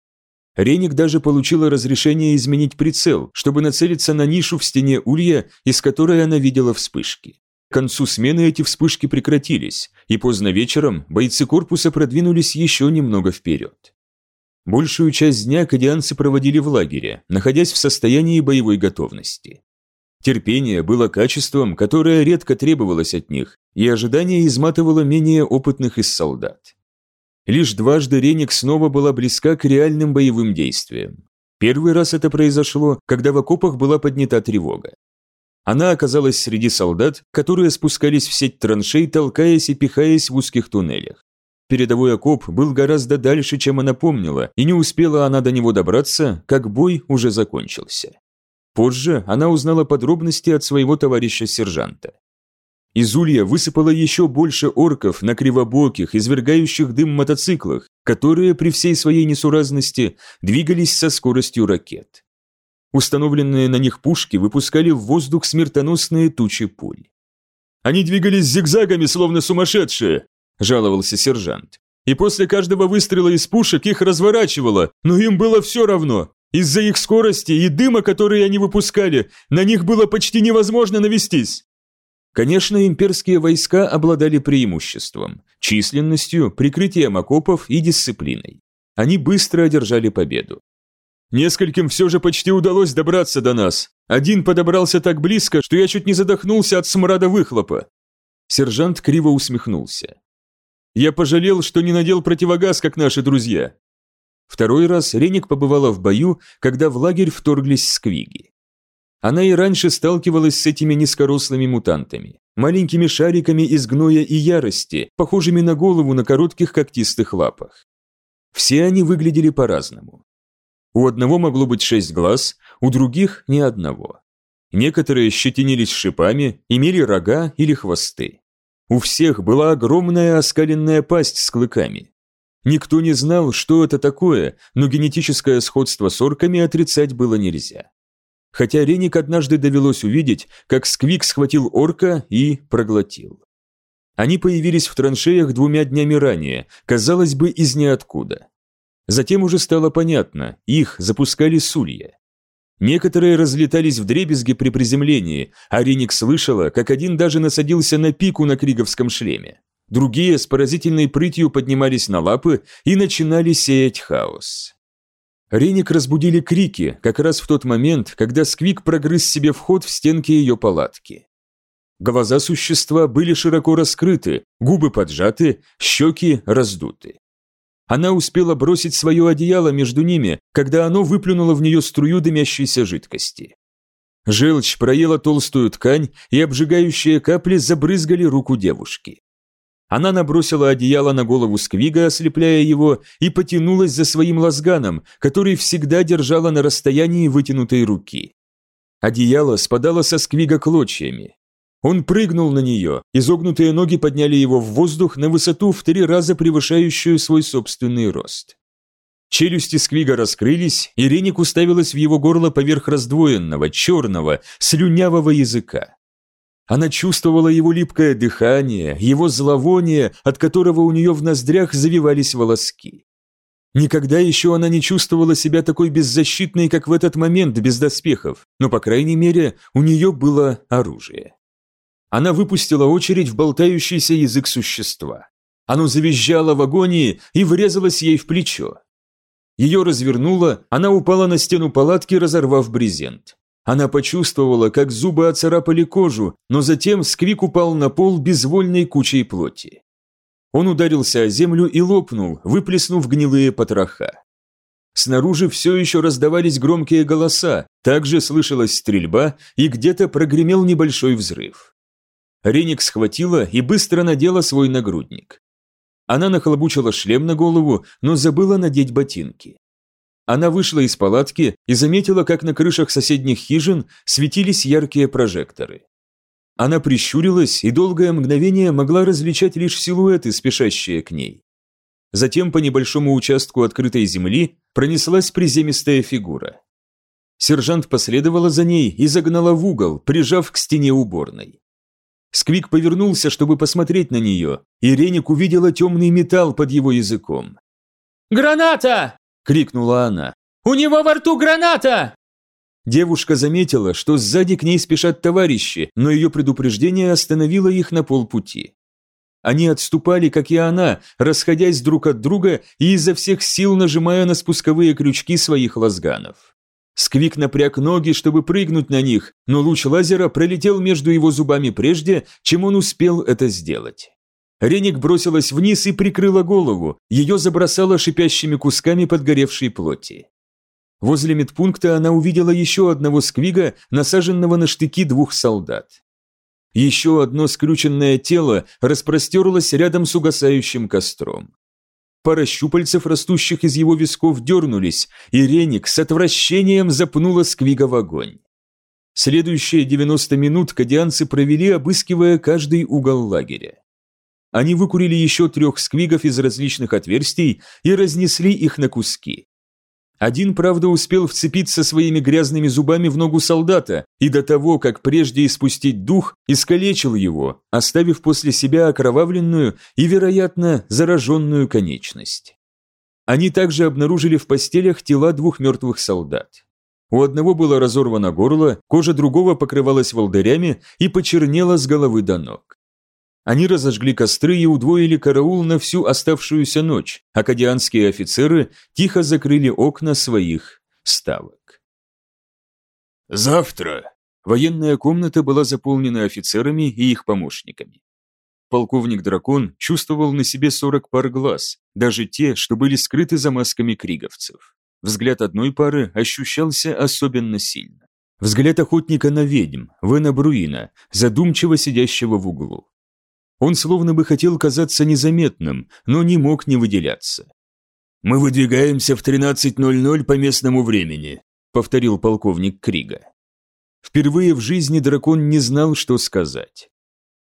Реник даже получила разрешение изменить прицел, чтобы нацелиться на нишу в стене улья, из которой она видела вспышки. К концу смены эти вспышки прекратились, и поздно вечером бойцы корпуса продвинулись еще немного вперед. Большую часть дня кадианцы проводили в лагере, находясь в состоянии боевой готовности. Терпение было качеством, которое редко требовалось от них, и ожидание изматывало менее опытных из солдат. Лишь дважды Реник снова была близка к реальным боевым действиям. Первый раз это произошло, когда в окопах была поднята тревога. Она оказалась среди солдат, которые спускались в сеть траншей, толкаясь и пихаясь в узких туннелях. Передовой окоп был гораздо дальше, чем она помнила, и не успела она до него добраться, как бой уже закончился. Позже она узнала подробности от своего товарища-сержанта. Из улья высыпало еще больше орков на кривобоких, извергающих дым мотоциклах, которые при всей своей несуразности двигались со скоростью ракет. Установленные на них пушки выпускали в воздух смертоносные тучи пуль. «Они двигались зигзагами, словно сумасшедшие», – жаловался сержант. «И после каждого выстрела из пушек их разворачивало, но им было все равно. Из-за их скорости и дыма, которые они выпускали, на них было почти невозможно навестись. Конечно, имперские войска обладали преимуществом – численностью, прикрытием окопов и дисциплиной. Они быстро одержали победу. Нескольким все же почти удалось добраться до нас. Один подобрался так близко, что я чуть не задохнулся от смрада выхлопа. Сержант криво усмехнулся. Я пожалел, что не надел противогаз, как наши друзья. Второй раз Реник побывала в бою, когда в лагерь вторглись сквиги. Она и раньше сталкивалась с этими низкорослыми мутантами, маленькими шариками из гноя и ярости, похожими на голову на коротких когтистых лапах. Все они выглядели по-разному. У одного могло быть шесть глаз, у других ни одного. Некоторые щетинились шипами, имели рога или хвосты. У всех была огромная оскаленная пасть с клыками, Никто не знал, что это такое, но генетическое сходство с орками отрицать было нельзя. Хотя Реник однажды довелось увидеть, как Сквик схватил орка и проглотил. Они появились в траншеях двумя днями ранее, казалось бы, из ниоткуда. Затем уже стало понятно, их запускали с улья. Некоторые разлетались в дребезги при приземлении, а Реник слышала, как один даже насадился на пику на криговском шлеме. Другие с поразительной прытью поднимались на лапы и начинали сеять хаос. Реник разбудили крики, как раз в тот момент, когда Сквик прогрыз себе вход в стенки ее палатки. Глаза существа были широко раскрыты, губы поджаты, щеки раздуты. Она успела бросить свое одеяло между ними, когда оно выплюнуло в нее струю дымящейся жидкости. Желчь проела толстую ткань, и обжигающие капли забрызгали руку девушки. Она набросила одеяло на голову Сквига, ослепляя его, и потянулась за своим лазганом, который всегда держала на расстоянии вытянутой руки. Одеяло спадало со Сквига клочьями. Он прыгнул на нее, изогнутые ноги подняли его в воздух на высоту в три раза превышающую свой собственный рост. Челюсти Сквига раскрылись, и Реник уставилась в его горло поверх раздвоенного, черного, слюнявого языка. Она чувствовала его липкое дыхание, его зловоние, от которого у нее в ноздрях завивались волоски. Никогда еще она не чувствовала себя такой беззащитной, как в этот момент, без доспехов, но, по крайней мере, у нее было оружие. Она выпустила очередь в болтающийся язык существа. Оно завизжало в агонии и врезалось ей в плечо. Ее развернуло, она упала на стену палатки, разорвав брезент. Она почувствовала, как зубы оцарапали кожу, но затем Сквик упал на пол безвольной кучей плоти. Он ударился о землю и лопнул, выплеснув гнилые потроха. Снаружи все еще раздавались громкие голоса, также слышалась стрельба и где-то прогремел небольшой взрыв. Реник схватила и быстро надела свой нагрудник. Она нахлобучила шлем на голову, но забыла надеть ботинки. Она вышла из палатки и заметила, как на крышах соседних хижин светились яркие прожекторы. Она прищурилась и долгое мгновение могла различать лишь силуэты, спешащие к ней. Затем по небольшому участку открытой земли пронеслась приземистая фигура. Сержант последовала за ней и загнала в угол, прижав к стене уборной. Сквик повернулся, чтобы посмотреть на нее, и Реник увидела темный металл под его языком. «Граната!» – крикнула она. «У него во рту граната!» Девушка заметила, что сзади к ней спешат товарищи, но ее предупреждение остановило их на полпути. Они отступали, как и она, расходясь друг от друга и изо всех сил нажимая на спусковые крючки своих лазганов. Сквик напряг ноги, чтобы прыгнуть на них, но луч лазера пролетел между его зубами прежде, чем он успел это сделать. Реник бросилась вниз и прикрыла голову, ее забросало шипящими кусками подгоревшей плоти. Возле медпункта она увидела еще одного сквига, насаженного на штыки двух солдат. Еще одно скрюченное тело распростерлось рядом с угасающим костром. Пара щупальцев, растущих из его висков, дернулись, и Реник с отвращением запнула сквига в огонь. Следующие 90 минут кадианцы провели, обыскивая каждый угол лагеря. Они выкурили еще трех сквигов из различных отверстий и разнесли их на куски. Один, правда, успел вцепиться своими грязными зубами в ногу солдата и до того, как прежде испустить дух, искалечил его, оставив после себя окровавленную и, вероятно, зараженную конечность. Они также обнаружили в постелях тела двух мертвых солдат. У одного было разорвано горло, кожа другого покрывалась волдырями и почернела с головы до ног. Они разожгли костры и удвоили караул на всю оставшуюся ночь, а кадианские офицеры тихо закрыли окна своих ставок. «Завтра!» Военная комната была заполнена офицерами и их помощниками. Полковник Дракон чувствовал на себе 40 пар глаз, даже те, что были скрыты за масками криговцев. Взгляд одной пары ощущался особенно сильно. Взгляд охотника на ведьм, Вена Бруина, задумчиво сидящего в углу. Он словно бы хотел казаться незаметным, но не мог не выделяться. «Мы выдвигаемся в 13.00 по местному времени», — повторил полковник Крига. Впервые в жизни дракон не знал, что сказать.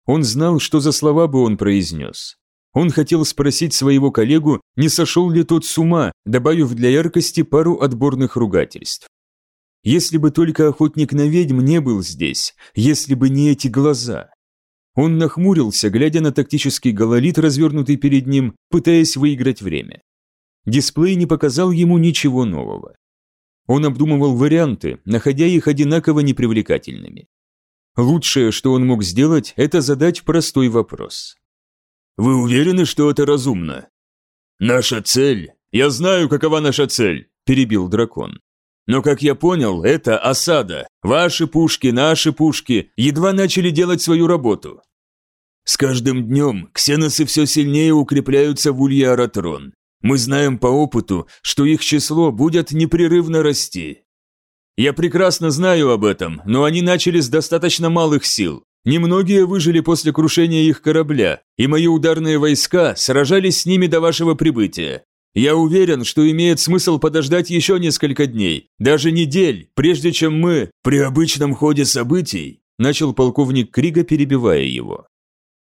Он знал, что за слова бы он произнес. Он хотел спросить своего коллегу, не сошел ли тот с ума, добавив для яркости пару отборных ругательств. Если бы только охотник на ведьм не был здесь, если бы не эти глаза. Он нахмурился, глядя на тактический гололит, развернутый перед ним, пытаясь выиграть время. Дисплей не показал ему ничего нового. Он обдумывал варианты, находя их одинаково непривлекательными. Лучшее, что он мог сделать, это задать простой вопрос. «Вы уверены, что это разумно?» «Наша цель...» «Я знаю, какова наша цель», – перебил дракон. «Но, как я понял, это осада. Ваши пушки, наши пушки едва начали делать свою работу. С каждым днем ксеносы все сильнее укрепляются в Улья-Аратрон. Мы знаем по опыту, что их число будет непрерывно расти. Я прекрасно знаю об этом, но они начали с достаточно малых сил. Немногие выжили после крушения их корабля, и мои ударные войска сражались с ними до вашего прибытия. Я уверен, что имеет смысл подождать еще несколько дней, даже недель, прежде чем мы, при обычном ходе событий, начал полковник Крига, перебивая его.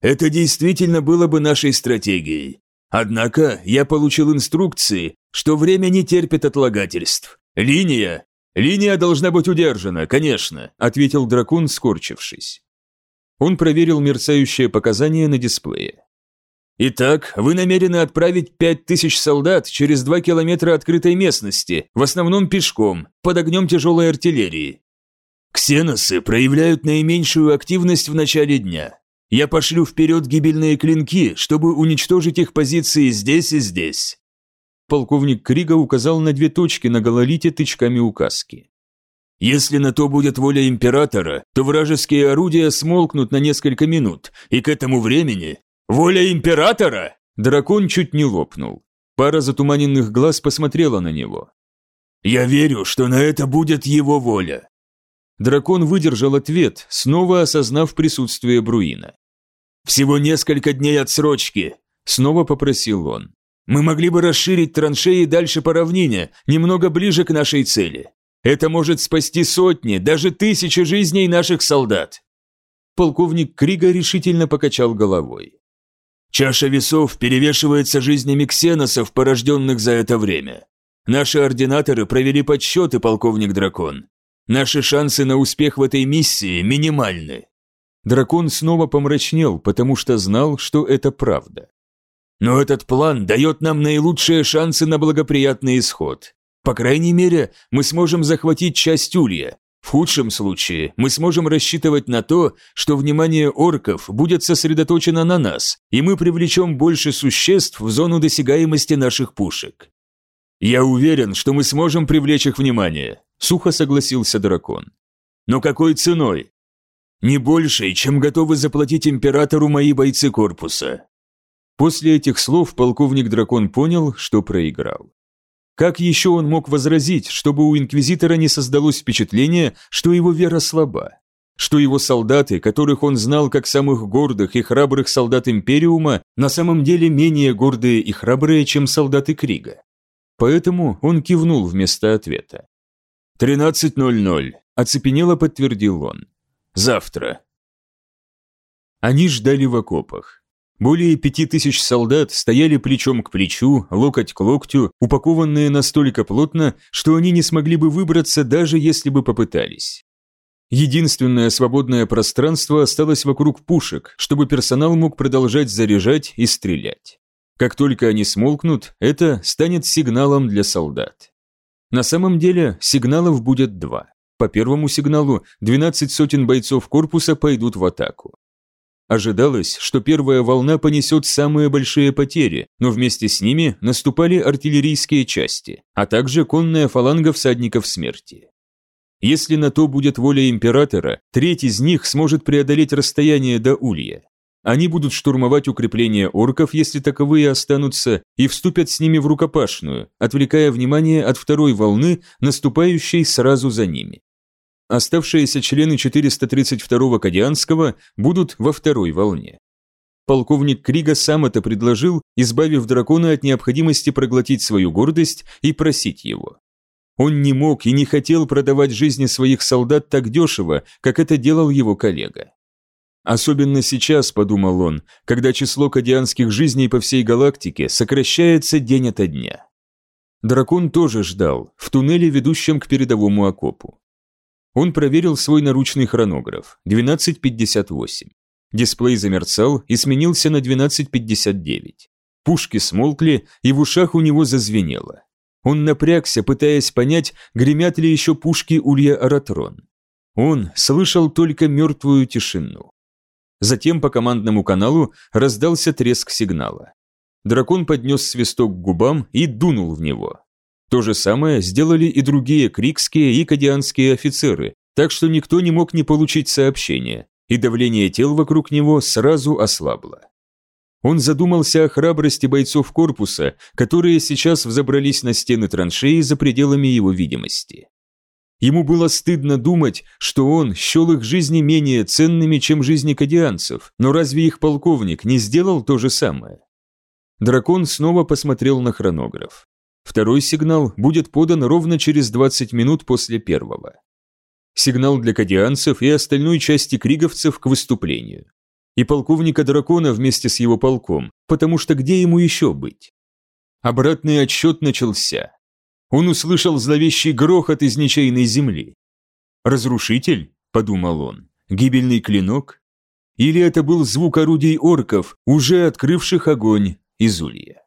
Это действительно было бы нашей стратегией. Однако я получил инструкции, что время не терпит отлагательств. Линия... Линия должна быть удержана, конечно, ответил дракон, скорчившись. Он проверил мерцающие показания на дисплее. Итак, вы намерены отправить пять тысяч солдат через два километра открытой местности, в основном пешком, под огнем тяжелой артиллерии. Ксеносы проявляют наименьшую активность в начале дня. Я пошлю вперед гибельные клинки, чтобы уничтожить их позиции здесь и здесь. Полковник Крига указал на две точки на гололите тычками указки. Если на то будет воля императора, то вражеские орудия смолкнут на несколько минут, и к этому времени... Воля императора? Дракон чуть не лопнул. Пара затуманенных глаз посмотрела на него. Я верю, что на это будет его воля. Дракон выдержал ответ, снова осознав присутствие Бруина. «Всего несколько дней отсрочки», – снова попросил он. «Мы могли бы расширить траншеи дальше по равнине, немного ближе к нашей цели. Это может спасти сотни, даже тысячи жизней наших солдат». Полковник Крига решительно покачал головой. «Чаша весов перевешивается жизнями ксеносов, порожденных за это время. Наши ординаторы провели подсчеты, полковник Дракон. Наши шансы на успех в этой миссии минимальны. Дракон снова помрачнел, потому что знал, что это правда. Но этот план дает нам наилучшие шансы на благоприятный исход. По крайней мере, мы сможем захватить часть Улья. В худшем случае мы сможем рассчитывать на то, что внимание орков будет сосредоточено на нас, и мы привлечем больше существ в зону досягаемости наших пушек. Я уверен, что мы сможем привлечь их внимание, Сухо согласился дракон. Но какой ценой? Не большей, чем готовы заплатить императору мои бойцы корпуса. После этих слов полковник дракон понял, что проиграл. Как еще он мог возразить, чтобы у инквизитора не создалось впечатление, что его вера слаба? Что его солдаты, которых он знал как самых гордых и храбрых солдат Империума, на самом деле менее гордые и храбрые, чем солдаты Крига? Поэтому он кивнул вместо ответа. «13.00», – оцепенело подтвердил он. «Завтра». Они ждали в окопах. Более пяти тысяч солдат стояли плечом к плечу, локоть к локтю, упакованные настолько плотно, что они не смогли бы выбраться, даже если бы попытались. Единственное свободное пространство осталось вокруг пушек, чтобы персонал мог продолжать заряжать и стрелять. Как только они смолкнут, это станет сигналом для солдат. На самом деле сигналов будет два. По первому сигналу 12 сотен бойцов корпуса пойдут в атаку. Ожидалось, что первая волна понесет самые большие потери, но вместе с ними наступали артиллерийские части, а также конная фаланга всадников смерти. Если на то будет воля императора, треть из них сможет преодолеть расстояние до Улья. Они будут штурмовать укрепления орков, если таковые останутся, и вступят с ними в рукопашную, отвлекая внимание от второй волны, наступающей сразу за ними. Оставшиеся члены 432-го Кадианского будут во второй волне. Полковник Крига сам это предложил, избавив дракона от необходимости проглотить свою гордость и просить его. Он не мог и не хотел продавать жизни своих солдат так дешево, как это делал его коллега. Особенно сейчас, подумал он, когда число кадианских жизней по всей галактике сокращается день ото дня. Дракон тоже ждал, в туннеле, ведущем к передовому окопу. Он проверил свой наручный хронограф, 12.58. Дисплей замерцал и сменился на 12.59. Пушки смолкли, и в ушах у него зазвенело. Он напрягся, пытаясь понять, гремят ли еще пушки Улья Аратрон. Он слышал только мертвую тишину. Затем по командному каналу раздался треск сигнала. Дракон поднес свисток к губам и дунул в него. То же самое сделали и другие крикские и кадианские офицеры, так что никто не мог не получить сообщение, и давление тел вокруг него сразу ослабло. Он задумался о храбрости бойцов корпуса, которые сейчас взобрались на стены траншеи за пределами его видимости. Ему было стыдно думать, что он счел их жизни менее ценными, чем жизни кадианцев, но разве их полковник не сделал то же самое? Дракон снова посмотрел на хронограф. Второй сигнал будет подан ровно через 20 минут после первого. Сигнал для кадианцев и остальной части криговцев к выступлению. И полковника дракона вместе с его полком, потому что где ему еще быть? Обратный отсчет начался. Он услышал зловещий грохот из ничейной земли. «Разрушитель?» – подумал он. «Гибельный клинок?» Или это был звук орудий орков, уже открывших огонь из улья?